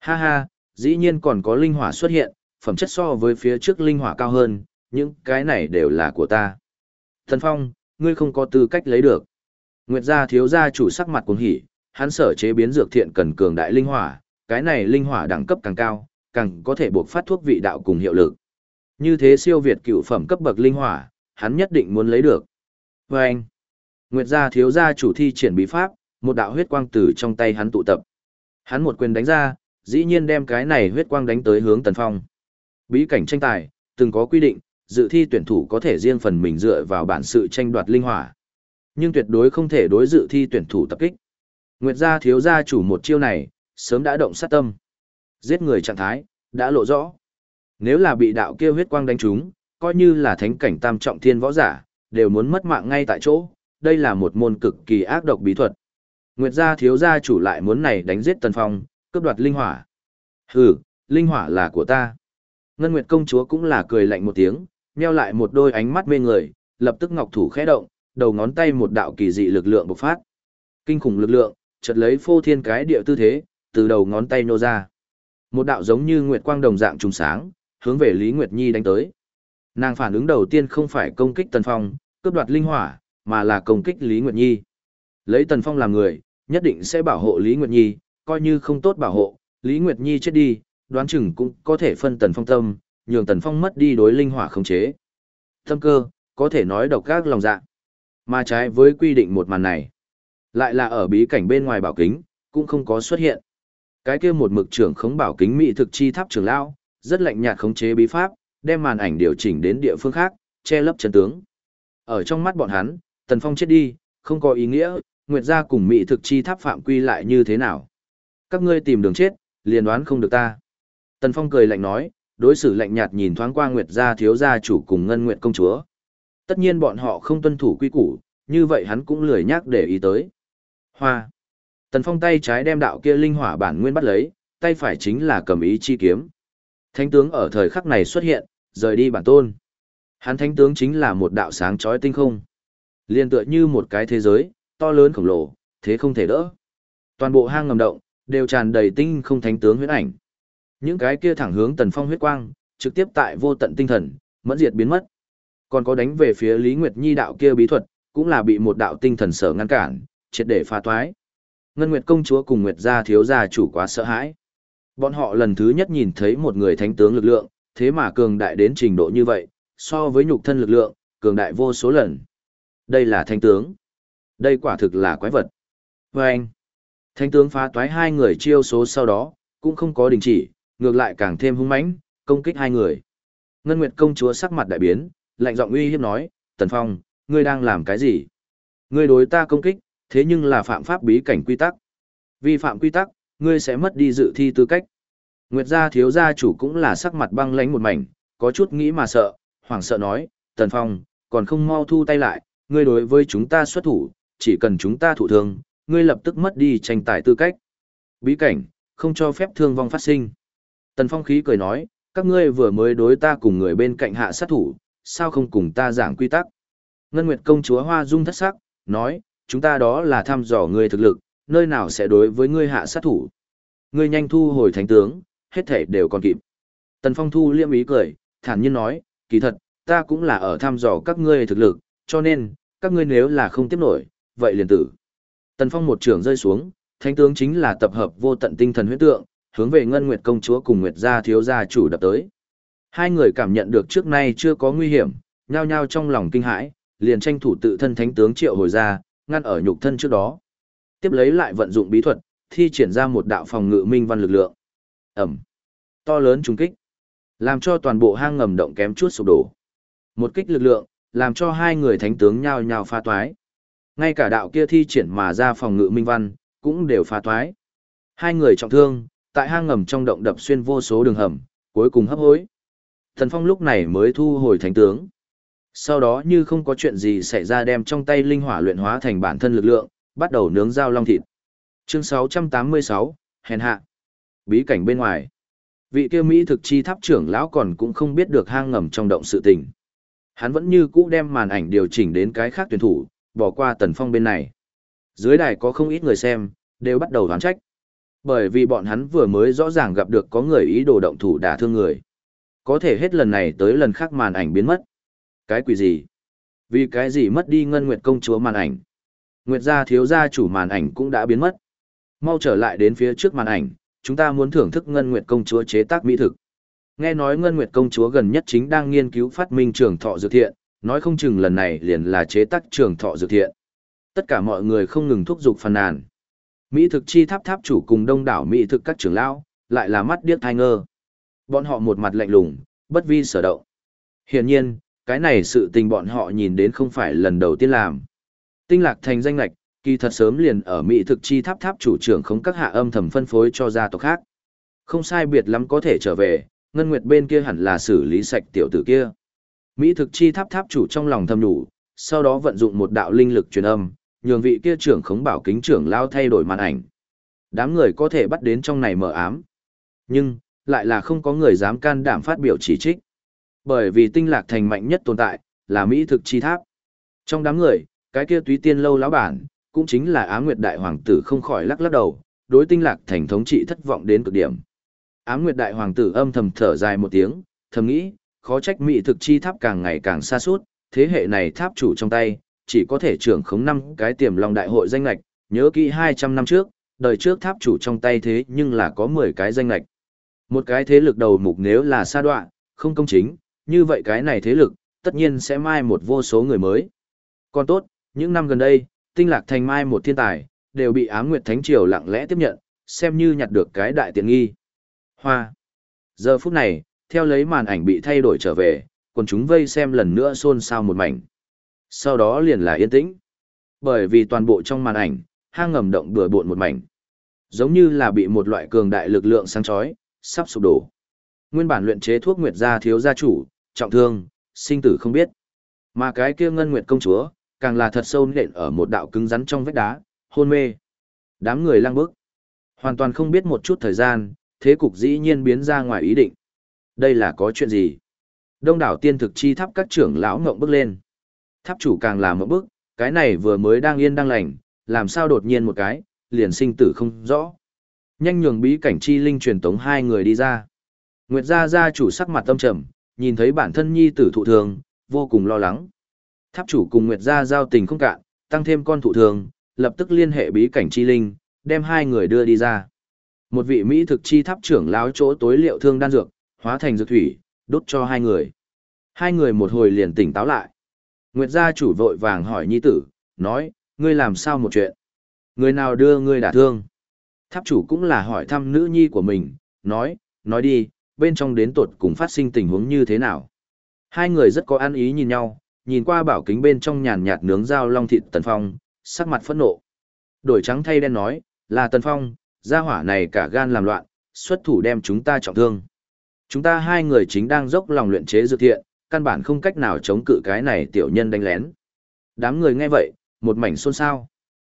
Ha ha, dĩ nhiên còn có linh hỏa xuất hiện, phẩm chất so với phía trước linh hỏa cao hơn, những cái này đều là của ta. Thần Phong, ngươi không có tư cách lấy được. Nguyệt gia thiếu gia chủ sắc mặt cuồng hỉ, hắn sở chế biến dược thiện cần cường đại linh hỏa, cái này linh hỏa đẳng cấp càng cao, càng có thể buộc phát thuốc vị đạo cùng hiệu lực. Như thế siêu việt cựu phẩm cấp bậc linh hỏa, hắn nhất định muốn lấy được. Và anh, Nguyệt gia thiếu gia chủ thi triển bí pháp, một đạo huyết quang từ trong tay hắn tụ tập. Hắn một quyền đánh ra, dĩ nhiên đem cái này huyết quang đánh tới hướng Tần Phong. Bí cảnh tranh tài, từng có quy định, dự thi tuyển thủ có thể riêng phần mình dựa vào bản sự tranh đoạt linh hỏa. Nhưng tuyệt đối không thể đối dự thi tuyển thủ tập kích. Nguyệt gia thiếu gia chủ một chiêu này, sớm đã động sát tâm. Giết người trạng thái, đã lộ rõ. Nếu là bị đạo kia huyết quang đánh trúng, coi như là thánh cảnh tam trọng thiên võ giả, đều muốn mất mạng ngay tại chỗ, đây là một môn cực kỳ ác độc bí thuật. Nguyệt gia thiếu gia chủ lại muốn này đánh giết Tần Phong, cướp đoạt linh hỏa. Hừ, linh hỏa là của ta. Ngân Nguyệt công chúa cũng là cười lạnh một tiếng, nheo lại một đôi ánh mắt mê người, lập tức ngọc thủ khẽ động, đầu ngón tay một đạo kỳ dị lực lượng bộc phát. Kinh khủng lực lượng, chợt lấy phô thiên cái địa tư thế, từ đầu ngón tay nô ra. Một đạo giống như nguyệt quang đồng dạng trùng sáng, hướng về Lý Nguyệt Nhi đánh tới. Nàng phản ứng đầu tiên không phải công kích Tần Phong, cướp đoạt linh hỏa, mà là công kích Lý Nguyệt Nhi. Lấy Tần Phong làm người, nhất định sẽ bảo hộ Lý Nguyệt Nhi, coi như không tốt bảo hộ, Lý Nguyệt Nhi chết đi, đoán chừng cũng có thể phân Tần Phong tâm, nhường Tần Phong mất đi đối linh hỏa khống chế. Tâm cơ, có thể nói độc các lòng dạ. Mà trái với quy định một màn này, lại là ở bí cảnh bên ngoài bảo kính, cũng không có xuất hiện. Cái kia một mực trưởng khống bảo kính mỹ thực chi tháp trưởng lão, rất lạnh nhạt khống chế bí pháp, đem màn ảnh điều chỉnh đến địa phương khác, che lấp chân tướng. Ở trong mắt bọn hắn, Tần Phong chết đi, không có ý nghĩa, Nguyệt gia cùng mỹ thực chi tháp phạm quy lại như thế nào. Các ngươi tìm đường chết, liền đoán không được ta. Tần Phong cười lạnh nói, đối xử lạnh nhạt nhìn thoáng qua Nguyệt gia thiếu gia chủ cùng Ngân Nguyệt công chúa. Tất nhiên bọn họ không tuân thủ quy củ, như vậy hắn cũng lười nhắc để ý tới. Hoa. Tần Phong tay trái đem đạo kia linh hỏa bản nguyên bắt lấy, tay phải chính là cầm ý chi kiếm. Thánh tướng ở thời khắc này xuất hiện, rời đi bản tôn. Hắn thánh tướng chính là một đạo sáng chói tinh không. Liên tựa như một cái thế giới, to lớn khổng lồ, thế không thể đỡ. Toàn bộ hang ngầm động, đều tràn đầy tinh không thánh tướng huyết ảnh. Những cái kia thẳng hướng tần phong huyết quang, trực tiếp tại vô tận tinh thần, mẫn diệt biến mất. Còn có đánh về phía Lý Nguyệt Nhi đạo kia bí thuật, cũng là bị một đạo tinh thần sở ngăn cản, triệt để phá toái. Ngân Nguyệt công chúa cùng Nguyệt gia thiếu gia chủ quá sợ hãi. Bọn họ lần thứ nhất nhìn thấy một người thánh tướng lực lượng, thế mà cường đại đến trình độ như vậy, so với nhục thân lực lượng, cường đại vô số lần. Đây là thánh tướng. Đây quả thực là quái vật. Và anh, thánh tướng phá toái hai người chiêu số sau đó, cũng không có đình chỉ, ngược lại càng thêm hung mãnh, công kích hai người. Ngân Nguyệt công chúa sắc mặt đại biến, lạnh giọng uy hiếp nói, Tần Phong, ngươi đang làm cái gì? Ngươi đối ta công kích, thế nhưng là phạm pháp bí cảnh quy tắc. Vi phạm quy tắc, ngươi sẽ mất đi dự thi tư cách. Nguyệt gia thiếu gia chủ cũng là sắc mặt băng lãnh một mảnh, có chút nghĩ mà sợ, hoảng sợ nói, Tần Phong, còn không mau thu tay lại, ngươi đối với chúng ta xuất thủ, chỉ cần chúng ta thụ thương, ngươi lập tức mất đi tranh tài tư cách. Bí cảnh, không cho phép thương vong phát sinh. Tần Phong khí cười nói, các ngươi vừa mới đối ta cùng người bên cạnh hạ sát thủ, sao không cùng ta giảng quy tắc. Ngân Nguyệt công chúa Hoa Dung thất sắc, nói, chúng ta đó là thăm dò ngươi thực lực, nơi nào sẽ đối với ngươi hạ sát thủ. Ngươi nhanh thu hồi thánh tướng, hết thể đều còn kịp. Tần Phong thu liêm ý cười, thản nhiên nói, kỳ thật, ta cũng là ở thăm dò các ngươi thực lực, cho nên, các ngươi nếu là không tiếp nổi, vậy liền tử. Tần Phong một trường rơi xuống, thánh tướng chính là tập hợp vô tận tinh thần huyết tượng, hướng về Ngân Nguyệt công chúa cùng Nguyệt gia thiếu gia chủ đập tới. Hai người cảm nhận được trước nay chưa có nguy hiểm, nhao nhao trong lòng kinh hãi, liền tranh thủ tự thân thánh tướng triệu hồi ra, ngăn ở nhục thân trước đó. Tiếp lấy lại vận dụng bí thuật, thi triển ra một đạo phòng ngự minh văn lực lượng. Ẩm. To lớn trùng kích. Làm cho toàn bộ hang ngầm động kém chút sụp đổ. Một kích lực lượng, làm cho hai người thánh tướng nhao nhao pha toái. Ngay cả đạo kia thi triển mà ra phòng ngự minh văn, cũng đều pha toái. Hai người trọng thương, tại hang ngầm trong động đập xuyên vô số đường hầm, cuối cùng hấp hối. Thần Phong lúc này mới thu hồi thánh tướng. Sau đó như không có chuyện gì xảy ra đem trong tay linh hỏa luyện hóa thành bản thân lực lượng, bắt đầu nướng dao long thịt. Chương 686, hèn hạ. Bí cảnh bên ngoài. Vị kia Mỹ thực chi tháp trưởng lão còn cũng không biết được hang ngầm trong động sự tình. Hắn vẫn như cũ đem màn ảnh điều chỉnh đến cái khác tuyển thủ, bỏ qua tần phong bên này. Dưới đài có không ít người xem, đều bắt đầu đoán trách. Bởi vì bọn hắn vừa mới rõ ràng gặp được có người ý đồ động thủ đả thương người. Có thể hết lần này tới lần khác màn ảnh biến mất. Cái quỷ gì? Vì cái gì mất đi ngân nguyệt công chúa màn ảnh? Nguyệt gia thiếu gia chủ màn ảnh cũng đã biến mất. Mau trở lại đến phía trước màn ảnh, chúng ta muốn thưởng thức ngân nguyệt công chúa chế tác mỹ thực. Nghe nói ngân nguyệt công chúa gần nhất chính đang nghiên cứu phát minh trường thọ dược thiện, nói không chừng lần này liền là chế tác trường thọ dược thiện. Tất cả mọi người không ngừng thúc giục phàn nàn. Mỹ thực chi tháp tháp chủ cùng đông đảo Mỹ thực các trưởng lão, lại là mắt điếc thai ngơ. Bọn họ một mặt lạnh lùng, bất vi sở động. Hiển nhiên, cái này sự tình bọn họ nhìn đến không phải lần đầu tiên làm. Tinh lạc thành danh lạch, kỳ thật sớm liền ở Mỹ thực chi tháp tháp chủ trưởng không các hạ âm thầm phân phối cho gia tộc khác. Không sai biệt lắm có thể trở về, Ngân Nguyệt bên kia hẳn là xử lý sạch tiểu tử kia. Mỹ thực chi tháp tháp chủ trong lòng thầm đủ, sau đó vận dụng một đạo linh lực truyền âm, nhường vị kia trưởng khống bảo kính trưởng lao thay đổi màn ảnh. Đám người có thể bắt đến trong này mở ám. Nhưng, lại là không có người dám can đảm phát biểu chỉ trích. Bởi vì tinh lạc thành mạnh nhất tồn tại, là Mỹ thực chi tháp. Trong đám người, cái kia túy tiên lâu lão bản, cũng chính là Á Nguyệt Đại Hoàng tử không khỏi lắc lắc đầu, đối tinh lạc thành thống trị thất vọng đến cực điểm. Á Nguyệt Đại Hoàng tử âm thầm thở dài một tiếng, thầm nghĩ, khó trách Mỹ thực chi tháp càng ngày càng xa suốt, thế hệ này tháp chủ trong tay, chỉ có thể trưởng khống năm cái tiềm long đại hội danh lạch, nhớ kỹ 200 năm trước, đời trước tháp chủ trong tay thế nhưng là có 10 cái danh lạch. Một cái thế lực đầu mục nếu là sa đoạn, không công chính, như vậy cái này thế lực, tất nhiên sẽ mai một vô số người mới. Còn tốt, những năm gần đây, tinh lạc thành mai một thiên tài, đều bị ám nguyệt thánh triều lặng lẽ tiếp nhận, xem như nhặt được cái đại tiện nghi. Hoa. Giờ phút này, theo lấy màn ảnh bị thay đổi trở về, còn chúng vây xem lần nữa xôn xao một mảnh. Sau đó liền là yên tĩnh. Bởi vì toàn bộ trong màn ảnh, hang ngầm động bừa bộn một mảnh. Giống như là bị một loại cường đại lực lượng sáng chói, sắp sụp đổ. Nguyên bản luyện chế thuốc nguyệt gia thiếu gia chủ, trọng thương, sinh tử không biết. Mà cái kia ngân nguyệt công chúa, càng là thật sâu nện ở một đạo cứng rắn trong vách đá, hôn mê. Đám người lang bước Hoàn toàn không biết một chút thời gian, thế cục dĩ nhiên biến ra ngoài ý định. Đây là có chuyện gì? Đông đảo tiên thực chi tháp các trưởng lão ngộng bước lên. Tháp chủ càng là một bước, cái này vừa mới đang yên đang lành, làm sao đột nhiên một cái, liền sinh tử không rõ. Nhanh nhường bí cảnh chi linh truyền tống hai người đi ra. Nguyệt gia gia chủ sắc mặt tâm trầm, nhìn thấy bản thân nhi tử thụ thường, vô cùng lo lắng. Tháp chủ cùng Nguyệt gia giao tình không cạn, tăng thêm con thụ thường, lập tức liên hệ bí cảnh chi linh, đem hai người đưa đi ra. Một vị Mỹ thực chi tháp trưởng láo chỗ tối liệu thương đan dược, hóa thành dược thủy, đốt cho hai người. Hai người một hồi liền tỉnh táo lại. Nguyệt gia chủ vội vàng hỏi nhi tử, nói, ngươi làm sao một chuyện? Người nào đưa ngươi đả thương? Tháp chủ cũng là hỏi thăm nữ nhi của mình, nói, nói đi, bên trong đến tột cùng phát sinh tình huống như thế nào? Hai người rất có ăn ý nhìn nhau, nhìn qua bảo kính bên trong nhàn nhạt nướng dao long thịt Tần Phong, sắc mặt phẫn nộ. Đổi trắng thay đen nói, là Tần Phong, gia hỏa này cả gan làm loạn, xuất thủ đem chúng ta trọng thương. Chúng ta hai người chính đang dốc lòng luyện chế dược thiện, căn bản không cách nào chống cự cái này tiểu nhân đánh lén. Đám người nghe vậy, một mảnh xôn xao.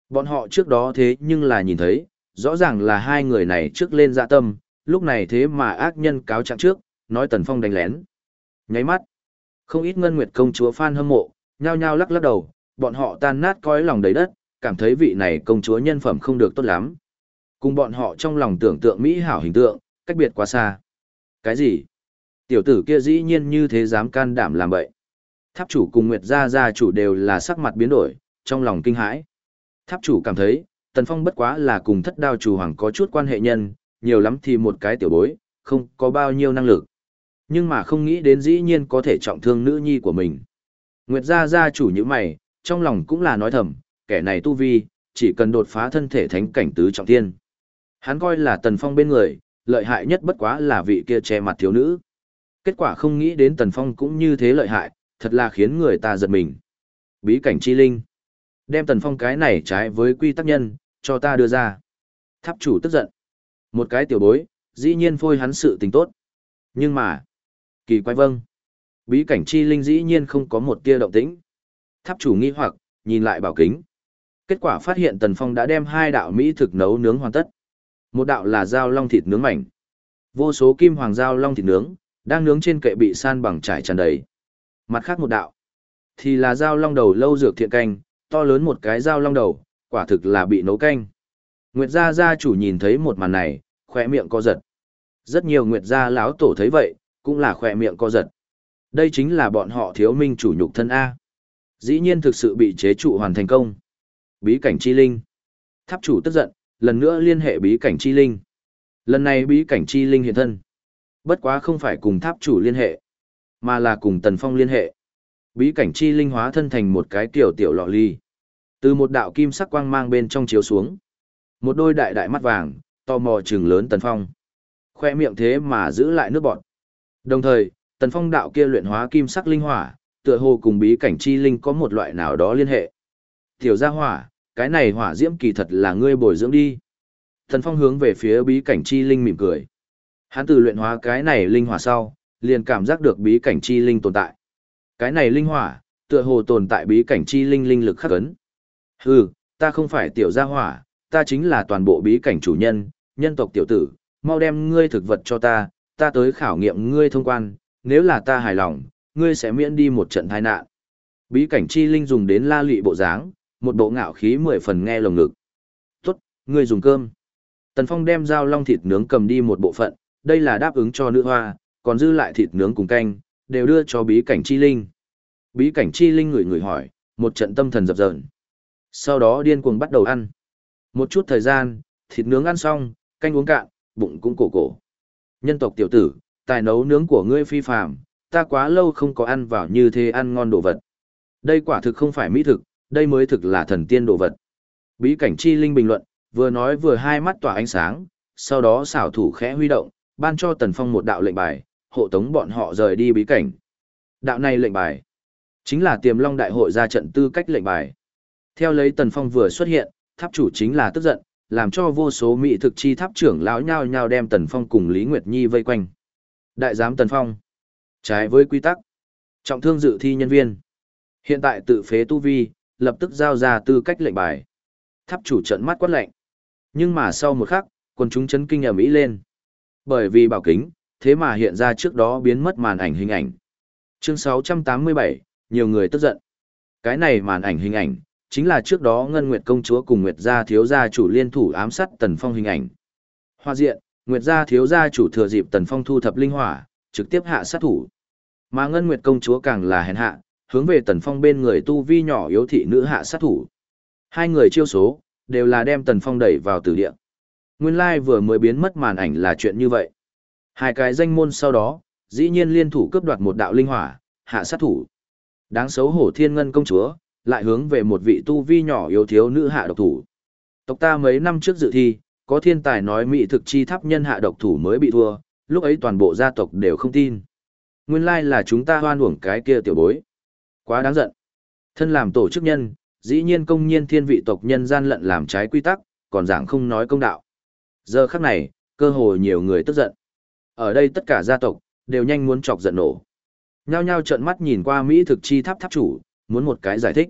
Bọn họ trước đó thế nhưng là nhìn thấy, rõ ràng là hai người này trước lên dạ tâm, lúc này thế mà ác nhân cáo trạng trước, nói Tần Phong đánh lén. Nháy mắt, không ít ngân nguyệt công chúa fan hâm mộ, nhao nhao lắc lắc đầu, bọn họ tan nát cõi lòng đầy đất, cảm thấy vị này công chúa nhân phẩm không được tốt lắm. Cùng bọn họ trong lòng tưởng tượng mỹ hảo hình tượng, cách biệt quá xa. Cái gì? Tiểu tử kia dĩ nhiên như thế dám can đảm làm vậy. Tháp chủ cùng Nguyệt Gia Gia chủ đều là sắc mặt biến đổi, trong lòng kinh hãi. Tháp chủ cảm thấy, Tần Phong bất quá là cùng thất đao chủ hoàng có chút quan hệ nhân, nhiều lắm thì một cái tiểu bối, không có bao nhiêu năng lực. Nhưng mà không nghĩ đến dĩ nhiên có thể trọng thương nữ nhi của mình. Nguyệt Gia Gia chủ như mày, trong lòng cũng là nói thầm, kẻ này tu vi, chỉ cần đột phá thân thể thánh cảnh tứ trọng thiên. Hắn coi là Tần Phong bên người, lợi hại nhất bất quá là vị kia che mặt thiếu nữ. Kết quả không nghĩ đến Tần Phong cũng như thế lợi hại, thật là khiến người ta giật mình. Bí cảnh chi linh. Đem Tần Phong cái này trái với quy tắc nhân, cho ta đưa ra. Tháp chủ tức giận. Một cái tiểu bối, dĩ nhiên phôi hắn sự tình tốt. Nhưng mà, kỳ quái vâng. Bí cảnh chi linh dĩ nhiên không có một tia động tĩnh. Tháp chủ nghi hoặc, nhìn lại bảo kính. Kết quả phát hiện Tần Phong đã đem hai đạo mỹ thực nấu nướng hoàn tất. Một đạo là dao long thịt nướng mảnh. Vô số kim hoàng dao long thịt nướng, đang nướng trên kệ bị san bằng trải tràn đầy. Mặt khác một đạo, thì là dao long đầu lâu dược thiện canh, to lớn một cái dao long đầu, quả thực là bị nấu canh. Nguyệt gia gia chủ nhìn thấy một màn này, khỏe miệng co giật. Rất nhiều Nguyệt gia lão tổ thấy vậy, cũng là khỏe miệng co giật. Đây chính là bọn họ thiếu minh chủ nhục thân A. Dĩ nhiên thực sự bị chế trụ hoàn thành công. Bí cảnh chi linh. Tháp chủ tức giận, lần nữa liên hệ bí cảnh chi linh. Lần này bí cảnh chi linh hiện thân. Bất quá không phải cùng tháp chủ liên hệ, mà là cùng tần phong liên hệ. Bí cảnh chi linh hóa thân thành một cái tiểu tiểu lọ ly. Từ một đạo kim sắc quang mang bên trong chiếu xuống. Một đôi đại đại mắt vàng, to mò trừng lớn tần phong. Khoe miệng thế mà giữ lại nước bọt. Đồng thời, tần phong đạo kia luyện hóa kim sắc linh hỏa, tựa hồ cùng bí cảnh chi linh có một loại nào đó liên hệ. Tiểu gia hỏa, cái này hỏa diễm kỳ thật là ngươi bồi dưỡng đi. Tần phong hướng về phía bí cảnh chi linh mỉm cười. Hắn từ luyện hóa cái này linh hỏa sau, liền cảm giác được bí cảnh chi linh tồn tại. Cái này linh hỏa, tựa hồ tồn tại bí cảnh chi linh linh lực khắc ấn. Hừ, ta không phải tiểu gia hỏa, ta chính là toàn bộ bí cảnh chủ nhân, nhân tộc tiểu tử, mau đem ngươi thực vật cho ta, ta tới khảo nghiệm ngươi thông quan, nếu là ta hài lòng, ngươi sẽ miễn đi một trận tai nạn. Bí cảnh chi linh dùng đến la lụy bộ dáng, một bộ ngạo khí mười phần nghe lồng ngực. Tốt, ngươi dùng cơm. Tần Phong đem dao long thịt nướng cầm đi một bộ phận, đây là đáp ứng cho nữ hoa, còn dư lại thịt nướng cùng canh, đều đưa cho bí cảnh chi linh. Bí cảnh chi linh người người hỏi, một trận tâm thần dập dờn. Sau đó điên cuồng bắt đầu ăn. Một chút thời gian, thịt nướng ăn xong, canh uống cạn, bụng cũng cổ cổ. Nhân tộc tiểu tử, tài nấu nướng của ngươi phi phàm, ta quá lâu không có ăn vào như thế ăn ngon đồ vật. Đây quả thực không phải mỹ thực, đây mới thực là thần tiên đồ vật. Bí cảnh chi linh bình luận, vừa nói vừa hai mắt tỏa ánh sáng, sau đó xảo thủ khẽ huy động, ban cho Tần Phong một đạo lệnh bài, hộ tống bọn họ rời đi bí cảnh. Đạo này lệnh bài, chính là tiềm long đại hội ra trận tư cách lệnh bài. Theo lấy Tần Phong vừa xuất hiện, tháp chủ chính là tức giận, làm cho vô số mỹ thực chi tháp trưởng lão nhao nhao đem Tần Phong cùng Lý Nguyệt Nhi vây quanh. Đại giám Tần Phong, trái với quy tắc, trọng thương dự thi nhân viên. Hiện tại tự phế tu vi, lập tức giao ra tư cách lệnh bài. Tháp chủ trận mắt quát lệnh. Nhưng mà sau một khắc, quần chúng chấn kinh ầm ĩ lên. Bởi vì bảo kính, thế mà hiện ra trước đó biến mất màn ảnh hình ảnh. Chương 687, nhiều người tức giận. Cái này màn ảnh hình ảnh, chính là trước đó Ngân Nguyệt công chúa cùng Nguyệt gia thiếu gia chủ liên thủ ám sát Tần Phong hình ảnh. Hoa diện, Nguyệt gia thiếu gia chủ thừa dịp Tần Phong thu thập linh hỏa, trực tiếp hạ sát thủ. Mà Ngân Nguyệt công chúa càng là hèn hạ, hướng về Tần Phong bên người tu vi nhỏ yếu thị nữ hạ sát thủ. Hai người chiêu số, đều là đem Tần Phong đẩy vào tử địa. Nguyên lai vừa mới biến mất màn ảnh là chuyện như vậy. Hai cái danh môn sau đó, dĩ nhiên liên thủ cướp đoạt một đạo linh hỏa, hạ sát thủ. Đáng xấu hổ thiên ngân công chúa, lại hướng về một vị tu vi nhỏ yếu thiếu nữ hạ độc thủ. Tộc ta mấy năm trước dự thi, có thiên tài nói mỹ thực chi tháp nhân hạ độc thủ mới bị thua, lúc ấy toàn bộ gia tộc đều không tin. Nguyên lai là chúng ta hoan uổng cái kia tiểu bối. Quá đáng giận. Thân làm tổ chức nhân, dĩ nhiên công nhiên thiên vị tộc nhân gian lận làm trái quy tắc, còn giảng không nói công đạo. Giờ khắc này, cơ hồ nhiều người tức giận. Ở đây tất cả gia tộc, đều nhanh muốn chọc giận nổ. Nhao nhao trợn mắt nhìn qua Mỹ thực chi tháp tháp chủ, muốn một cái giải thích.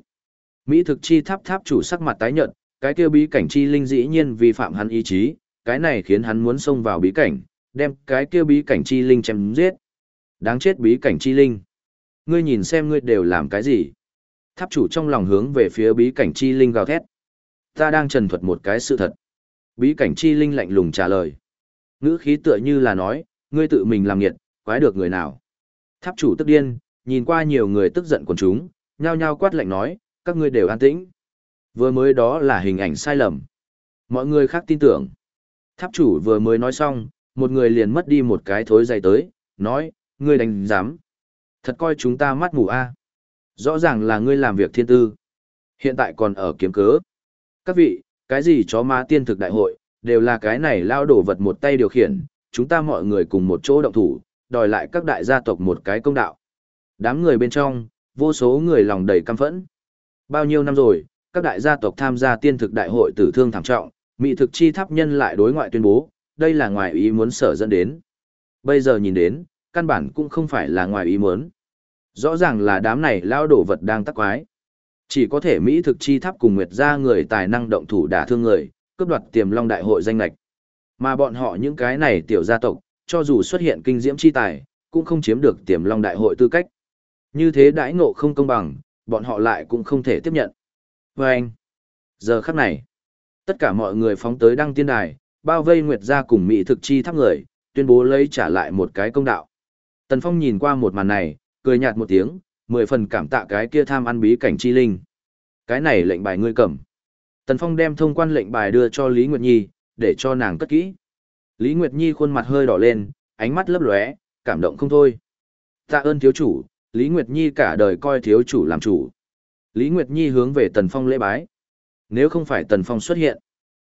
Mỹ thực chi tháp tháp chủ sắc mặt tái nhợt, cái kia bí cảnh chi linh dĩ nhiên vi phạm hắn ý chí, cái này khiến hắn muốn xông vào bí cảnh, đem cái kia bí cảnh chi linh chém giết. Đáng chết bí cảnh chi linh. Ngươi nhìn xem ngươi đều làm cái gì? Tháp chủ trong lòng hướng về phía bí cảnh chi linh gào thét. Ta đang trần thuật một cái sự thật. Bí cảnh chi linh lạnh lùng trả lời. Ngữ khí tựa như là nói, ngươi tự mình làm nghiệt, quái được người nào. Tháp chủ tức điên, nhìn qua nhiều người tức giận của chúng, nhao nhao quát lạnh nói, các ngươi đều an tĩnh. Vừa mới đó là hình ảnh sai lầm. Mọi người khác tin tưởng. Tháp chủ vừa mới nói xong, một người liền mất đi một cái thối dày tới, nói, ngươi đánh giám. Thật coi chúng ta mắt mù a. Rõ ràng là ngươi làm việc thiên tư. Hiện tại còn ở kiếm cớ. Các vị, cái gì chó ma tiên thực đại hội, đều là cái này lao đổ vật một tay điều khiển, chúng ta mọi người cùng một chỗ động thủ, đòi lại các đại gia tộc một cái công đạo. Đám người bên trong, vô số người lòng đầy căm phẫn. Bao nhiêu năm rồi, các đại gia tộc tham gia tiên thực đại hội tử thương thảm trọng, mỹ thực chi tháp nhân lại đối ngoại tuyên bố, đây là ngoài ý muốn sở dẫn đến. Bây giờ nhìn đến, căn bản cũng không phải là ngoài ý muốn. Rõ ràng là đám này lao đổ vật đang tắc quái. Chỉ có thể Mỹ thực chi tháp cùng Nguyệt gia người tài năng động thủ đả thương người, cướp đoạt tiềm long đại hội danh lạch. Mà bọn họ những cái này tiểu gia tộc, cho dù xuất hiện kinh diễm chi tài, cũng không chiếm được tiềm long đại hội tư cách. Như thế đãi ngộ không công bằng, bọn họ lại cũng không thể tiếp nhận. Và anh, giờ khắc này, tất cả mọi người phóng tới đăng tiên đài, bao vây Nguyệt gia cùng Mỹ thực chi thắp người, tuyên bố lấy trả lại một cái công đạo. Tần Phong nhìn qua một màn này, cười nhạt một tiếng, mười phần cảm tạ cái kia tham ăn bí cảnh chi linh. Cái này lệnh bài ngươi cầm. Tần Phong đem thông quan lệnh bài đưa cho Lý Nguyệt Nhi, để cho nàng cất kỹ. Lý Nguyệt Nhi khuôn mặt hơi đỏ lên, ánh mắt lấp lóe, cảm động không thôi. Tạ ơn thiếu chủ, Lý Nguyệt Nhi cả đời coi thiếu chủ làm chủ. Lý Nguyệt Nhi hướng về Tần Phong lễ bái. Nếu không phải Tần Phong xuất hiện,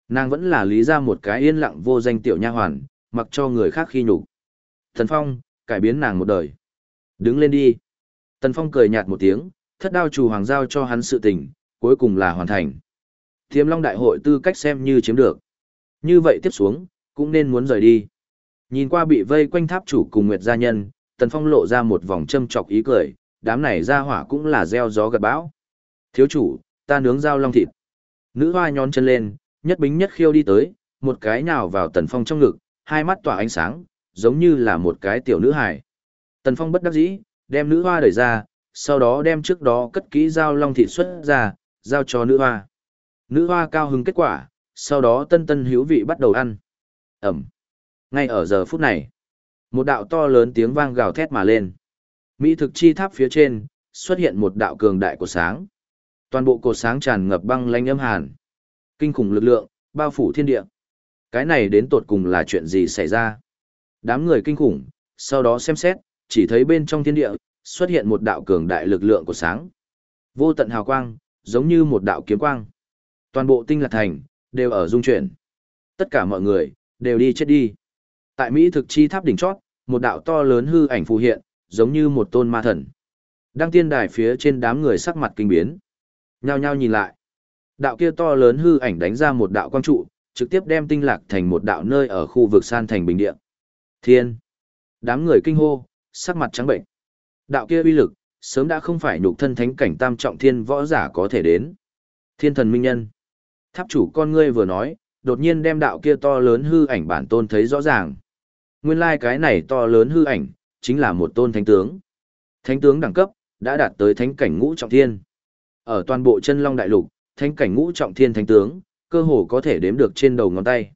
nàng vẫn là lý ra một cái yên lặng vô danh tiểu nha hoàn, mặc cho người khác khi nhục. Tần Phong, cải biến nàng một đời. Đứng lên đi. Tần Phong cười nhạt một tiếng, thất đao chủ hoàng giao cho hắn sự tình, cuối cùng là hoàn thành. Thiêm Long Đại hội tư cách xem như chiếm được. Như vậy tiếp xuống, cũng nên muốn rời đi. Nhìn qua bị vây quanh tháp chủ cùng Nguyệt gia nhân, Tần Phong lộ ra một vòng châm chọc ý cười, đám này ra hỏa cũng là gieo gió gặt bão. Thiếu chủ, ta nướng dao long thịt. Nữ hoa nhón chân lên, nhất bính nhất khiêu đi tới, một cái nào vào Tần Phong trong ngực, hai mắt tỏa ánh sáng, giống như là một cái tiểu nữ hài. Tần Phong bất đắc dĩ, đem nữ hoa đẩy ra, sau đó đem trước đó cất kỹ dao long thịt xuất ra, giao cho nữ hoa. Nữ hoa cao hứng kết quả, sau đó tân tân hiếu vị bắt đầu ăn. Ẩm. Ngay ở giờ phút này, một đạo to lớn tiếng vang gào thét mà lên. Mỹ thực chi tháp phía trên, xuất hiện một đạo cường đại của sáng. Toàn bộ cột sáng tràn ngập băng lanh âm hàn. Kinh khủng lực lượng, bao phủ thiên địa. Cái này đến tột cùng là chuyện gì xảy ra? Đám người kinh khủng, sau đó xem xét, chỉ thấy bên trong thiên địa, xuất hiện một đạo cường đại lực lượng của sáng. Vô tận hào quang, giống như một đạo kiếm quang. Toàn bộ tinh lạc thành, đều ở dung chuyển. Tất cả mọi người, đều đi chết đi. Tại Mỹ thực chi tháp đỉnh chót, một đạo to lớn hư ảnh phù hiện, giống như một tôn ma thần. Đăng tiên đài phía trên đám người sắc mặt kinh biến. Nhao nhao nhìn lại. Đạo kia to lớn hư ảnh đánh ra một đạo quang trụ, trực tiếp đem tinh lạc thành một đạo nơi ở khu vực san thành bình địa. Thiên. Đám người kinh hô, sắc mặt trắng bệnh. Đạo kia uy lực, sớm đã không phải nhục thân thánh cảnh tam trọng thiên võ giả có thể đến. Thiên thần minh nhân. Tháp chủ con ngươi vừa nói, đột nhiên đem đạo kia to lớn hư ảnh bản tôn thấy rõ ràng. Nguyên lai like cái này to lớn hư ảnh, chính là một tôn thánh tướng. Thánh tướng đẳng cấp, đã đạt tới thánh cảnh ngũ trọng thiên. Ở toàn bộ chân long đại lục, thánh cảnh ngũ trọng thiên thánh tướng, cơ hồ có thể đếm được trên đầu ngón tay.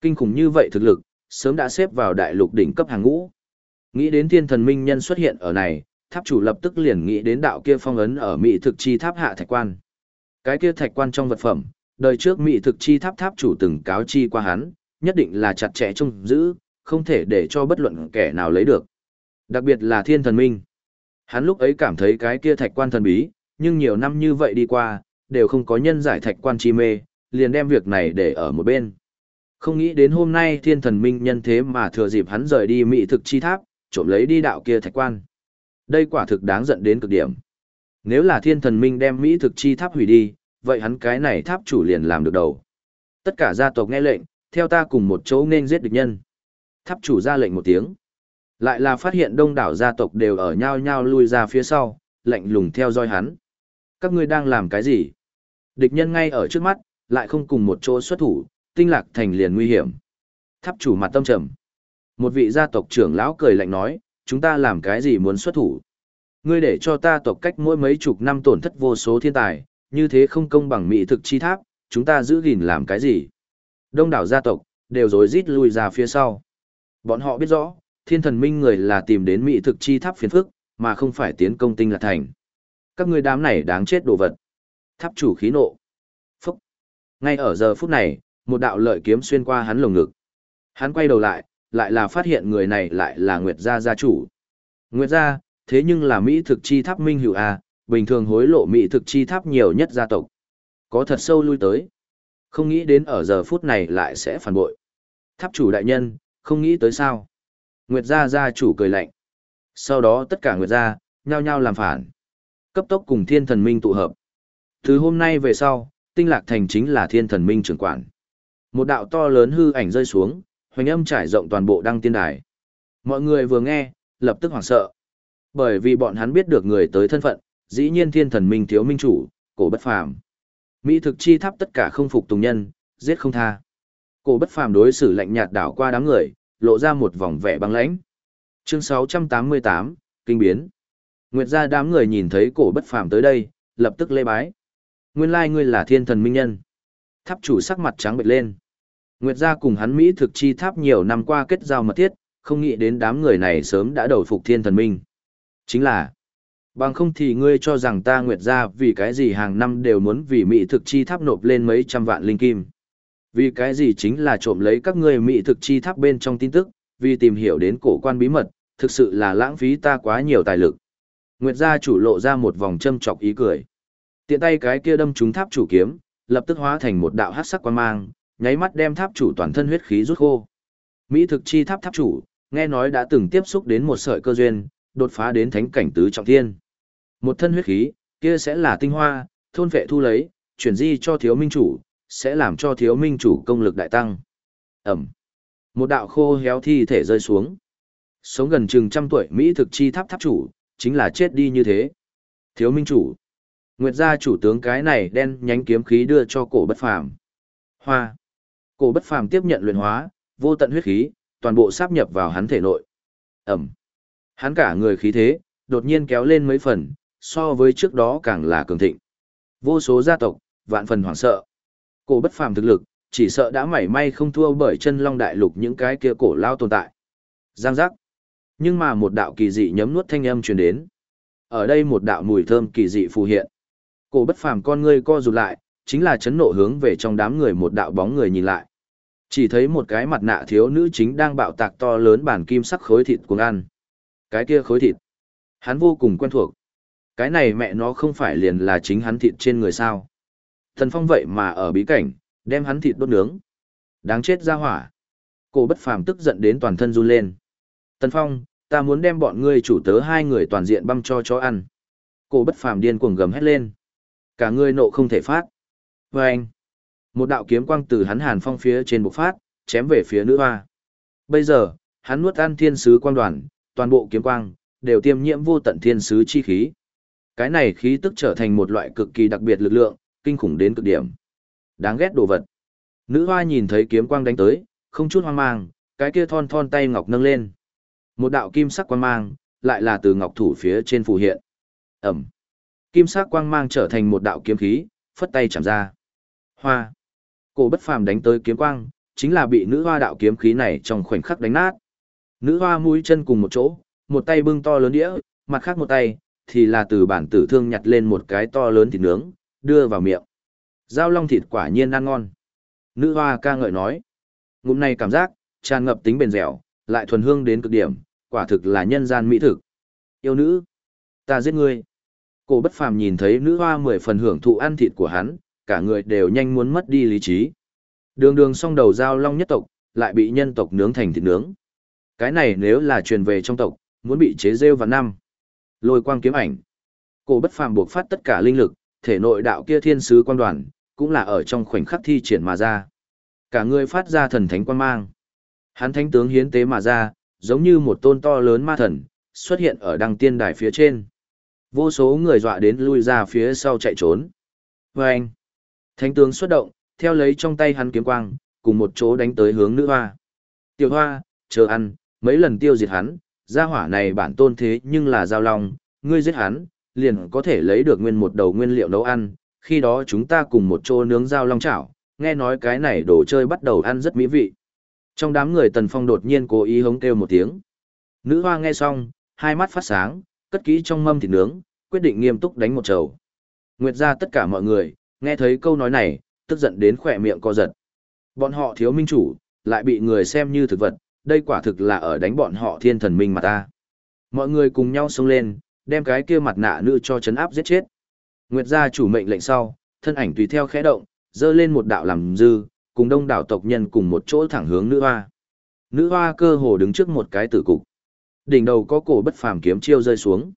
Kinh khủng như vậy thực lực, sớm đã xếp vào đại lục đỉnh cấp hàng ngũ. Nghĩ đến thiên thần minh nhân xuất hiện ở này, tháp chủ lập tức liền nghĩ đến đạo kia phong ấn ở mỹ thực chi tháp hạ thạch quan. Cái kia thạch quan trong vật phẩm, đời trước mỹ thực chi tháp tháp chủ từng cáo chi qua hắn, nhất định là chặt chẽ trông giữ, không thể để cho bất luận kẻ nào lấy được. Đặc biệt là thiên thần minh. Hắn lúc ấy cảm thấy cái kia thạch quan thần bí, nhưng nhiều năm như vậy đi qua, đều không có nhân giải thạch quan chi mê, liền đem việc này để ở một bên. Không nghĩ đến hôm nay thiên thần minh nhân thế mà thừa dịp hắn rời đi mỹ thực chi tháp, trộm lấy đi đạo kia thạch quan. Đây quả thực đáng giận đến cực điểm. Nếu là thiên thần minh đem Mỹ thực chi tháp hủy đi, vậy hắn cái này tháp chủ liền làm được đầu. Tất cả gia tộc nghe lệnh, theo ta cùng một chỗ nên giết địch nhân. Tháp chủ ra lệnh một tiếng. Lại là phát hiện đông đảo gia tộc đều ở nhau nhau lui ra phía sau, lạnh lùng theo dõi hắn. Các ngươi đang làm cái gì? Địch nhân ngay ở trước mắt, lại không cùng một chỗ xuất thủ, tinh lạc thành liền nguy hiểm. Tháp chủ mặt tâm trầm. Một vị gia tộc trưởng lão cười lạnh nói, chúng ta làm cái gì muốn xuất thủ? Ngươi để cho ta tộc cách mỗi mấy chục năm tổn thất vô số thiên tài, như thế không công bằng mỹ thực chi tháp, chúng ta giữ gìn làm cái gì? Đông đảo gia tộc, đều rối rít lui ra phía sau. Bọn họ biết rõ, thiên thần minh người là tìm đến mỹ thực chi tháp phiền phức, mà không phải tiến công tinh lạc thành. Các ngươi đám này đáng chết đồ vật. Tháp chủ khí nộ. Phúc. Ngay ở giờ phút này, một đạo lợi kiếm xuyên qua hắn lồng ngực. Hắn quay đầu lại, lại là phát hiện người này lại là Nguyệt gia gia chủ. Nguyệt gia, thế nhưng là Mỹ thực chi tháp minh hữu A, bình thường hối lộ Mỹ thực chi tháp nhiều nhất gia tộc. Có thật sâu lui tới. Không nghĩ đến ở giờ phút này lại sẽ phản bội. Tháp chủ đại nhân, không nghĩ tới sao. Nguyệt gia gia chủ cười lạnh. Sau đó tất cả Nguyệt gia, nhao nhao làm phản. Cấp tốc cùng thiên thần minh tụ hợp. Từ hôm nay về sau, tinh lạc thành chính là thiên thần minh trưởng quản. Một đạo to lớn hư ảnh rơi xuống, hoành âm trải rộng toàn bộ đăng tiên đài. Mọi người vừa nghe, lập tức hoảng sợ. Bởi vì bọn hắn biết được người tới thân phận, dĩ nhiên thiên thần minh thiếu minh chủ, cổ bất phàm. Mỹ thực chi tháp tất cả không phục tùng nhân, giết không tha. Cổ bất phàm đối xử lạnh nhạt đảo qua đám người, lộ ra một vòng vẻ băng lãnh. Chương 688, Kinh biến. Nguyệt gia đám người nhìn thấy cổ bất phàm tới đây, lập tức lê bái. Nguyên lai ngươi là thiên thần minh nhân. Tháp chủ sắc mặt trắng bệch lên. Nguyệt gia cùng hắn Mỹ thực chi tháp nhiều năm qua kết giao mật thiết, không nghĩ đến đám người này sớm đã đầu phục thiên thần minh. Chính là, bằng không thì ngươi cho rằng ta Nguyệt gia vì cái gì hàng năm đều muốn vì Mỹ thực chi tháp nộp lên mấy trăm vạn linh kim. Vì cái gì chính là trộm lấy các ngươi Mỹ thực chi tháp bên trong tin tức, vì tìm hiểu đến cổ quan bí mật, thực sự là lãng phí ta quá nhiều tài lực. Nguyệt gia chủ lộ ra một vòng châm chọc ý cười. Tiện tay cái kia đâm trúng tháp chủ kiếm, lập tức hóa thành một đạo hắc sắc quang mang, nháy mắt đem tháp chủ toàn thân huyết khí rút khô. Mỹ thực chi tháp tháp chủ, nghe nói đã từng tiếp xúc đến một sợi cơ duyên, đột phá đến thánh cảnh tứ trọng thiên. Một thân huyết khí, kia sẽ là tinh hoa, thôn vệ thu lấy, chuyển di cho thiếu minh chủ, sẽ làm cho thiếu minh chủ công lực đại tăng. Ẩm. Một đạo khô héo thi thể rơi xuống. Sống gần chừng trăm tuổi Mỹ thực chi tháp tháp chủ, chính là chết đi như thế. Thiếu minh chủ. Nguyệt gia chủ tướng cái này đen nhánh kiếm khí đưa cho cổ bất phàm. Hoa. Cổ bất phàm tiếp nhận luyện hóa, vô tận huyết khí, toàn bộ sáp nhập vào hắn thể nội. Ẩm. Hắn cả người khí thế, đột nhiên kéo lên mấy phần, so với trước đó càng là cường thịnh. Vô số gia tộc, vạn phần hoảng sợ. Cổ bất phàm thực lực, chỉ sợ đã mảy may không thua bởi chân long đại lục những cái kia cổ lao tồn tại. Giang giác. Nhưng mà một đạo kỳ dị nhấm nuốt thanh âm truyền đến. Ở đây một đạo mùi thơm kỳ dị phù hiện. Cổ bất phàm con ngươi co rụt lại, chính là chấn nộ hướng về trong đám người một đạo bóng người nhìn lại. Chỉ thấy một cái mặt nạ thiếu nữ chính đang bạo tạc to lớn bản kim sắc khối thịt cuồng ăn. Cái kia khối thịt. Hắn vô cùng quen thuộc. Cái này mẹ nó không phải liền là chính hắn thịt trên người sao. Thần phong vậy mà ở bí cảnh, đem hắn thịt đốt nướng. Đáng chết ra hỏa. Cổ bất phàm tức giận đến toàn thân run lên. Tần phong, ta muốn đem bọn ngươi chủ tớ hai người toàn diện băm cho chó ăn. Cổ bất phàm điên cuồng gầm hét lên. Cả ngươi nộ không thể phát. Và anh, một đạo kiếm quang từ hắn hàn phong phía trên bộc phát, chém về phía nữ hoa. Bây giờ, hắn nuốt ăn thiên sứ quang đoàn, toàn bộ kiếm quang, đều tiêm nhiễm vô tận thiên sứ chi khí. Cái này khí tức trở thành một loại cực kỳ đặc biệt lực lượng, kinh khủng đến cực điểm. Đáng ghét đồ vật. Nữ hoa nhìn thấy kiếm quang đánh tới, không chút hoang mang, cái kia thon thon tay ngọc nâng lên. Một đạo kim sắc quang mang, lại là từ ngọc thủ phía trên phù hiện. Ẩm. Kim sắc quang mang trở thành một đạo kiếm khí, phất tay chạm ra. Hoa. Cổ bất phàm đánh tới kiếm quang, chính là bị nữ hoa đạo kiếm khí này trong khoảnh khắc đánh nát. Nữ hoa mũi chân cùng một chỗ, một tay bưng to lớn đĩa, mặt khác một tay, thì là từ bản tử thương nhặt lên một cái to lớn thịt nướng, đưa vào miệng. Giao long thịt quả nhiên ăn ngon. Nữ hoa ca ngợi nói. Ngụm này cảm giác, tràn ngập tính bền dẻo, lại thuần hương đến cực điểm, quả thực là nhân gian mỹ thực. Yêu nữ, ta giết ngươi. Cổ bất phàm nhìn thấy nữ hoa mười phần hưởng thụ ăn thịt của hắn, cả người đều nhanh muốn mất đi lý trí. Đường đường song đầu giao long nhất tộc, lại bị nhân tộc nướng thành thịt nướng. Cái này nếu là truyền về trong tộc, muốn bị chế rêu vào năm. Lôi quang kiếm ảnh. Cổ bất phàm buộc phát tất cả linh lực, thể nội đạo kia thiên sứ quan đoàn, cũng là ở trong khoảnh khắc thi triển mà ra. Cả người phát ra thần thánh quan mang. Hắn thánh tướng hiến tế mà ra, giống như một tôn to lớn ma thần, xuất hiện ở đăng tiên đài phía trên. Vô số người dọa đến lui ra phía sau chạy trốn. Và anh, thánh tướng xuất động, theo lấy trong tay hắn kiếm quang, cùng một chỗ đánh tới hướng nữ hoa. Tiểu hoa, chờ ăn, mấy lần tiêu diệt hắn, gia hỏa này bản tôn thế nhưng là giao long, ngươi giết hắn, liền có thể lấy được nguyên một đầu nguyên liệu nấu ăn, khi đó chúng ta cùng một chỗ nướng dao long chảo, nghe nói cái này đồ chơi bắt đầu ăn rất mỹ vị. Trong đám người Tần Phong đột nhiên cố ý hống kêu một tiếng. Nữ hoa nghe xong, hai mắt phát sáng, cất kỹ trong mâm thịt nướng, quyết định nghiêm túc đánh một trầu. Nguyệt ra tất cả mọi người, nghe thấy câu nói này, tức giận đến khỏe miệng co giật. Bọn họ thiếu minh chủ, lại bị người xem như thực vật, đây quả thực là ở đánh bọn họ thiên thần minh mà ta. Mọi người cùng nhau xông lên, đem cái kia mặt nạ nữ cho chấn áp giết chết. Nguyệt gia chủ mệnh lệnh sau, thân ảnh tùy theo khẽ động, dơ lên một đạo làm dư, cùng đông đảo tộc nhân cùng một chỗ thẳng hướng nữ hoa. Nữ hoa cơ hồ đứng trước một cái tử cục. Đỉnh đầu có cổ bất phàm kiếm chiêu rơi xuống.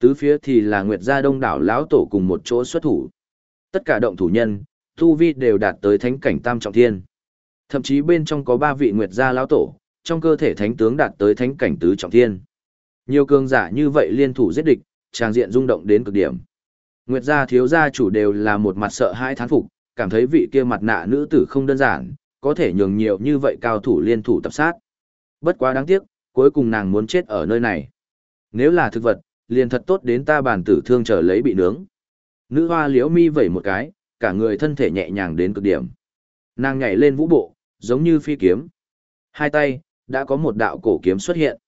Tứ phía thì là Nguyệt gia đông đảo lão tổ cùng một chỗ xuất thủ. Tất cả động thủ nhân, tu vi đều đạt tới thánh cảnh tam trọng thiên. Thậm chí bên trong có ba vị Nguyệt gia lão tổ, trong cơ thể thánh tướng đạt tới thánh cảnh tứ trọng thiên. Nhiều cường giả như vậy liên thủ giết địch, trang diện rung động đến cực điểm. Nguyệt gia thiếu gia chủ đều là một mặt sợ hãi thán phục, cảm thấy vị kia mặt nạ nữ tử không đơn giản, có thể nhường nhiều như vậy cao thủ liên thủ tập sát. Bất quá đáng tiếc, cuối cùng nàng muốn chết ở nơi này. Nếu là thực vật, liền thật tốt đến ta bàn tử thương trở lấy bị nướng. Nữ hoa liễu mi vẩy một cái, cả người thân thể nhẹ nhàng đến cực điểm. Nàng nhảy lên vũ bộ, giống như phi kiếm. Hai tay, đã có một đạo cổ kiếm xuất hiện.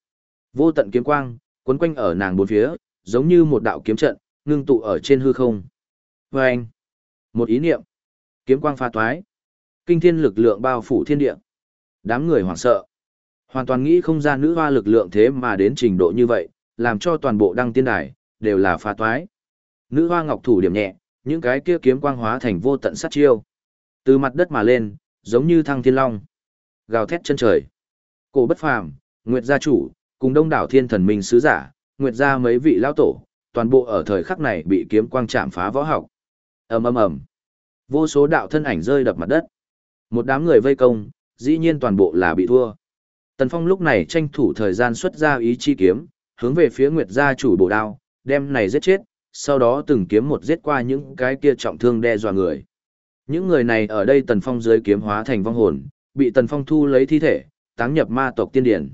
Vô tận kiếm quang, quấn quanh ở nàng bốn phía, giống như một đạo kiếm trận, ngưng tụ ở trên hư không. Và anh, một ý niệm, kiếm quang pha toái, kinh thiên lực lượng bao phủ thiên địa. Đám người hoảng sợ, hoàn toàn nghĩ không ra nữ hoa lực lượng thế mà đến trình độ như vậy, làm cho toàn bộ đăng tiên đài, đều là pha toái. Nữ hoa ngọc thủ điểm nhẹ, những cái kia kiếm quang hóa thành vô tận sát chiêu. Từ mặt đất mà lên, giống như thăng thiên long. Gào thét chân trời. Cổ bất phàm, Nguyệt gia chủ, cùng đông đảo thiên thần minh sứ giả, Nguyệt gia mấy vị lão tổ, toàn bộ ở thời khắc này bị kiếm quang chạm phá võ học. Ầm ầm ầm. Vô số đạo thân ảnh rơi đập mặt đất. Một đám người vây công, dĩ nhiên toàn bộ là bị thua. Tần Phong lúc này tranh thủ thời gian xuất ra ý chi kiếm, hướng về phía Nguyệt gia chủ bổ đao, đem này giết chết, sau đó từng kiếm một giết qua những cái kia trọng thương đe dọa người. Những người này ở đây Tần Phong dưới kiếm hóa thành vong hồn, bị Tần Phong thu lấy thi thể, táng nhập ma tộc tiên điển.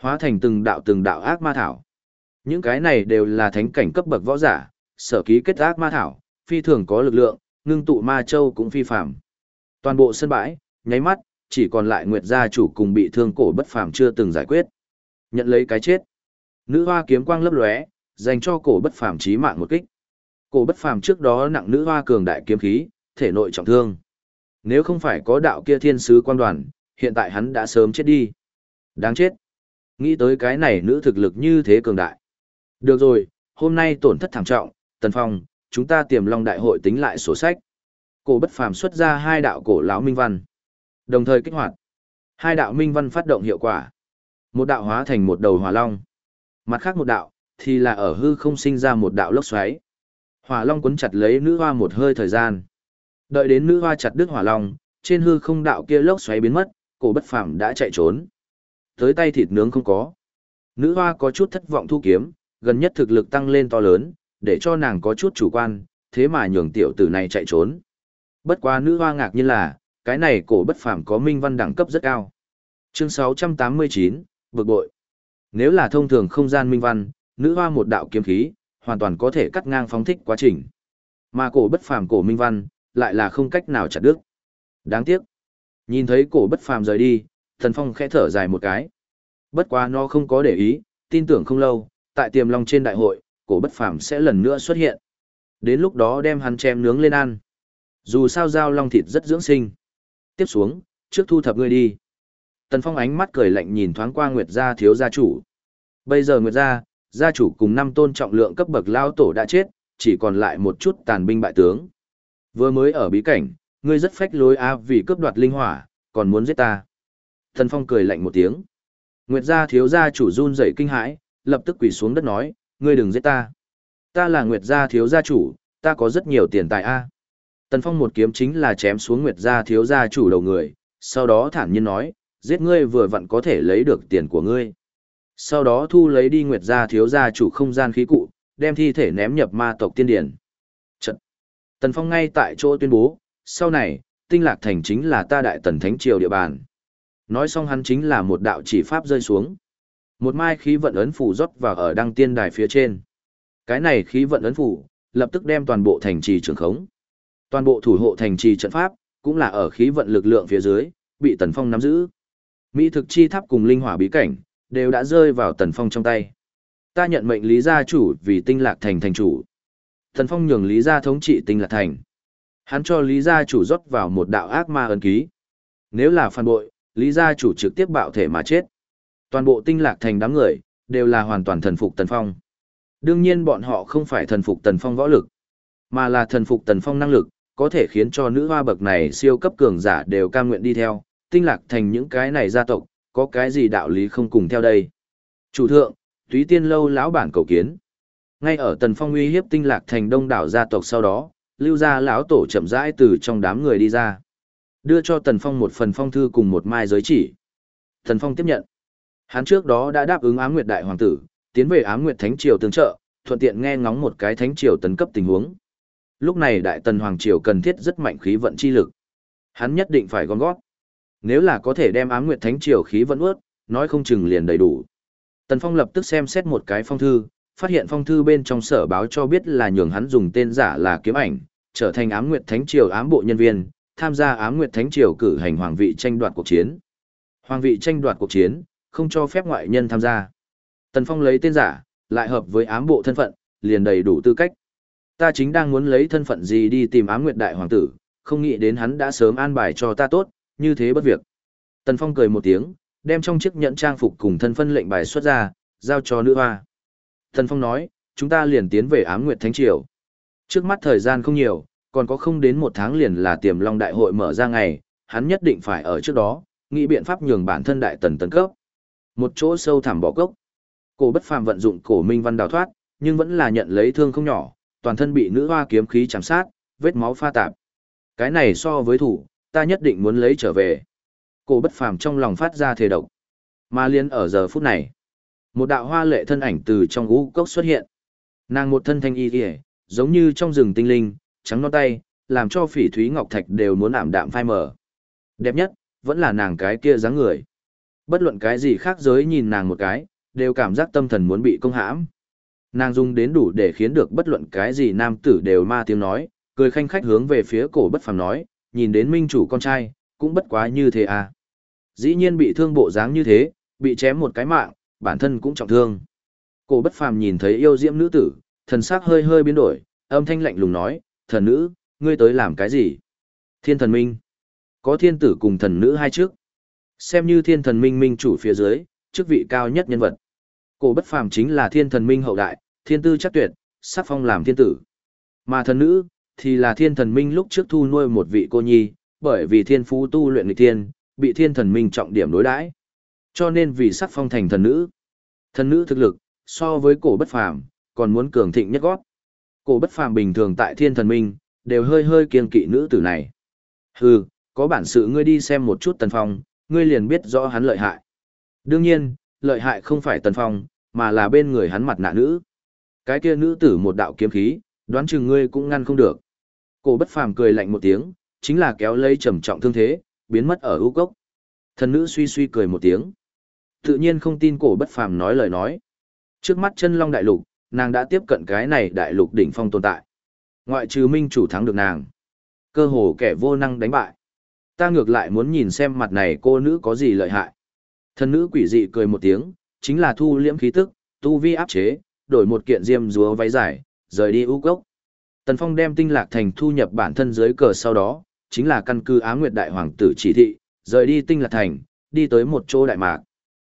Hóa thành từng đạo từng đạo ác ma thảo. Những cái này đều là thánh cảnh cấp bậc võ giả, sở ký kết ác ma thảo, phi thường có lực lượng, ngưng tụ ma châu cũng phi phàm Toàn bộ sân bãi, nháy mắt, chỉ còn lại Nguyệt gia chủ cùng bị thương cổ bất phàm chưa từng giải quyết. Nhận lấy cái chết. Nữ hoa kiếm quang lấp lóe, dành cho cổ bất phàm chí mạng một kích. Cổ bất phàm trước đó nặng nữ hoa cường đại kiếm khí, thể nội trọng thương. Nếu không phải có đạo kia thiên sứ quan đoàn, hiện tại hắn đã sớm chết đi. Đáng chết. Nghĩ tới cái này nữ thực lực như thế cường đại. Được rồi, hôm nay tổn thất thảm trọng, Tần Phong, chúng ta tiềm long đại hội tính lại sổ sách. Cổ bất phàm xuất ra hai đạo cổ lão minh văn. Đồng thời kích hoạt. Hai đạo minh văn phát động hiệu quả. Một đạo hóa thành một đầu hỏa long. Mặt khác một đạo, thì là ở hư không sinh ra một đạo lốc xoáy. Hỏa long cuốn chặt lấy nữ hoa một hơi thời gian. Đợi đến nữ hoa chặt đứt hỏa long, trên hư không đạo kia lốc xoáy biến mất, cổ bất phàm đã chạy trốn. Tới tay thịt nướng không có. Nữ hoa có chút thất vọng thu kiếm, gần nhất thực lực tăng lên to lớn, để cho nàng có chút chủ quan, thế mà nhường tiểu tử này chạy trốn. Bất quá nữ hoa ngạc nhiên là, cái này cổ bất phàm có minh văn đẳng cấp rất cao. Chương 689, bực bội. Nếu là thông thường không gian minh văn, nữ hoa một đạo kiếm khí, hoàn toàn có thể cắt ngang phóng thích quá trình. Mà cổ bất phàm cổ minh văn, lại là không cách nào chặt đứt. Đáng tiếc. Nhìn thấy cổ bất phàm rời đi, thần phong khẽ thở dài một cái. Bất quá nó không có để ý, tin tưởng không lâu, tại tiềm long trên đại hội, cổ bất phàm sẽ lần nữa xuất hiện. Đến lúc đó đem hắn chém nướng lên ăn. Dù sao giao long thịt rất dưỡng sinh. Tiếp xuống, trước thu thập ngươi đi. Tần Phong ánh mắt cười lạnh nhìn thoáng qua Nguyệt gia thiếu gia chủ. Bây giờ Nguyệt gia, gia chủ cùng năm tôn trọng lượng cấp bậc lao tổ đã chết, chỉ còn lại một chút tàn binh bại tướng. Vừa mới ở bí cảnh, ngươi rất phách lối a vì cướp đoạt linh hỏa, còn muốn giết ta. Thần Phong cười lạnh một tiếng. Nguyệt gia thiếu gia chủ run rẩy kinh hãi, lập tức quỳ xuống đất nói, ngươi đừng giết ta. Ta là Nguyệt gia thiếu gia chủ, ta có rất nhiều tiền tài a. Tần Phong một kiếm chính là chém xuống Nguyệt gia thiếu gia chủ đầu người, sau đó thản nhiên nói, giết ngươi vừa vặn có thể lấy được tiền của ngươi. Sau đó thu lấy đi Nguyệt gia thiếu gia chủ không gian khí cụ, đem thi thể ném nhập ma tộc tiên điển. Trận. Tần Phong ngay tại chỗ tuyên bố, sau này, tinh lạc thành chính là ta đại tần thánh triều địa bàn. Nói xong hắn chính là một đạo chỉ pháp rơi xuống. Một mai khí vận ấn phủ rót vào ở đăng tiên đài phía trên. Cái này khí vận ấn phủ, lập tức đem toàn bộ thành trì trường khống. Toàn bộ thủ hộ thành trì trận pháp, cũng là ở khí vận lực lượng phía dưới, bị Tần Phong nắm giữ. Mỹ thực chi tháp cùng linh hỏa bí cảnh, đều đã rơi vào Tần Phong trong tay. Ta nhận mệnh Lý gia chủ vì tinh lạc thành thành chủ. Tần Phong nhường Lý gia thống trị tinh lạc thành. Hắn cho Lý gia chủ rót vào một đạo ác ma ấn ký. Nếu là phản bội, Lý gia chủ trực tiếp bạo thể mà chết. Toàn bộ tinh lạc thành đám người, đều là hoàn toàn thần phục Tần Phong. Đương nhiên bọn họ không phải thần phục Tần Phong võ lực, mà là thần phục Tần Phong năng lực, có thể khiến cho nữ hoa bậc này siêu cấp cường giả đều cam nguyện đi theo, tinh lạc thành những cái này gia tộc, có cái gì đạo lý không cùng theo đây. Chủ thượng, túy tiên lâu lão bản cầu kiến. Ngay ở Tần Phong uy hiếp tinh lạc thành đông đảo gia tộc sau đó, lưu gia lão tổ chậm rãi từ trong đám người đi ra. Đưa cho Tần Phong một phần phong thư cùng một mai giới chỉ. Tần Phong tiếp nhận. Hắn trước đó đã đáp ứng Ám Nguyệt Đại Hoàng tử, tiến về Ám Nguyệt Thánh Triều tương trợ, thuận tiện nghe ngóng một cái Thánh Triều tấn cấp tình huống. Lúc này Đại Tần Hoàng Triều cần thiết rất mạnh khí vận chi lực. Hắn nhất định phải gom gót. Nếu là có thể đem Ám Nguyệt Thánh Triều khí vận ướt, nói không chừng liền đầy đủ. Tần Phong lập tức xem xét một cái phong thư, phát hiện phong thư bên trong sở báo cho biết là nhường hắn dùng tên giả là kiếm ảnh, trở thành Ám Nguyệt Thánh Triều ám bộ nhân viên, tham gia Ám Nguyệt Thánh Triều cử hành hoàng vị tranh đoạt cuộc chiến. Hoàng vị tranh đoạt cuộc chiến, không cho phép ngoại nhân tham gia. Tần Phong lấy tên giả, lại hợp với ám bộ thân phận, liền đầy đủ tư cách. Ta chính đang muốn lấy thân phận gì đi tìm ám nguyệt đại hoàng tử, không nghĩ đến hắn đã sớm an bài cho ta tốt, như thế bất việc. Tần Phong cười một tiếng, đem trong chiếc nhẫn trang phục cùng thân phân lệnh bài xuất ra, giao cho nữ hoa. Tần Phong nói, chúng ta liền tiến về ám nguyệt thánh triều. Trước mắt thời gian không nhiều, còn có không đến một tháng liền là tiềm long đại hội mở ra ngày, hắn nhất định phải ở trước đó, nghĩ biện pháp nhường bản thân đại tần tấn cấp. Một chỗ sâu thẳm bỏ cốc. Cổ bất phàm vận dụng cổ minh văn đào thoát, nhưng vẫn là nhận lấy thương không nhỏ, toàn thân bị nữ hoa kiếm khí chạm sát, vết máu pha tạp. Cái này so với thủ, ta nhất định muốn lấy trở về. Cổ bất phàm trong lòng phát ra thề độc. Mà liên ở giờ phút này, một đạo hoa lệ thân ảnh từ trong ngũ cốc xuất hiện. Nàng một thân thanh y kìa, giống như trong rừng tinh linh, trắng non tay, làm cho phỉ thúy ngọc thạch đều muốn ảm đạm phai mờ. Đẹp nhất, vẫn là nàng cái kia dáng người. Bất luận cái gì khác giới nhìn nàng một cái, đều cảm giác tâm thần muốn bị công hãm. Nàng dung đến đủ để khiến được bất luận cái gì nam tử đều ma tiếng nói, cười khanh khách hướng về phía cổ bất phàm nói, nhìn đến minh chủ con trai, cũng bất quá như thế à. Dĩ nhiên bị thương bộ dáng như thế, bị chém một cái mạng, bản thân cũng trọng thương. Cổ bất phàm nhìn thấy yêu diễm nữ tử, thần sắc hơi hơi biến đổi, âm thanh lạnh lùng nói, thần nữ, ngươi tới làm cái gì? Thiên thần minh. Có thiên tử cùng thần nữ hai trước xem như thiên thần minh minh chủ phía dưới, chức vị cao nhất nhân vật. Cổ bất phàm chính là thiên thần minh hậu đại, thiên tư chắc tuyệt, sắc phong làm thiên tử. Mà thần nữ, thì là thiên thần minh lúc trước thu nuôi một vị cô nhi, bởi vì thiên phú tu luyện nghịch thiên, bị thiên thần minh trọng điểm đối đãi. Cho nên vì sắc phong thành thần nữ. Thần nữ thực lực, so với cổ bất phàm, còn muốn cường thịnh nhất gót. Cổ bất phàm bình thường tại thiên thần minh, đều hơi hơi kiêng kỵ nữ tử này. Hừ, có bản sự ngươi đi xem một chút tần phong, ngươi liền biết rõ hắn lợi hại. Đương nhiên, lợi hại không phải Tần Phong, mà là bên người hắn mặt nạ nữ. Cái kia nữ tử một đạo kiếm khí, đoán chừng ngươi cũng ngăn không được. Cổ bất phàm cười lạnh một tiếng, chính là kéo lấy trầm trọng thương thế, biến mất ở ưu cốc. Thần nữ suy suy cười một tiếng. Tự nhiên không tin cổ bất phàm nói lời nói. Trước mắt chân long đại lục, nàng đã tiếp cận cái này đại lục đỉnh phong tồn tại. Ngoại trừ minh chủ thắng được nàng. Cơ hồ kẻ vô năng đánh bại ta ngược lại muốn nhìn xem mặt này cô nữ có gì lợi hại. thân nữ quỷ dị cười một tiếng, chính là thu liễm khí tức, tu vi áp chế, đổi một kiện diêm rúa váy dài, rời đi ưu cốc. Tần Phong đem tinh lạc thành thu nhập bản thân dưới cờ sau đó, chính là căn cứ Á Nguyệt Đại Hoàng tử chỉ thị, rời đi tinh lạc thành, đi tới một chỗ đại mạc.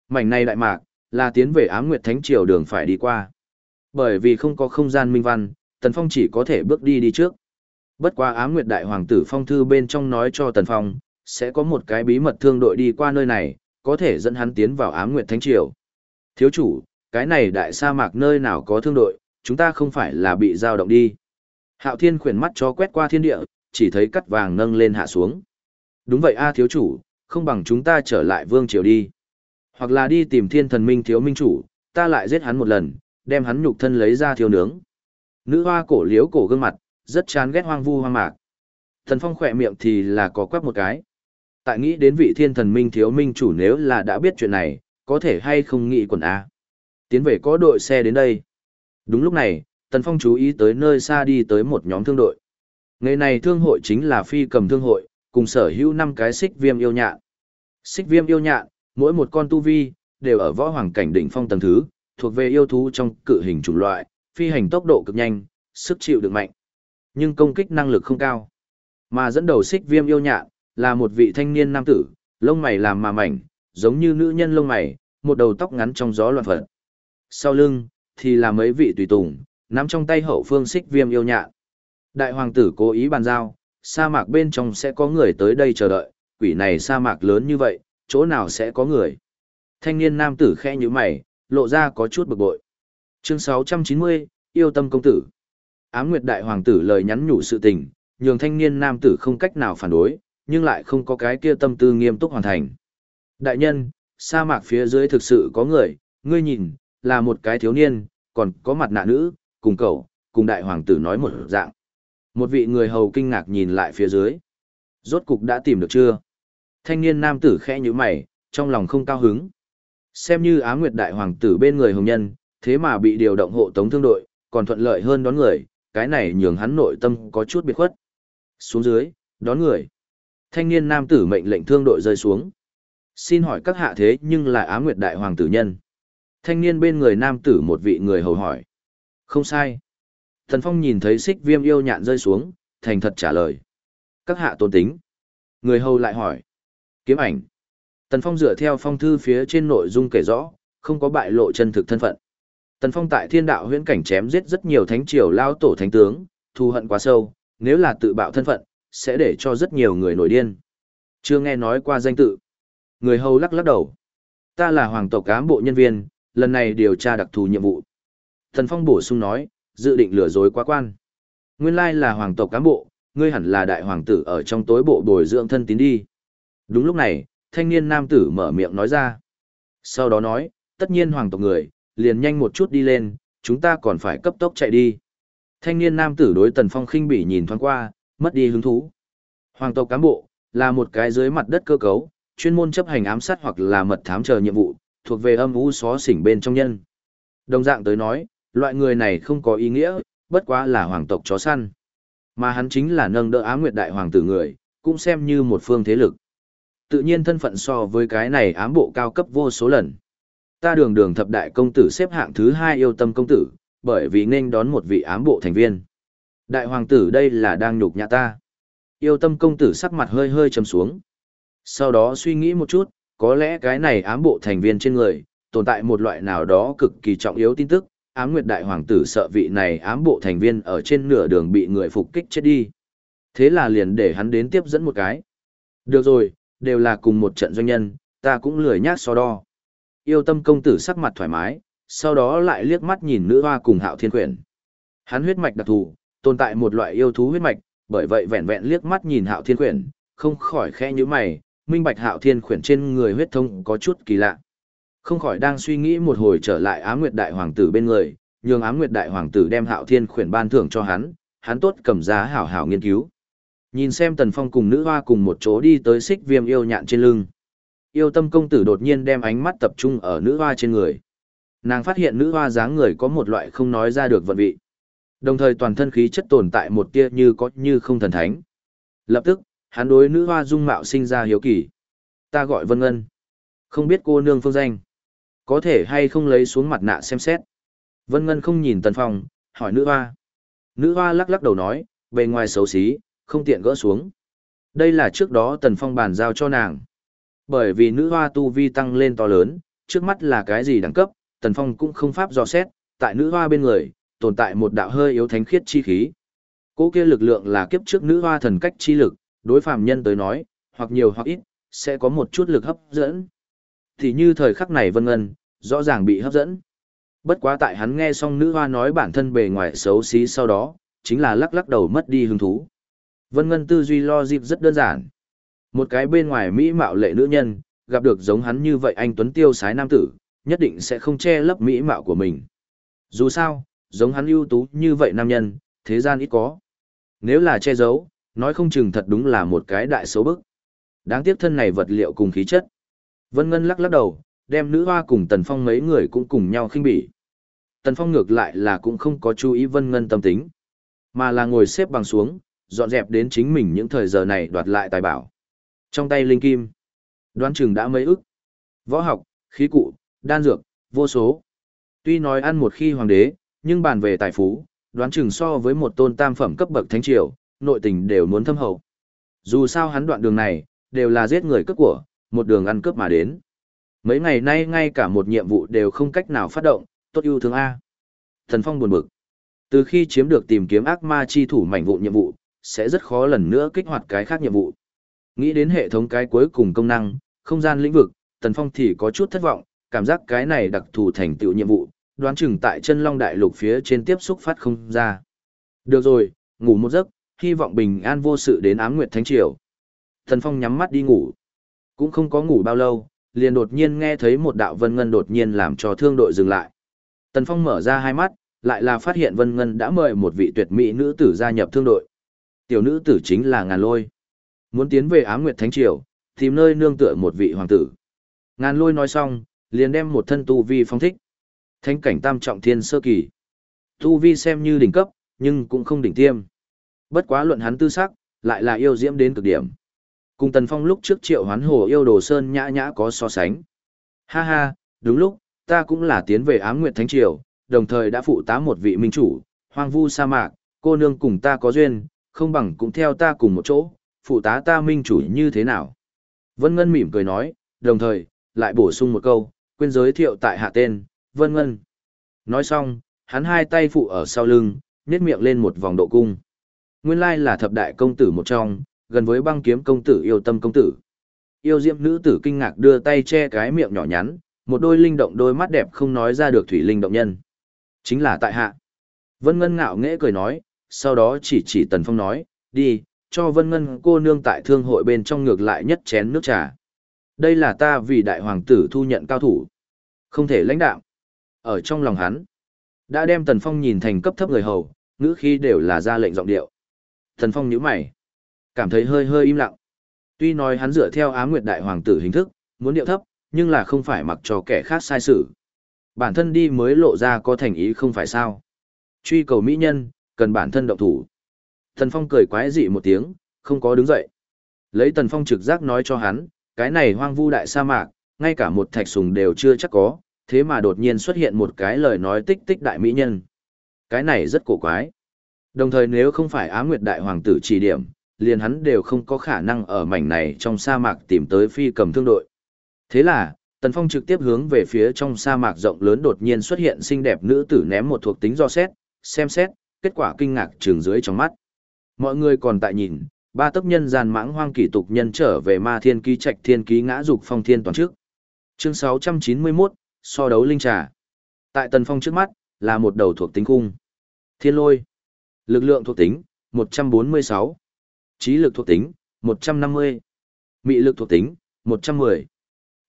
Mảnh này đại mạc, là tiến về Á Nguyệt Thánh Triều đường phải đi qua. Bởi vì không có không gian minh văn, Tần Phong chỉ có thể bước đi đi trước. Bất quá ám nguyệt đại hoàng tử phong thư bên trong nói cho Tần Phong, sẽ có một cái bí mật thương đội đi qua nơi này, có thể dẫn hắn tiến vào ám nguyệt thánh triều. Thiếu chủ, cái này đại sa mạc nơi nào có thương đội, chúng ta không phải là bị giao động đi. Hạo thiên khuyển mắt cho quét qua thiên địa, chỉ thấy cắt vàng nâng lên hạ xuống. Đúng vậy a thiếu chủ, không bằng chúng ta trở lại vương triều đi. Hoặc là đi tìm thiên thần minh thiếu minh chủ, ta lại giết hắn một lần, đem hắn nhục thân lấy ra thiêu nướng. Nữ hoa cổ liếu cổ gương mặt, rất chán ghét hoang vu hoang mạc. Thần phong khỏe miệng thì là có quắc một cái. Tại nghĩ đến vị thiên thần minh thiếu minh chủ nếu là đã biết chuyện này, có thể hay không nghĩ quần A. Tiến về có đội xe đến đây. Đúng lúc này, Tần Phong chú ý tới nơi xa đi tới một nhóm thương đội. Ngày này thương hội chính là phi cầm thương hội, cùng sở hữu năm cái xích viêm yêu nhạn. Xích viêm yêu nhạn, mỗi một con tu vi, đều ở võ hoàng cảnh đỉnh phong tầng thứ, thuộc về yêu thú trong cự hình chủng loại, phi hành tốc độ cực nhanh, sức chịu được mạnh, nhưng công kích năng lực không cao. Mà dẫn đầu xích viêm yêu nhạn, là một vị thanh niên nam tử, lông mày làm mà mảnh, giống như nữ nhân lông mày, một đầu tóc ngắn trong gió loạn phật. Sau lưng, thì là mấy vị tùy tùng, nắm trong tay hậu phương xích viêm yêu nhạn. Đại hoàng tử cố ý bàn giao, sa mạc bên trong sẽ có người tới đây chờ đợi, quỷ này sa mạc lớn như vậy, chỗ nào sẽ có người. Thanh niên nam tử khẽ như mày, lộ ra có chút bực bội. Chương 690, yêu tâm công tử. Ám Nguyệt đại hoàng tử lời nhắn nhủ sự tình, nhường thanh niên nam tử không cách nào phản đối, nhưng lại không có cái kia tâm tư nghiêm túc hoàn thành. Đại nhân, sa mạc phía dưới thực sự có người, ngươi nhìn, là một cái thiếu niên, còn có mặt nạ nữ, cùng cậu, cùng đại hoàng tử nói một dạng. Một vị người hầu kinh ngạc nhìn lại phía dưới. Rốt cục đã tìm được chưa? Thanh niên nam tử khẽ như mày, trong lòng không cao hứng. Xem như Á Nguyệt Đại Hoàng tử bên người hồng nhân, thế mà bị điều động hộ tống thương đội, còn thuận lợi hơn đón người, cái này nhường hắn nội tâm có chút biệt khuất. Xuống dưới, đón người. Thanh niên nam tử mệnh lệnh thương đội rơi xuống. Xin hỏi các hạ thế nhưng là Á Nguyệt Đại Hoàng tử nhân. Thanh niên bên người nam tử một vị người hầu hỏi. Không sai. Thần Phong nhìn thấy xích viêm yêu nhạn rơi xuống, thành thật trả lời. Các hạ tôn tính. Người hầu lại hỏi. Kiếm ảnh. Tần Phong dựa theo phong thư phía trên nội dung kể rõ, không có bại lộ chân thực thân phận. Tần Phong tại thiên đạo huyễn cảnh chém giết rất nhiều thánh triều lao tổ thánh tướng, thù hận quá sâu, nếu là tự bạo thân phận, sẽ để cho rất nhiều người nổi điên. Chưa nghe nói qua danh tự. Người hầu lắc lắc đầu. Ta là hoàng tộc cám bộ nhân viên, lần này điều tra đặc thù nhiệm vụ. Tần Phong bổ sung nói, dự định lừa dối quá quan. Nguyên lai là hoàng tộc cám bộ, ngươi hẳn là đại hoàng tử ở trong tối bộ bồi dưỡng thân tín đi. Đúng lúc này, thanh niên nam tử mở miệng nói ra. Sau đó nói, tất nhiên hoàng tộc người, liền nhanh một chút đi lên, chúng ta còn phải cấp tốc chạy đi. Thanh niên nam tử đối tần phong khinh bỉ nhìn thoáng qua, mất đi hứng thú. Hoàng tộc cán bộ, là một cái dưới mặt đất cơ cấu, chuyên môn chấp hành ám sát hoặc là mật thám chờ nhiệm vụ, thuộc về âm u xó xỉnh bên trong nhân. Đồng dạng tới nói, loại người này không có ý nghĩa, bất quá là hoàng tộc chó săn. Mà hắn chính là nâng đỡ á nguyệt đại hoàng tử người, cũng xem như một phương thế lực tự nhiên thân phận so với cái này ám bộ cao cấp vô số lần. Ta đường đường thập đại công tử xếp hạng thứ hai yêu tâm công tử, bởi vì nên đón một vị ám bộ thành viên. Đại hoàng tử đây là đang nhục nhã ta. Yêu tâm công tử sắc mặt hơi hơi trầm xuống. Sau đó suy nghĩ một chút, có lẽ cái này ám bộ thành viên trên người, tồn tại một loại nào đó cực kỳ trọng yếu tin tức, ám nguyệt đại hoàng tử sợ vị này ám bộ thành viên ở trên nửa đường bị người phục kích chết đi. Thế là liền để hắn đến tiếp dẫn một cái. Được rồi, đều là cùng một trận doanh nhân, ta cũng lười nhác so đo. Yêu tâm công tử sắc mặt thoải mái, sau đó lại liếc mắt nhìn nữ hoa cùng hạo thiên quyển. Hắn huyết mạch đặc thù, tồn tại một loại yêu thú huyết mạch, bởi vậy vẹn vẹn liếc mắt nhìn hạo thiên quyển, không khỏi khẽ như mày, minh bạch hạo thiên quyển trên người huyết thông có chút kỳ lạ. Không khỏi đang suy nghĩ một hồi trở lại ám nguyệt đại hoàng tử bên người, nhường ám nguyệt đại hoàng tử đem hạo thiên quyển ban thưởng cho hắn, hắn tốt cầm giá hảo hảo nghiên cứu. Nhìn xem Tần Phong cùng nữ hoa cùng một chỗ đi tới xích viêm yêu nhạn trên lưng. Yêu tâm công tử đột nhiên đem ánh mắt tập trung ở nữ hoa trên người. Nàng phát hiện nữ hoa dáng người có một loại không nói ra được vận vị. Đồng thời toàn thân khí chất tồn tại một tia như có như không thần thánh. Lập tức, hắn đối nữ hoa dung mạo sinh ra hiếu kỳ. Ta gọi Vân Ngân. Không biết cô nương phương danh. Có thể hay không lấy xuống mặt nạ xem xét. Vân Ngân không nhìn Tần Phong, hỏi nữ hoa. Nữ hoa lắc lắc đầu nói, bề ngoài xấu xí, không tiện gỡ xuống. Đây là trước đó Tần Phong bàn giao cho nàng. Bởi vì nữ hoa tu vi tăng lên to lớn, trước mắt là cái gì đẳng cấp, Tần Phong cũng không pháp dò xét, tại nữ hoa bên người, tồn tại một đạo hơi yếu thánh khiết chi khí. Cố kia lực lượng là kiếp trước nữ hoa thần cách chi lực, đối phàm nhân tới nói, hoặc nhiều hoặc ít, sẽ có một chút lực hấp dẫn. Thì như thời khắc này Vân Ngân, rõ ràng bị hấp dẫn. Bất quá tại hắn nghe xong nữ hoa nói bản thân bề ngoài xấu xí sau đó, chính là lắc lắc đầu mất đi hứng thú. Vân Ngân tư duy lo dịp rất đơn giản. Một cái bên ngoài mỹ mạo lệ nữ nhân, gặp được giống hắn như vậy anh Tuấn Tiêu sái nam tử, nhất định sẽ không che lấp mỹ mạo của mình. Dù sao, giống hắn ưu tú như vậy nam nhân, thế gian ít có. Nếu là che giấu, nói không chừng thật đúng là một cái đại xấu bức. Đáng tiếc thân này vật liệu cùng khí chất. Vân Ngân lắc lắc đầu, đem nữ hoa cùng Tần Phong mấy người cũng cùng nhau khinh bỉ. Tần Phong ngược lại là cũng không có chú ý Vân Ngân tâm tính, mà là ngồi xếp bằng xuống, dọn dẹp đến chính mình những thời giờ này đoạt lại tài bảo. Trong tay linh kim, đoán chừng đã mấy ức. Võ học, khí cụ, đan dược, vô số. Tuy nói ăn một khi hoàng đế, nhưng bàn về tài phú, đoán chừng so với một tôn tam phẩm cấp bậc thánh triều, nội tình đều muốn thâm hậu. Dù sao hắn đoạn đường này, đều là giết người cướp của, một đường ăn cướp mà đến. Mấy ngày nay ngay cả một nhiệm vụ đều không cách nào phát động, tốt yêu thương A. Thần Phong buồn bực. Từ khi chiếm được tìm kiếm ác ma chi thủ mảnh vụ nhiệm vụ, sẽ rất khó lần nữa kích hoạt cái khác nhiệm vụ. Nghĩ đến hệ thống cái cuối cùng công năng, không gian lĩnh vực, Tần Phong thì có chút thất vọng, cảm giác cái này đặc thù thành tựu nhiệm vụ, đoán chừng tại chân long đại lục phía trên tiếp xúc phát không ra. Được rồi, ngủ một giấc, hy vọng bình an vô sự đến ám nguyệt thánh triều. Tần Phong nhắm mắt đi ngủ. Cũng không có ngủ bao lâu, liền đột nhiên nghe thấy một đạo vân ngân đột nhiên làm cho thương đội dừng lại. Tần Phong mở ra hai mắt, lại là phát hiện Vân Ngân đã mời một vị tuyệt mỹ nữ tử gia nhập thương đội. Tiểu nữ tử chính là Ngàn Lôi. Muốn tiến về Ám Nguyệt Thánh Triều, tìm nơi nương tựa một vị hoàng tử. Ngàn Lôi nói xong, liền đem một thân tu vi phong thích. Thánh cảnh tam trọng thiên sơ kỳ. Tu vi xem như đỉnh cấp, nhưng cũng không đỉnh tiêm. Bất quá luận hắn tư sắc, lại là yêu diễm đến cực điểm. Cùng Tần Phong lúc trước triệu hoán hồ yêu đồ sơn nhã nhã có so sánh. Ha ha, đúng lúc, ta cũng là tiến về ám nguyệt thánh triều, đồng thời đã phụ tá một vị minh chủ, hoang vu sa mạc, cô nương cùng ta có duyên, không bằng cũng theo ta cùng một chỗ, phụ tá ta minh chủ như thế nào. Vân Ngân mỉm cười nói, đồng thời, lại bổ sung một câu, quên giới thiệu tại hạ tên, Vân Ngân. Nói xong, hắn hai tay phụ ở sau lưng, nhét miệng lên một vòng độ cung. Nguyên lai là thập đại công tử một trong, gần với băng kiếm công tử yêu tâm công tử. Yêu diệm nữ tử kinh ngạc đưa tay che cái miệng nhỏ nhắn, một đôi linh động đôi mắt đẹp không nói ra được thủy linh động nhân. Chính là tại hạ. Vân Ngân ngạo nghễ cười nói, sau đó chỉ chỉ Tần Phong nói, đi, cho Vân Ngân cô nương tại thương hội bên trong ngược lại nhất chén nước trà. Đây là ta vì đại hoàng tử thu nhận cao thủ. Không thể lãnh đạo. Ở trong lòng hắn, đã đem Tần Phong nhìn thành cấp thấp người hầu, ngữ khí đều là ra lệnh giọng điệu. Tần Phong nhíu mày, cảm thấy hơi hơi im lặng. Tuy nói hắn dựa theo Á Nguyệt đại hoàng tử hình thức, muốn điệu thấp, nhưng là không phải mặc cho kẻ khác sai sự. Bản thân đi mới lộ ra có thành ý không phải sao. Truy cầu mỹ nhân, cần bản thân động thủ. Tần Phong cười quái dị một tiếng, không có đứng dậy. Lấy Tần Phong trực giác nói cho hắn, cái này hoang vu đại sa mạc, ngay cả một thạch sùng đều chưa chắc có, thế mà đột nhiên xuất hiện một cái lời nói tích tích đại mỹ nhân. Cái này rất cổ quái. Đồng thời nếu không phải Á Nguyệt Đại Hoàng tử chỉ điểm, liền hắn đều không có khả năng ở mảnh này trong sa mạc tìm tới phi cầm thương đội. Thế là, Tần Phong trực tiếp hướng về phía trong sa mạc rộng lớn đột nhiên xuất hiện xinh đẹp nữ tử ném một thuộc tính do xét, xem xét, kết quả kinh ngạc trường dưới trong mắt. Mọi người còn tại nhìn, ba tấc nhân gian mãng hoang kỷ tục nhân trở về ma thiên ký trạch thiên ký ngã dục phong thiên toàn trước. Chương 691, so đấu linh trà. Tại Tần Phong trước mắt, là một đầu thuộc tính cung Thiên lôi. Lực lượng thuộc tính, 146. Trí lực thuộc tính, 150. Mị lực thuộc tính, 110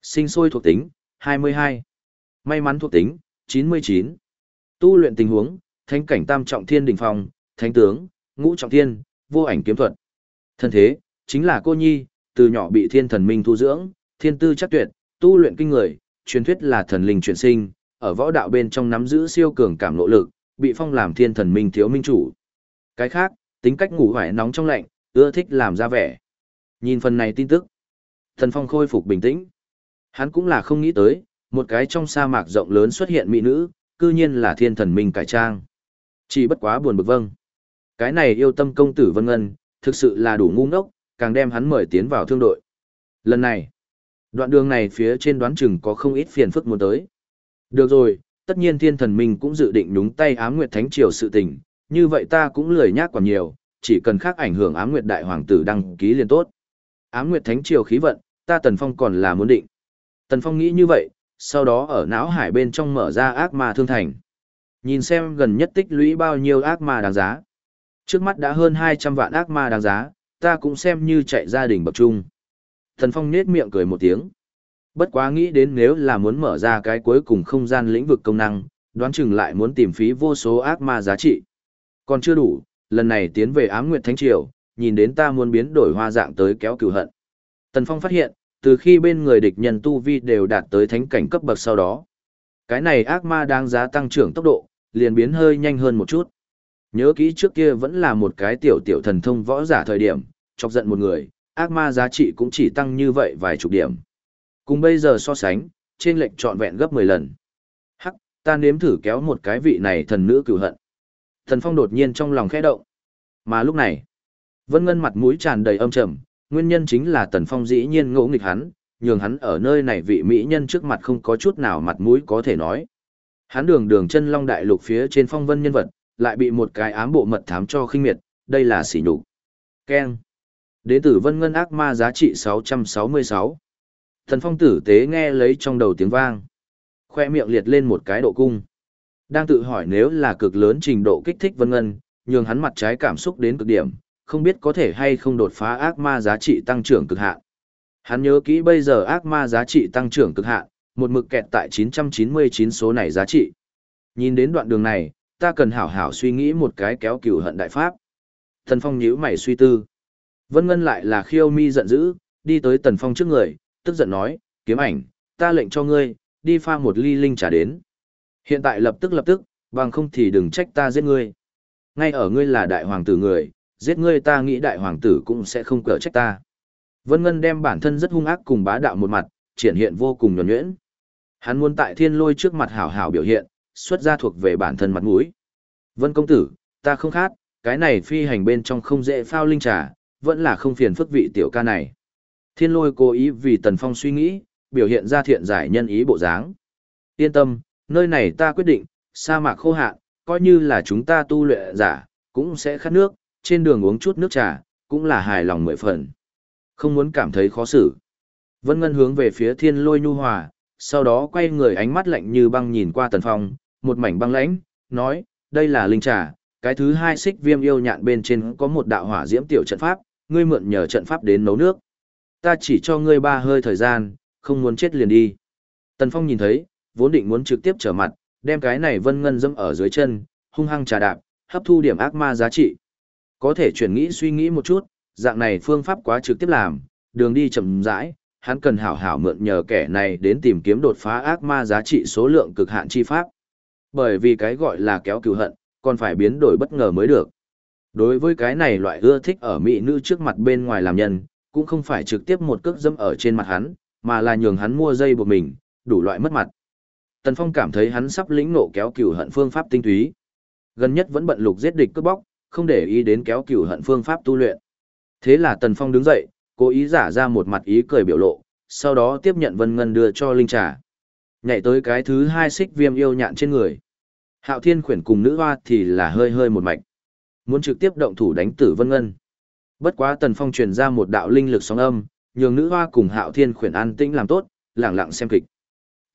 sinh sôi thuộc tính 22. may mắn thuộc tính 99. tu luyện tình huống thánh cảnh tam trọng thiên đỉnh phong thánh tướng ngũ trọng thiên vô ảnh kiếm thuật. Thân thế chính là cô nhi từ nhỏ bị thiên thần minh thu dưỡng thiên tư chắc tuyệt tu luyện kinh người truyền thuyết là thần linh chuyển sinh ở võ đạo bên trong nắm giữ siêu cường cảm nỗ lực bị phong làm thiên thần minh thiếu minh chủ. Cái khác tính cách ngủ hoài nóng trong lạnh ưa thích làm ra vẻ. Nhìn phần này tin tức thần phong khôi phục bình tĩnh. Hắn cũng là không nghĩ tới, một cái trong sa mạc rộng lớn xuất hiện mỹ nữ, cư nhiên là thiên thần minh cải trang. Chỉ bất quá buồn bực vâng. Cái này yêu tâm công tử Vân Ngân, thực sự là đủ ngu ngốc, càng đem hắn mời tiến vào thương đội. Lần này, đoạn đường này phía trên đoán chừng có không ít phiền phức muốn tới. Được rồi, tất nhiên thiên thần minh cũng dự định nhúng tay ám nguyệt thánh triều sự tình, như vậy ta cũng lười nhác còn nhiều, chỉ cần khác ảnh hưởng ám nguyệt đại hoàng tử đăng ký liền tốt. Ám nguyệt thánh triều khí vận, ta tần phong còn là muốn định. Tần Phong nghĩ như vậy, sau đó ở não hải bên trong mở ra ác ma thương thành. Nhìn xem gần nhất tích lũy bao nhiêu ác ma đáng giá. Trước mắt đã hơn 200 vạn ác ma đáng giá, ta cũng xem như chạy gia đình bậc trung. thần Phong nết miệng cười một tiếng. Bất quá nghĩ đến nếu là muốn mở ra cái cuối cùng không gian lĩnh vực công năng, đoán chừng lại muốn tìm phí vô số ác ma giá trị. Còn chưa đủ, lần này tiến về ám nguyệt thánh triều, nhìn đến ta muốn biến đổi hoa dạng tới kéo cửu hận. Tần Phong phát hiện, từ khi bên người địch nhân tu vi đều đạt tới thánh cảnh cấp bậc sau đó. Cái này ác ma đang giá tăng trưởng tốc độ, liền biến hơi nhanh hơn một chút. Nhớ kỹ trước kia vẫn là một cái tiểu tiểu thần thông võ giả thời điểm, chọc giận một người, ác ma giá trị cũng chỉ tăng như vậy vài chục điểm. Cùng bây giờ so sánh, trên lệnh trọn vẹn gấp 10 lần. Hắc, ta nếm thử kéo một cái vị này thần nữ cửu hận. Thần Phong đột nhiên trong lòng khẽ động. Mà lúc này, Vân Ngân mặt mũi tràn đầy âm trầm, nguyên nhân chính là Tần Phong dĩ nhiên ngỗ nghịch hắn, nhường hắn ở nơi này vị mỹ nhân trước mặt không có chút nào mặt mũi có thể nói. Hắn đường đường chân long đại lục phía trên phong vân nhân vật, lại bị một cái ám bộ mật thám cho khinh miệt, đây là sỉ nhục. Keng. Đế tử Vân Ngân ác ma giá trị 666. Thần Phong tử tế nghe lấy trong đầu tiếng vang. Khoe miệng liệt lên một cái độ cung. Đang tự hỏi nếu là cực lớn trình độ kích thích Vân Ngân, nhường hắn mặt trái cảm xúc đến cực điểm, không biết có thể hay không đột phá ác ma giá trị tăng trưởng cực hạn. Hắn nhớ kỹ bây giờ ác ma giá trị tăng trưởng cực hạn, một mực kẹt tại 999 số này giá trị. Nhìn đến đoạn đường này, ta cần hảo hảo suy nghĩ một cái kéo cửu hận đại pháp. Tần Phong nhíu mày suy tư. Vân Ngân lại là khiêu mi giận dữ, đi tới Tần Phong trước người, tức giận nói, kiếm ảnh, ta lệnh cho ngươi, đi pha một ly linh trà đến. Hiện tại lập tức lập tức, bằng không thì đừng trách ta giết ngươi. Ngay ở ngươi là đại hoàng tử người, giết ngươi ta nghĩ đại hoàng tử cũng sẽ không cỡ trách ta. Vân Ngân đem bản thân rất hung ác cùng bá đạo một mặt, triển hiện vô cùng nhuẩn nhuyễn. Hắn muốn tại thiên lôi trước mặt hảo hảo biểu hiện, xuất ra thuộc về bản thân mặt mũi. Vân công tử, ta không khát, cái này phi hành bên trong không dễ phao linh trà, vẫn là không phiền phức vị tiểu ca này. Thiên lôi cố ý vì Tần Phong suy nghĩ, biểu hiện ra thiện giải nhân ý bộ dáng. Yên tâm, nơi này ta quyết định, sa mạc khô hạn, coi như là chúng ta tu luyện giả, cũng sẽ khát nước, trên đường uống chút nước trà, cũng là hài lòng mười phần. Không muốn cảm thấy khó xử. Vân Ngân hướng về phía thiên lôi nhu hòa, sau đó quay người ánh mắt lạnh như băng nhìn qua Tần Phong, một mảnh băng lãnh, nói, đây là linh trà, cái thứ hai xích viêm yêu nhạn bên trên có một đạo hỏa diễm tiểu trận pháp, ngươi mượn nhờ trận pháp đến nấu nước. Ta chỉ cho ngươi ba hơi thời gian, không muốn chết liền đi. Tần Phong nhìn thấy, vốn định muốn trực tiếp trở mặt, đem cái này vân ngân dâm ở dưới chân, hung hăng trà đạp, hấp thu điểm ác ma giá trị. Có thể chuyển nghĩ suy nghĩ một chút, dạng này phương pháp quá trực tiếp làm, đường đi chậm rãi, hắn cần hảo hảo mượn nhờ kẻ này đến tìm kiếm đột phá ác ma giá trị số lượng cực hạn chi pháp. Bởi vì cái gọi là kéo cừu hận, còn phải biến đổi bất ngờ mới được. Đối với cái này loại ưa thích ở mỹ nữ trước mặt bên ngoài làm nhân, cũng không phải trực tiếp một cước dâm ở trên mặt hắn, mà là nhường hắn mua dây buộc mình, đủ loại mất mặt. Tần Phong cảm thấy hắn sắp lĩnh ngộ kéo cừu hận phương pháp tinh túy. Gần nhất vẫn bận lục giết địch cướp bóc, không để ý đến kéo cừu hận phương pháp tu luyện. Thế là Tần Phong đứng dậy, cố ý giả ra một mặt ý cười biểu lộ, sau đó tiếp nhận Vân Ngân đưa cho Linh Trà. Nhảy tới cái thứ hai xích viêm yêu nhạn trên người. Hạo Thiên khuyển cùng nữ hoa thì là hơi hơi một mạch. Muốn trực tiếp động thủ đánh tử Vân Ngân. Bất quá Tần Phong truyền ra một đạo linh lực sóng âm, nhường nữ hoa cùng Hạo Thiên khuyển an tĩnh làm tốt, lặng lặng xem kịch.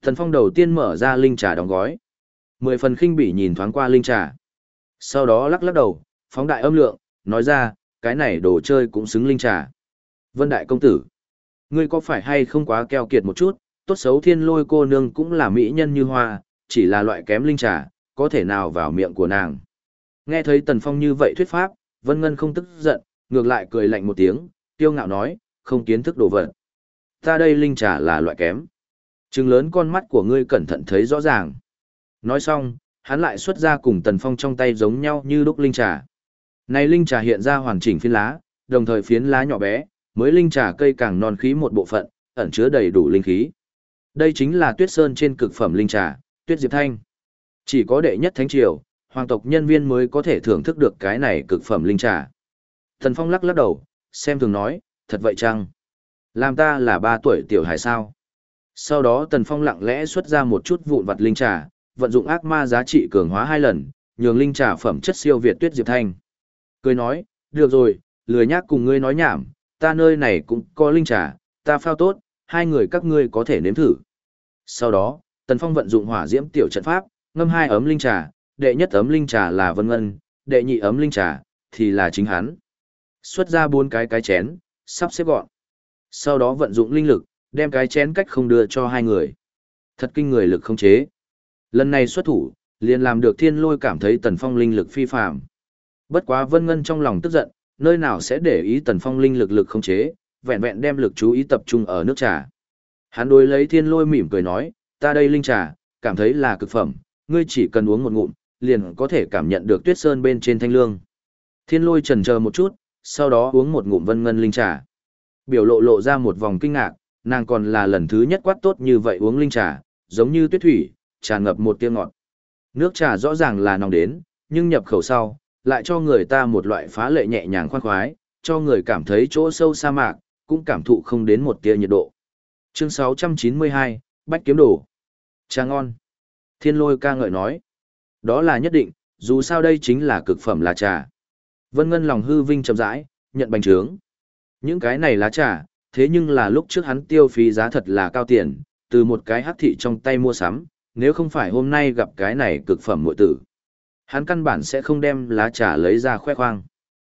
Tần Phong đầu tiên mở ra linh trà đóng gói. Mười phần khinh bỉ nhìn thoáng qua linh trà. Sau đó lắc lắc đầu, phóng đại âm lượng, nói ra, cái này đồ chơi cũng xứng linh trà. Vân Đại Công Tử, ngươi có phải hay không quá keo kiệt một chút, tốt xấu thiên lôi cô nương cũng là mỹ nhân như hoa, chỉ là loại kém linh trà, có thể nào vào miệng của nàng. Nghe thấy Tần Phong như vậy thuyết pháp, Vân Ngân không tức giận, ngược lại cười lạnh một tiếng, tiêu ngạo nói, không kiến thức đồ vật. Ta đây linh trà là loại kém. Trừng lớn con mắt của ngươi cẩn thận thấy rõ ràng. Nói xong, hắn lại xuất ra cùng Tần Phong trong tay giống nhau như đúc linh trà. Này linh trà hiện ra hoàn chỉnh phiến lá, đồng thời phiến lá nhỏ bé, mới linh trà cây càng non khí một bộ phận, ẩn chứa đầy đủ linh khí. Đây chính là Tuyết Sơn trên cực phẩm linh trà, Tuyết Diệp Thanh. Chỉ có đệ nhất thánh triều, hoàng tộc nhân viên mới có thể thưởng thức được cái này cực phẩm linh trà. Thần Phong lắc lắc đầu, xem thường nói, thật vậy chăng? Làm ta là ba tuổi tiểu hải sao? Sau đó Tần Phong lặng lẽ xuất ra một chút vụn vặt linh trà, vận dụng ác ma giá trị cường hóa hai lần, nhường linh trà phẩm chất siêu việt tuyết diệp thanh. Cười nói, được rồi, lười nhác cùng ngươi nói nhảm, ta nơi này cũng có linh trà, ta phao tốt, hai người các ngươi có thể nếm thử. Sau đó, Tần Phong vận dụng hỏa diễm tiểu trận pháp, ngâm hai ấm linh trà, đệ nhất ấm linh trà là Vân Ngân, đệ nhị ấm linh trà thì là chính hắn. Xuất ra bốn cái cái chén, sắp xếp gọn. Sau đó vận dụng linh lực, đem cái chén cách không đưa cho hai người. Thật kinh người lực không chế. Lần này xuất thủ, liền làm được thiên lôi cảm thấy tần phong linh lực phi phạm. Bất quá vân ngân trong lòng tức giận, nơi nào sẽ để ý tần phong linh lực lực không chế, vẹn vẹn đem lực chú ý tập trung ở nước trà. Hắn đối lấy thiên lôi mỉm cười nói, ta đây linh trà, cảm thấy là cực phẩm, ngươi chỉ cần uống một ngụm, liền có thể cảm nhận được tuyết sơn bên trên thanh lương. Thiên lôi trần chờ một chút, sau đó uống một ngụm vân ngân linh trà. Biểu lộ lộ ra một vòng kinh ngạc, nàng còn là lần thứ nhất quát tốt như vậy uống linh trà, giống như tuyết thủy, tràn ngập một tia ngọt. Nước trà rõ ràng là nóng đến, nhưng nhập khẩu sau, lại cho người ta một loại phá lệ nhẹ nhàng khoan khoái, cho người cảm thấy chỗ sâu sa mạc, cũng cảm thụ không đến một tia nhiệt độ. Chương 692, Bách Kiếm Đồ. Trà ngon. Thiên lôi ca ngợi nói. Đó là nhất định, dù sao đây chính là cực phẩm lá trà. Vân Ngân lòng hư vinh chậm rãi, nhận bành trướng. Những cái này lá trà, thế nhưng là lúc trước hắn tiêu phí giá thật là cao tiền, từ một cái hắc thị trong tay mua sắm, nếu không phải hôm nay gặp cái này cực phẩm muội tử. Hắn căn bản sẽ không đem lá trà lấy ra khoe khoang.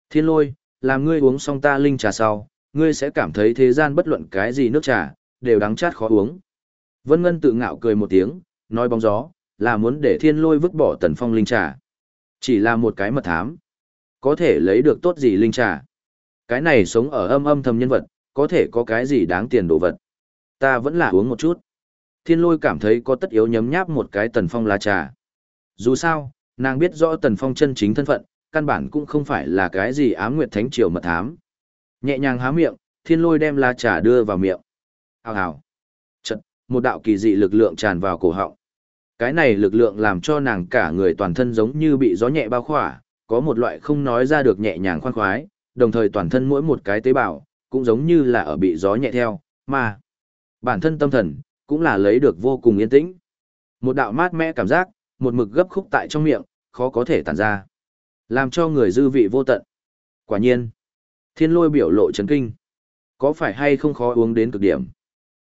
Thiên lôi, làm ngươi uống xong ta linh trà sau, ngươi sẽ cảm thấy thế gian bất luận cái gì nước trà, đều đắng chát khó uống. Vân Ngân tự ngạo cười một tiếng, nói bóng gió, là muốn để thiên lôi vứt bỏ tần phong linh trà. Chỉ là một cái mật thám. Có thể lấy được tốt gì linh trà. Cái này sống ở âm âm thầm nhân vật, có thể có cái gì đáng tiền đồ vật. Ta vẫn là uống một chút. Thiên lôi cảm thấy có tất yếu nhấm nháp một cái tần phong lá trà. Dù sao, nàng biết rõ tần phong chân chính thân phận, căn bản cũng không phải là cái gì ám nguyệt thánh triều mật thám. Nhẹ nhàng há miệng, thiên lôi đem lá trà đưa vào miệng. Hào hào. Chật, một đạo kỳ dị lực lượng tràn vào cổ họng. Cái này lực lượng làm cho nàng cả người toàn thân giống như bị gió nhẹ bao khỏa, có một loại không nói ra được nhẹ nhàng khoan khoái, đồng thời toàn thân mỗi một cái tế bào, cũng giống như là ở bị gió nhẹ theo, mà bản thân tâm thần, cũng là lấy được vô cùng yên tĩnh. Một đạo mát mẻ cảm giác, một mực gấp khúc tại trong miệng, khó có thể tản ra. Làm cho người dư vị vô tận. Quả nhiên, thiên lôi biểu lộ chấn kinh. Có phải hay không khó uống đến cực điểm?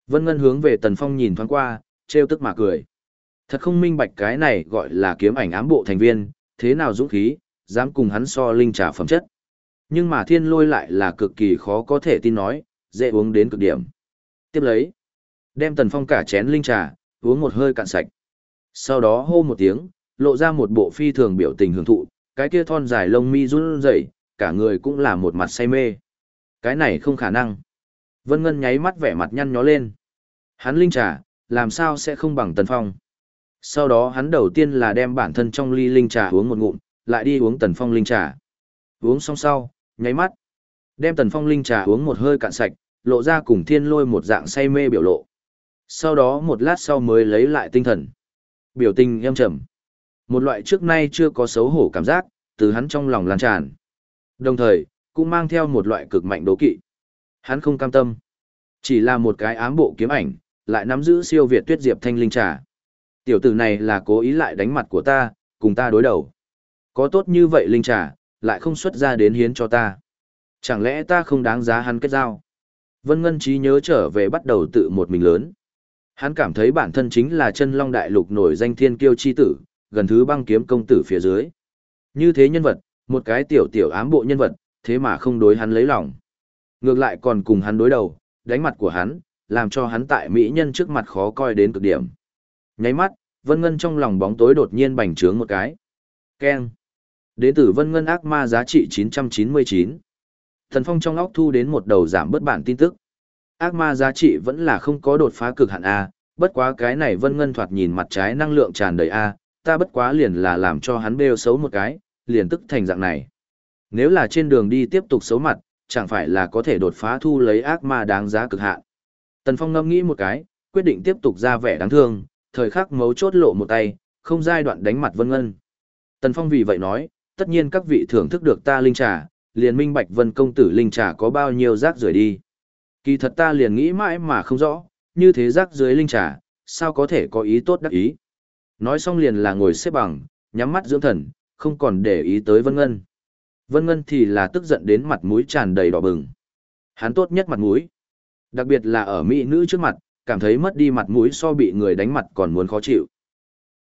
Vân Ngân hướng về Tần Phong nhìn thoáng qua, trêu tức mà cười. Thật không minh bạch cái này gọi là kiếm ảnh ám bộ thành viên, thế nào dũng khí, dám cùng hắn so linh trà phẩm chất. Nhưng mà thiên lôi lại là cực kỳ khó có thể tin nói, dễ uống đến cực điểm. Tiếp lấy, đem tần phong cả chén linh trà, uống một hơi cạn sạch. Sau đó hô một tiếng, lộ ra một bộ phi thường biểu tình hưởng thụ, cái kia thon dài lông mi run rẩy, cả người cũng là một mặt say mê. Cái này không khả năng. Vân Ngân nháy mắt vẻ mặt nhăn nhó lên. Hắn linh trà, làm sao sẽ không bằng tần phong. Sau đó hắn đầu tiên là đem bản thân trong ly linh trà uống một ngụm, lại đi uống tần phong linh trà. Uống xong sau, nháy mắt. Đem tần phong linh trà uống một hơi cạn sạch, lộ ra cùng thiên lôi một dạng say mê biểu lộ. Sau đó một lát sau mới lấy lại tinh thần. Biểu tình em trầm. Một loại trước nay chưa có xấu hổ cảm giác, từ hắn trong lòng lan tràn. Đồng thời, cũng mang theo một loại cực mạnh đố kỵ. Hắn không cam tâm. Chỉ là một cái ám bộ kiếm ảnh, lại nắm giữ siêu việt tuyết diệp thanh linh trà. Tiểu tử này là cố ý lại đánh mặt của ta, cùng ta đối đầu. Có tốt như vậy linh trà, lại không xuất ra đến hiến cho ta. Chẳng lẽ ta không đáng giá hắn kết giao? Vân Ngân trí nhớ trở về bắt đầu tự một mình lớn. Hắn cảm thấy bản thân chính là chân long đại lục nổi danh thiên kiêu chi tử, gần thứ băng kiếm công tử phía dưới. Như thế nhân vật, một cái tiểu tiểu ám bộ nhân vật, thế mà không đối hắn lấy lòng. Ngược lại còn cùng hắn đối đầu, đánh mặt của hắn, làm cho hắn tại mỹ nhân trước mặt khó coi đến cực điểm. Nháy mắt, Vân Ngân trong lòng bóng tối đột nhiên bành trướng một cái. Keng. Đến tử Vân Ngân ác ma giá trị 999. Thần Phong trong óc thu đến một đầu giảm bớt bản tin tức. Ác ma giá trị vẫn là không có đột phá cực hạn A, bất quá cái này Vân Ngân thoạt nhìn mặt trái năng lượng tràn đầy A, ta bất quá liền là làm cho hắn bêu xấu một cái, liền tức thành dạng này. Nếu là trên đường đi tiếp tục xấu mặt, chẳng phải là có thể đột phá thu lấy ác ma đáng giá cực hạn. Tần Phong ngâm nghĩ một cái, quyết định tiếp tục ra vẻ đáng thương, thời khắc mấu chốt lộ một tay, không giai đoạn đánh mặt Vân Ngân. Tần Phong vì vậy nói, tất nhiên các vị thưởng thức được ta linh trà, liền minh bạch vân công tử linh trà có bao nhiêu rác rưởi đi. Kỳ thật ta liền nghĩ mãi mà không rõ, như thế rác dưới linh trà, sao có thể có ý tốt đắc ý. Nói xong liền là ngồi xếp bằng, nhắm mắt dưỡng thần, không còn để ý tới Vân Ngân. Vân Ngân thì là tức giận đến mặt mũi tràn đầy đỏ bừng. Hắn tốt nhất mặt mũi. Đặc biệt là ở mỹ nữ trước mặt, cảm thấy mất đi mặt mũi so bị người đánh mặt còn muốn khó chịu.